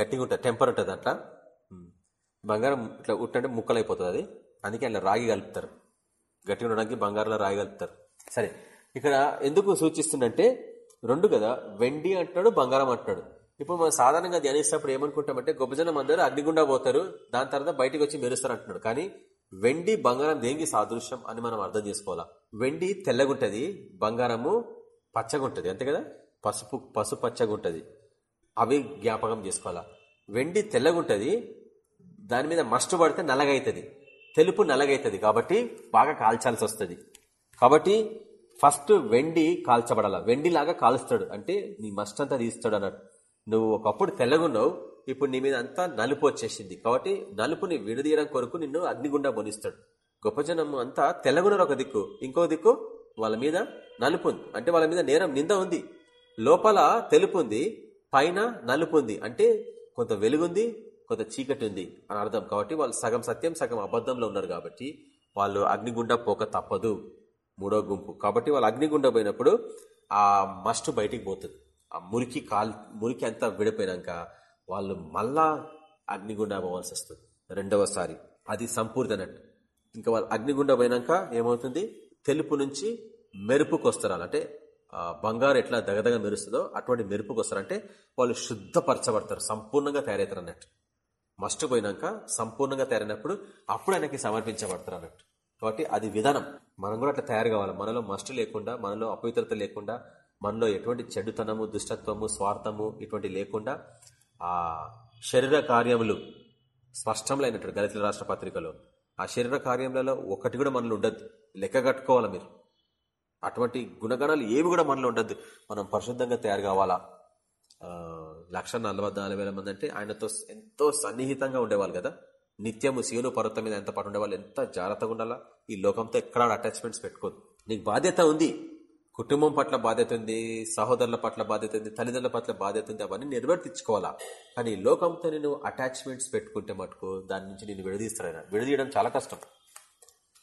గట్టిగా ఉంటుంది? టెంపర్ ఉంటుంది అట్లా? బంగారం ఇట్లా ఉట్టంటే ముక్కలు అయిపోతుంది అది. అందుకే అట్లా రాగి కలుపుతారు. గట్టిగా ఉండడానికి బంగారంలో రాగి కలుపుతారు. సరే. ఇక్కడ ఎందుకు సూచిస్తుందంటే రెండు కదా వెండి అంటున్నాడు బంగారం అంటున్నాడు. ఇప్పుడు మనం సాధారణంగా ధ్యానిస్తేప్పుడు ఏమనుకుంటామంటే గొప్పజనం అందరూ అగ్నిగుండా పోతారు దాని తర్వాత బయటకు వచ్చి మెరుస్తారు అంటున్నాడు. కానీ వెండి బంగారం దేనికి సాదృశ్యం అని మనం అర్థం చేసుకోవాలా? వెండి తెల్లగుంటది బంగారము పచ్చగుంటది అంతే కదా? పసుపు పసు పచ్చగుంటది. అవి జ్ఞాపకం చేసుకోవాలా? వెండి తెల్లగుంటది దాని మీద మస్టు పడితే నల్లగైతుంది. తెలుపు నల్లగైతుంది కాబట్టి బాగా కాల్చాల్సి వస్తుంది కాబట్టి ఫస్ట్ వెండి కాల్చబడాల. వెండిలాగా కాలుస్తాడు. అంటే నీ మస్టంతా తీస్తాడు అన్నాడు. నువ్వు ఒకప్పుడు తెల్లగున్నావు ఇప్పుడు నీ మీద అంతా నలుపు వచ్చేసింది. కాబట్టి నలుపుని విడదీయడం కొరకు నిన్ను అగ్నిగుండా బొనిస్తాడు గొప్ప జనం అంతా తెల్లగున్నారు ఒక దిక్కు. ఇంకో దిక్కు వాళ్ళ మీద నలుపు ఉంది. అంటే వాళ్ళ మీద నేరం నింద ఉంది. లోపల తెలుపు ఉంది పైన నలుపు ఉంది. అంటే కొంత వెలుగుంది కొంత చీకటి ఉంది అని అర్థం. కాబట్టి వాళ్ళు సగం సత్యం సగం అబద్ధంలో ఉన్నారు కాబట్టి వాళ్ళు అగ్నిగుండా పోక తప్పదు. మూడో గుంపు. కాబట్టి వాళ్ళు అగ్నిగుండ పోయినప్పుడు ఆ మస్ట్ బయటికి పోతుంది. ఆ మురికి కాల్ మురికి అంతా విడిపోయినాక వాళ్ళు మళ్ళా అగ్నిగుండ పోవాల్సి వస్తుంది. రెండవసారి. అది సంపూర్తి అన్నట్టు ఇంకా వాళ్ళు అగ్నిగుండ పోయినాక ఏమవుతుంది? తెలుపు నుంచి మెరుపుకు వస్తారు అంటే బంగారు ఎట్లా దగదగ మెరుస్తుందో అటువంటి మెరుపుకు వస్తారంటే వాళ్ళు శుద్ధపరచబడతారు. సంపూర్ణంగా తయారవుతారు అన్నట్టు. మస్ట్ పోయినాక సంపూర్ణంగా తయారైనప్పుడు అప్పుడు ఆయనకి సమర్పించబడతారు అన్నట్టు. కాబట్టి అది విధానం. మనం కూడా అట్లా తయారు కావాలి. మనలో మస్ట్ లేకుండా మనలో అపవిత్రత లేకుండా మనలో ఎటువంటి చెడుతనము దుష్టత్వము స్వార్థము ఇటువంటి లేకుండా ఆ శరీర కార్యములు స్పష్టంలో దళితుల రాష్ట్ర పత్రికలో ఆ శరీర కార్యములలో ఒకటి కూడా మనలో ఉండద్దు. లెక్క కట్టుకోవాలి మీరు? అటువంటి గుణగణాలు ఏవి కూడా మనలో ఉండద్దు. మనం పరిశుద్ధంగా తయారు కావాలా? లక్ష నలభై మంది అంటే ఆయనతో ఎంతో సన్నిహితంగా ఉండేవాళ్ళు కదా. నిత్యము సీను పర్వతం మీద ఎంత పాటు ఉండేవాళ్ళు ఎంత జాగ్రత్తగా ఉండాలా? ఈ లోకంతో ఎక్కడ అటాచ్మెంట్స్ పెట్టుకోదు. నీకు బాధ్యత ఉంది. కుటుంబం పట్ల బాధ్యత ఉంది సహోదరుల పట్ల బాధ్యత ఉంది తల్లిదండ్రుల పట్ల బాధ్యత ఉంది అవన్నీ నిర్వర్తించుకోవాలా? కానీ లోకంతో నేను అటాచ్మెంట్స్ పెట్టుకుంటే మటుకు దాని నుంచి నేను విడదీస్తాను విడదీయడం చాలా కష్టం.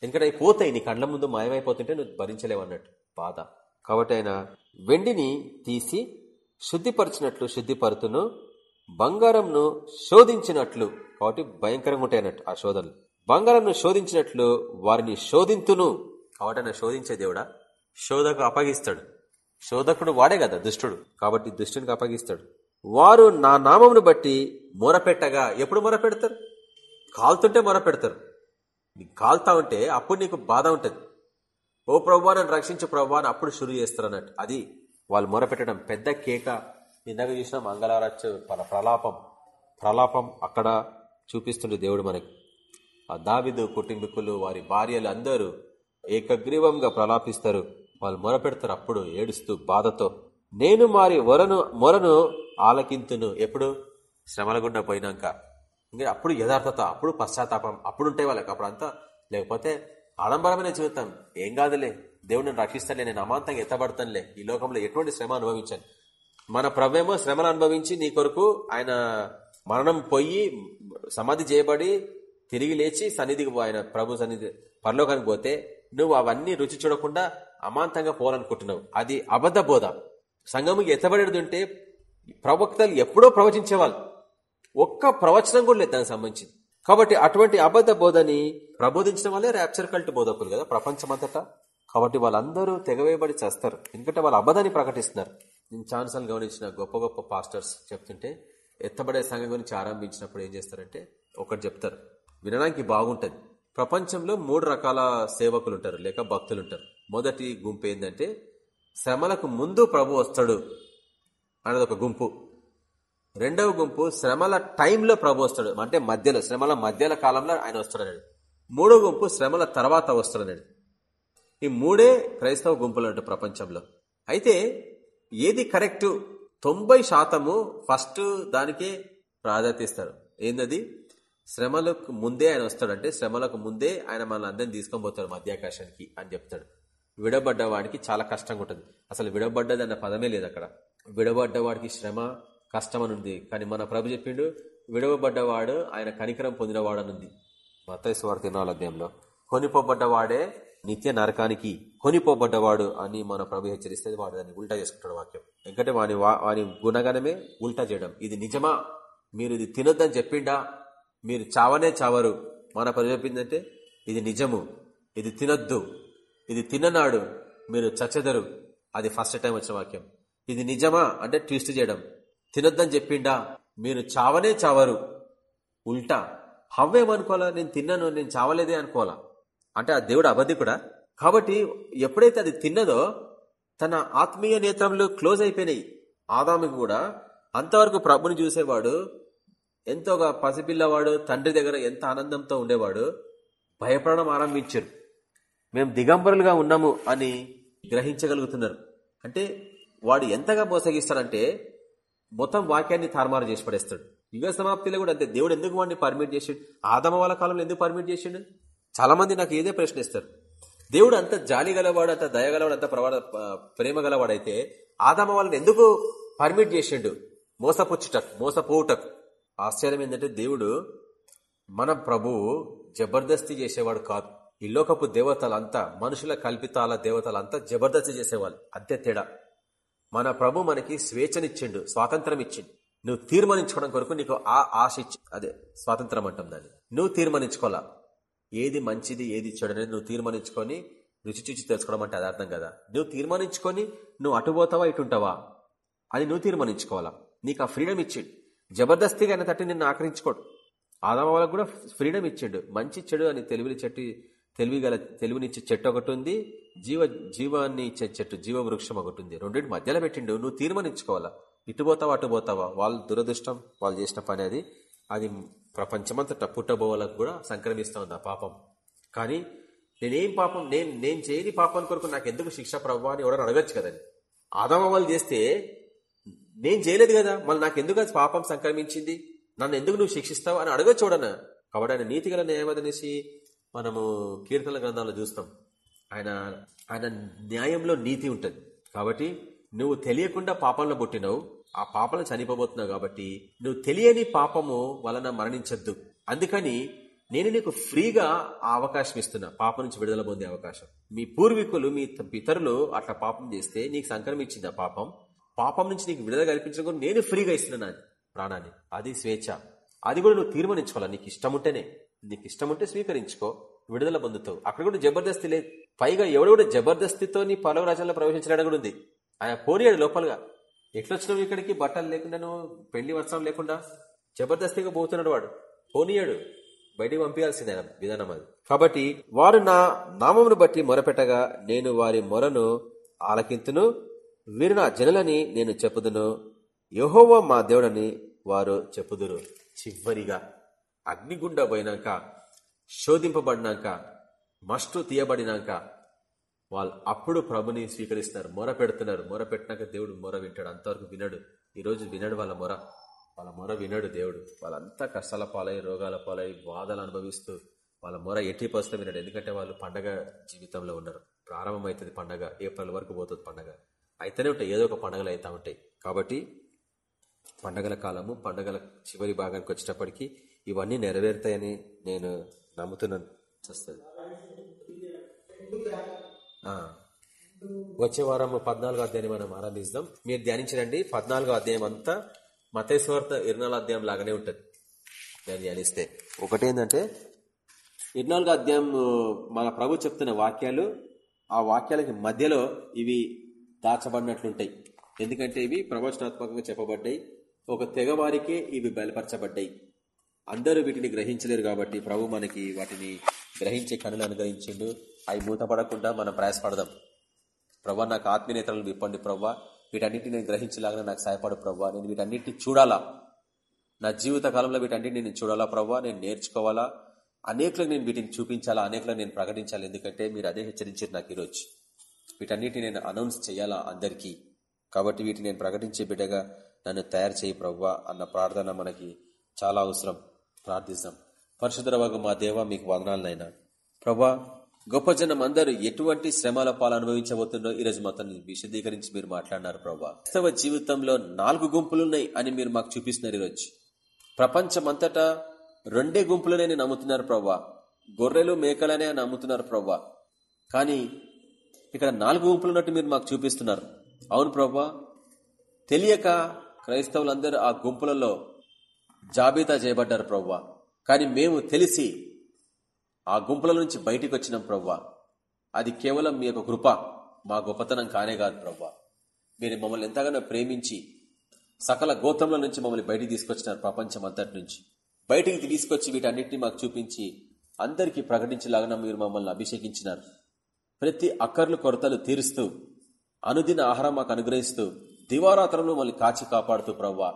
ఎందుకంటే అవి పోతాయి నీ కళ్ళ ముందు మాయమైపోతుంటే నువ్వు భరించలేవు అన్నట్టు. బాధ. కాబట్టి ఆయన వెండిని తీసి శుద్ధిపరిచినట్లు శుద్ధిపరుతును బంగారంను శోధించినట్లు కాబట్టి భయంకరంగా ఉంటాయి అన్నట్టు ఆ శోధనలు. బంగారంను శోధించినట్లు వారిని శోధింతును. కాబట్టి ఆయన శోధించే దేవుడా? శోధకు అప్పగిస్తాడు. శోధకుడు వాడే కదా దుష్టుడు. కాబట్టి దుష్టునికి అప్పగిస్తాడు. వారు నా నామమును బట్టి మొరపెట్టగా ఎప్పుడు మొరపెడతారు? కాలుతుంటే మొరపెడతారు. నీకు కాలుతా ఉంటే అప్పుడు నీకు బాధ ఉంటుంది. ఓ ప్రభా నన్ను రక్షించు ప్రభా అని అప్పుడు షురు చేస్తారు అన్నట్టు. అది వాళ్ళు మొరపెట్టడం పెద్ద కేక. ఇందాక చూసిన మంగళారచ్చు ప్రలాపం. ప్రలాపం అక్కడ చూపిస్తుండే దేవుడు మనకి. ఆ దావిదు కుటుంబీకులు వారి భార్యలు అందరూ ఏకగ్రీవంగా ప్రలాపిస్తారు. వాళ్ళు మొరపెడతారు అప్పుడు ఏడుస్తూ బాధతో నేను మారి వరను మొరను ఆలకింతును. ఎప్పుడు? శ్రమల గుండా పోయినాక. ఇంకా అప్పుడు యథార్థత అప్పుడు పశ్చాత్తాపం అప్పుడు ఉంటాయి వాళ్ళకి అప్పుడు అంతా లేకపోతే ఆడంబరమైన జీవితం. ఏం కాదులే దేవుడిని రక్షిస్తానులే నేను అమాంతంగా ఎత్తబడతానులే. ఈ లోకంలో ఎటువంటి శ్రమ అనుభవించాను. మన ప్రవేమో శ్రమను అనుభవించి నీ కొరకు ఆయన మరణం పోయి సమాధి చేయబడి తిరిగి లేచి సన్నిధికి ఆయన ప్రభు సన్నిధి పరలోకానికి పోతే నువ్వు అవన్నీ రుచి చూడకుండా అమాంతంగా పోవాలనుకుంటున్నావు. అది అబద్ధ బోధ. సంఘముకి ఎత్తబడేది ఉంటే ప్రవక్తలు ఎప్పుడో ప్రవచించేవాళ్ళు. ఒక్క ప్రవచనం కూడా లేదు దానికి సంబంధించింది. కాబట్టి అటువంటి అబద్ధ బోధని ప్రబోధించడం వల్లే ర్యాప్చర్ కల్ట్ బోధకులు కదా ప్రపంచమంతటా. కాబట్టి వాళ్ళందరూ తెగవేయబడి చేస్తారు. ఎందుకంటే వాళ్ళు అబద్ధాన్ని ప్రకటిస్తున్నారు. నేను ఛాన్సల్ గమనించిన గొప్ప గొప్ప పాస్టర్స్ చెప్తుంటే ఎత్తబడే సంఘం గురించి ఆరంభించినప్పుడు ఏం చేస్తారంటే ఒకటి చెప్తారు వినడానికి బాగుంటుంది. ప్రపంచంలో మూడు రకాల సేవకులు ఉంటారు లేక భక్తులు ఉంటారు. మొదటి గుంపు ఏంటంటే శ్రమలకు ముందు ప్రభు వస్తాడు అనేది ఒక గుంపు. రెండవ గుంపు శ్రమల టైంలో ప్రభు వస్తాడు అంటే మధ్యలో శ్రమల మధ్యల కాలంలో ఆయన వస్తాడన్నాడు మూడో గుంపు శ్రమల తర్వాత వస్తాడన్నాడు ఈ మూడే క్రైస్తవ గుంపులు అంటూ ప్రపంచంలో. అయితే ఏది కరెక్ట్? తొంభై శాతము ఫస్ట్ దానికే ప్రాధాన్యత ఇస్తారు. ఏంటది శ్రమలకు ముందే ఆయన వస్తాడంటే శ్రమలకు ముందే ఆయన మనల్ని అందరినీ తీసుకొని పోతాడు మధ్యాకాశానికి అని చెప్తాడు. విడబడ్డ వాడికి చాలా కష్టంగా ఉంటుంది. అసలు విడబడ్డది అన్న పదమే లేదు అక్కడ. విడబడ్డ వాడికి శ్రమ కష్టం అనుంది కానీ మన ప్రభు చెప్పిండు విడవబడ్డవాడు ఆయన కనికరం పొందినవాడు స్వార్థ మతైస్వార్థ అధ్యాయంలో కొనిపోబడ్డవాడే నిత్య నరకానికి కొనిపోబడ్డవాడు అని మన ప్రభు హెచ్చరిస్తే వాడు దాన్ని ఉల్టా చేసుకుంటాడు వాక్యం. ఎందుకంటే వాని వాని గుణగణమే ఉల్టా చేయడం. ఇది నిజమా? మీరు ఇది తినొద్దని చెప్పిండా? మీరు చావనే చావరు. మన ప్రభు చెప్పిందంటే ఇది నిజము. ఇది తినొద్దు. ఇది తిన్ననాడు మీరు చచ్చెదరు. అది ఫస్ట్ టైం వచ్చిన వాక్యం. ఇది నిజమా? అంటే ట్విస్ట్ చేయడం. తినొద్దని చెప్పిండా? మీరు చావనే చావరు. ఉల్టా. హవ్వేమనుకోవాలా? నేను తిన్నాను నేను చావలేదే అనుకోవాలా? అంటే ఆ దేవుడు అబద్ధికుడా? కాబట్టి ఎప్పుడైతే అది తిన్నదో తన ఆత్మీయ నేత్రంలో క్లోజ్ అయిపోయినాయి. ఆదామికి కూడా అంతవరకు ప్రభుని చూసేవాడు ఎంతోగా పసిపిల్లవాడు తండ్రి దగ్గర ఎంత ఆనందంతో ఉండేవాడు భయపడడం ఆరంభించారు. మేము దిగంబరులుగా ఉన్నాము అని గ్రహించగలుగుతున్నారు. అంటే వాడు ఎంతగా మోసగిస్తాడంటే మొత్తం వాక్యాన్ని తారుమారు చేసి పడేస్తాడు. యుగ సమాప్తిలో కూడా అంతే. దేవుడు ఎందుకు వాడిని పర్మిట్ చేసిండు? ఆదమ వాళ్ళ కాలంలో ఎందుకు పర్మిట్ చేసిండు? చాలా మంది నాకు ఏదే ప్రశ్నిస్తారు. దేవుడు అంత జాలి గలవాడు అంత దయగలవాడు అంత ప్రవాడ ప్రేమ గలవాడైతే ఆదామ వాళ్ళని ఎందుకు పర్మిట్ చేసిండు? మోసపుచ్చుటక్ మోసపోవుటకు. ఆశ్చర్యం ఏంటంటే దేవుడు మన ప్రభువు జబర్దస్తి చేసేవాడు కాదు. ఈ లోకపు దేవతలంతా మనుషుల కల్పితాల దేవతలంతా జబర్దస్తి చేసేవాళ్ళు. అంతే తేడా. మన ప్రభు మనకి స్వేచ్ఛనిచ్చిండు స్వాతంత్రం ఇచ్చిండు నువ్వు తీర్మానించుకోవడం కొరకు నీకు ఆ ఆశ ఇచ్చి అదే స్వాతంత్రం అంటాం దాన్ని. నువ్వు తీర్మానించుకోవాలా? ఏది మంచిది ఏది చెడనేది నువ్వు తీర్మానించుకొని రుచి చూచి తెలుసుకోవడం అంటే అది అర్థం కదా. నువ్వు తీర్మానించుకొని నువ్వు అటు పోతావా ఇటుంటావా అది నువ్వు తీర్మానించుకోవాలా? నీకు ఆ ఫ్రీడమ్ ఇచ్చిండు. జబర్దస్తిగా ఆయన తట్టి నిన్ను ఆకరించుకోడు ఆదామ వాళ్ళకు కూడా ఫ్రీడమ్ ఇచ్చిండు. మంచి చెడు అని తెలివిని చెట్టు తెలివి గల తెలివినిచ్చే చెట్టు ఒకటి ఉంది. జీవ జీవాన్ని ఇచ్చే చెట్టు జీవ వృక్షం ఒకటి ఉంది. రెండింటి మధ్యలో పెట్టిండు. నువ్వు తీర్మానించుకోవాలా? ఇటు పోతావా అటు పోతావా? వాళ్ళ దురదృష్టం వాళ్ళు చేసిన పని అది. అది ప్రపంచమంతట పుట్టబోవాలకు కూడా సంక్రమిస్తా ఉంది ఆ పాపం. కానీ నేనేం పాపం నేను నేను చేయని పాపం కొరకు నాకు ఎందుకు శిక్ష ప్రవ్వా అని ఎవరైనా అడగచ్చు కదండి. ఆదామవాళ్ళు చేస్తే నేను చేయలేదు కదా మళ్ళీ నాకు ఎందుకు అది పాపం సంక్రమించింది? నన్ను ఎందుకు నువ్వు శిక్షిస్తావు అని అడగచ్చు చూడనా కాబట్టి ఆయన నీతిగల న్యాయమదనేసి మనము కీర్తన గ్రంథాల్లో చూస్తాం. ఆయన ఆయన న్యాయంలో నీతి ఉంటుంది. కాబట్టి నువ్వు తెలియకుండా పాపంలో పుట్టినవు ఆ పాపంలో చనిపోబోతున్నావు కాబట్టి నువ్వు తెలియని పాపము వలన మరణించద్దు. అందుకని నేను నీకు ఫ్రీగా ఆ అవకాశం ఇస్తున్నా. పాపం నుంచి విడుదల పొందే అవకాశం. మీ పూర్వీకులు మీ పితరులు అట్లా పాపం చేస్తే నీకు సంక్రమించింది ఆ పాపం. పాపం నుంచి నీకు విడుదల కల్పించడం నేను ఫ్రీగా ఇస్తున్నాను ప్రాణాన్ని. అది స్వేచ్ఛ. అది కూడా నువ్వు తీర్మానించుకోవాలి? నీకు ఇష్టం ఉంటేనే నీకు ఇష్టం ఉంటే స్వీకరించుకో. విడుదల పొందుతావు. అక్కడ కూడా జబర్దస్తి లేదు. పైగా ఎవడు కూడా జబర్దస్తితో నీ పలవ రాజ్యంలో ప్రవేశించడానికి కూడా ఉంది. ఆయన పోనీయాడు లోపలగా. ఎట్లొచ్చినావు ఇక్కడికి? బట్టలు లేకుండా పెళ్ళి వస్త్రం లేకుండా? జబర్దస్తిగా పోతున్నాడు వాడు. పోనీయాడు. బయటికి పంపించాల్సిందే విధానం అది. కాబట్టి వారు నా నామమును బట్టి మొరపెట్టగా నేను వారి మొరను ఆలకింతును. వీరు నా జనులని నేను చెప్పుదును. యహోవ మా దేవుడని వారు చెప్పుదురు. చివరిగా అగ్నిగుండ పోయినాక శోధింపబడినాక మస్టు తీయబడినాక వాళ్ళు అప్పుడు ప్రభుని స్వీకరిస్తున్నారు మొర పెడుతున్నారు. మొర పెట్టినాక దేవుడు మొర వింటాడు. అంతవరకు వినడు. ఈరోజు వినడు వాళ్ళ మొర. వాళ్ళ మొర వినడు దేవుడు. వాళ్ళంతా కష్టాల పాలై రోగాల పాలై బాధలు అనుభవిస్తూ వాళ్ళ మొర ఎట్టి పరిస్థితి వినడు. ఎందుకంటే వాళ్ళు పండగ జీవితంలో ఉన్నారు. ప్రారంభం అవుతుంది పండగ. ఏప్రిల్ వరకు పోతుంది పండగ. అయితేనే ఉంటాయి. ఏదో ఒక పండగలు అవుతా ఉంటాయి. కాబట్టి పండగల కాలము పండగల చివరి భాగానికి వచ్చేటప్పటికి ఇవన్నీ నెరవేరుతాయని నేను నమ్ముతున్నాను. వస్తుంది వచ్చే వారం పద్నాలుగో అధ్యాయం మనం ఆరంభిస్తాం. మీరు ధ్యానించండి. పద్నాలుగో అధ్యాయం అంతా మతేశ్వార్త ఇరునాలుగు అధ్యాయం లాగానే ఉంటుంది. నేను ధ్యానిస్తే. ఒకటేంటంటే ఇరునాలుగో అధ్యాయం మన ప్రభు చెప్తున్న వాక్యాలు ఆ వాక్యాలకి మధ్యలో ఇవి దాచబడినట్లుంటాయి. ఎందుకంటే ఇవి ప్రవచనాత్మకంగా చెప్పబడ్డాయి. ఒక తెగవారికే ఇవి బయలుపరచబడ్డాయి. అందరూ వీటిని గ్రహించలేరు కాబట్టి ప్రభు మనకి వాటిని గ్రహించే కనులు అనుగ్రహించిండు. అవి మూతపడకుండా మనం ప్రయాసపడదాం. ప్రభా నాకు ఆత్మీయతలను విప్పండి ప్రవ్వా. వీటన్నిటిని నేను గ్రహించలాగా నాకు సహాయపడు ప్రవ్వా. నేను వీటన్నిటిని చూడాలా? నా జీవిత కాలంలో వీటన్నిటిని నేను చూడాలా ప్రవ్వా? నేను నేర్చుకోవాలా? అనేకలకు నేను వీటిని చూపించాలా? అనేకలకు నేను ప్రకటించాలి? ఎందుకంటే మీరు అదే హెచ్చరించారు నాకు ఈరోజు. వీటన్నిటిని నేను అనౌన్స్ చేయాలా అందరికీ? కాబట్టి వీటిని నేను ప్రకటించే బిడ్డగా నన్ను తయారు చేయి ప్రవ్వా అన్న ప్రార్థన మనకి చాలా అవసరం. ప్రార్థిస్తాం. పరిశుద్ధ మా దేవ మీకు వదనాలనైనా ప్రభా గొప్ప జనం అందరూ ఎటువంటి శ్రమల పాలు అనుభవించబోతుందో ఈరోజు మొత్తం విశదీకరించి మీరు మాట్లాడినారు ప్రభా క్రైస్తవ జీవితంలో నాలుగు గుంపులున్నాయి అని మీరు మాకు చూపిస్తున్నారు ఈరోజు ప్రపంచమంతటా రెండే గుంపులనే నమ్ముతున్నారు ప్రవ్వా. గొర్రెలు మేకలనే నమ్ముతున్నారు ప్రవ్వా. కానీ ఇక్కడ నాలుగు గుంపులు ఉన్నట్టు మీరు మాకు చూపిస్తున్నారు. అవును ప్రవ్వా. తెలియక క్రైస్తవులందరూ ఆ గుంపులలో జాబితా చేయబడ్డారు ప్రవ్వా. కానీ మేము తెలిసి ఆ గుంపుల నుంచి బయటికి వచ్చిన ప్రవ్వా అది కేవలం మీ యొక్క కృప మా గొప్పతనం కానే కాదు ప్రవ్వా. మీరు మమ్మల్ని ఎంతగానో ప్రేమించి సకల గోత్రముల నుంచి మమ్మల్ని బయటికి తీసుకొచ్చినారు ప్రపంచం అంతటి నుంచి. బయటికి తీసుకొచ్చి వీటన్నిటిని మాకు చూపించి అందరికీ ప్రకటించేలాగా మీరు మమ్మల్ని అభిషేకించినారు. ప్రతి అక్కర్లు కొరతలు తీరుస్తూ అనుదిన ఆహారం మాకు అనుగ్రహిస్తూ దివారాత్రంలో మళ్ళీ కాచి కాపాడుతూ ప్రవ్వా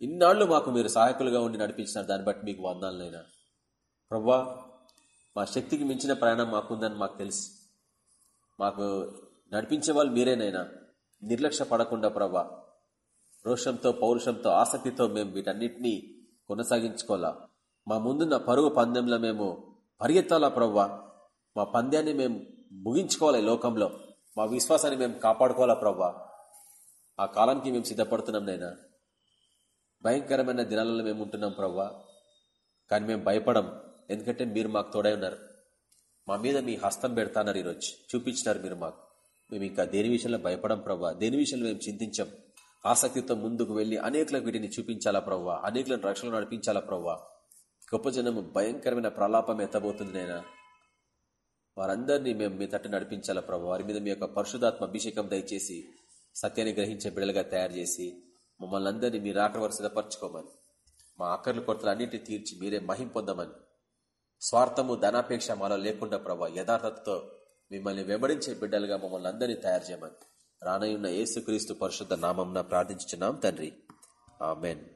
ఇన్నాళ్ళు మాకు మీరు సహాయకులుగా ఉండి నడిపించినారు. దాన్ని బట్టి మీకు వందాలనైనా ప్రవ్వా మా శక్తికి మించిన ప్రయాణం మాకుందని మాకు తెలుసు. మాకు నడిపించే వాళ్ళు మీరేనైనా. నిర్లక్ష్య పడకుండా ప్రభా రోషంతో పౌరుషంతో ఆసక్తితో మేము వీటన్నిటినీ కొనసాగించుకోవాలా? మా ముందున్న పరుగు పందెంలో మేము పరిగెత్తాలా ప్రవ్వా? మా పంద్యాన్ని మేము ముగించుకోవాలి లోకంలో? మా విశ్వాసాన్ని మేము కాపాడుకోవాలా ప్రవ్వా? ఆ కాలానికి మేము సిద్ధపడుతున్నాం నైనా. భయంకరమైన దినాలలో మేము ఉంటున్నాం ప్రవ్వా. కానీ మేము భయపడం ఎందుకంటే మీరు మాకు తోడై ఉన్నారు. మా మీద మీ హస్తం పెడతాన్నారు ఈరోజు. చూపించినారు మీరు మాకు. మేము ఇంకా దేని విషయంలో భయపడం ప్రవ్వా? దేని విషయంలో మేము చింతించాం? ఆసక్తితో ముందుకు వెళ్ళి అనేకులకు వీటిని చూపించాలా ప్రవ్వా? అనేకులను రక్షణ నడిపించాలా ప్రవ్వా? గొప్ప జనము భయంకరమైన ప్రలాపం ఎత్తబోతుంది నైనా వారందరినీ మేము మీ తట్టు నడిపించాలా ప్రభు వారి మీద మీ యొక్క పరిశుధాత్మ అభిషేకం దయచేసి సత్యాన్ని గ్రహించే బిడలుగా తయారు చేసి మమ్మల్ని అందరినీ మీరు ఆకలి వరుసగా సిద్ధపరచుకోమని మా ఆకర్లు కొరతలు అన్నింటినీ తీర్చి మీరే మహిం పొందమని స్వార్థము ధనాపేక్ష మాలో లేకుండా ప్రభా యథార్థతతో మిమ్మల్ని వెంబడించే బిడ్డలుగా మమ్మల్ని అందరినీ తయారు చేయమని. రానయున్న యేసుక్రీస్తు పరిశుద్ధ నామంన ప్రార్థించుచున్నాం తండ్రి. ఆమెన్.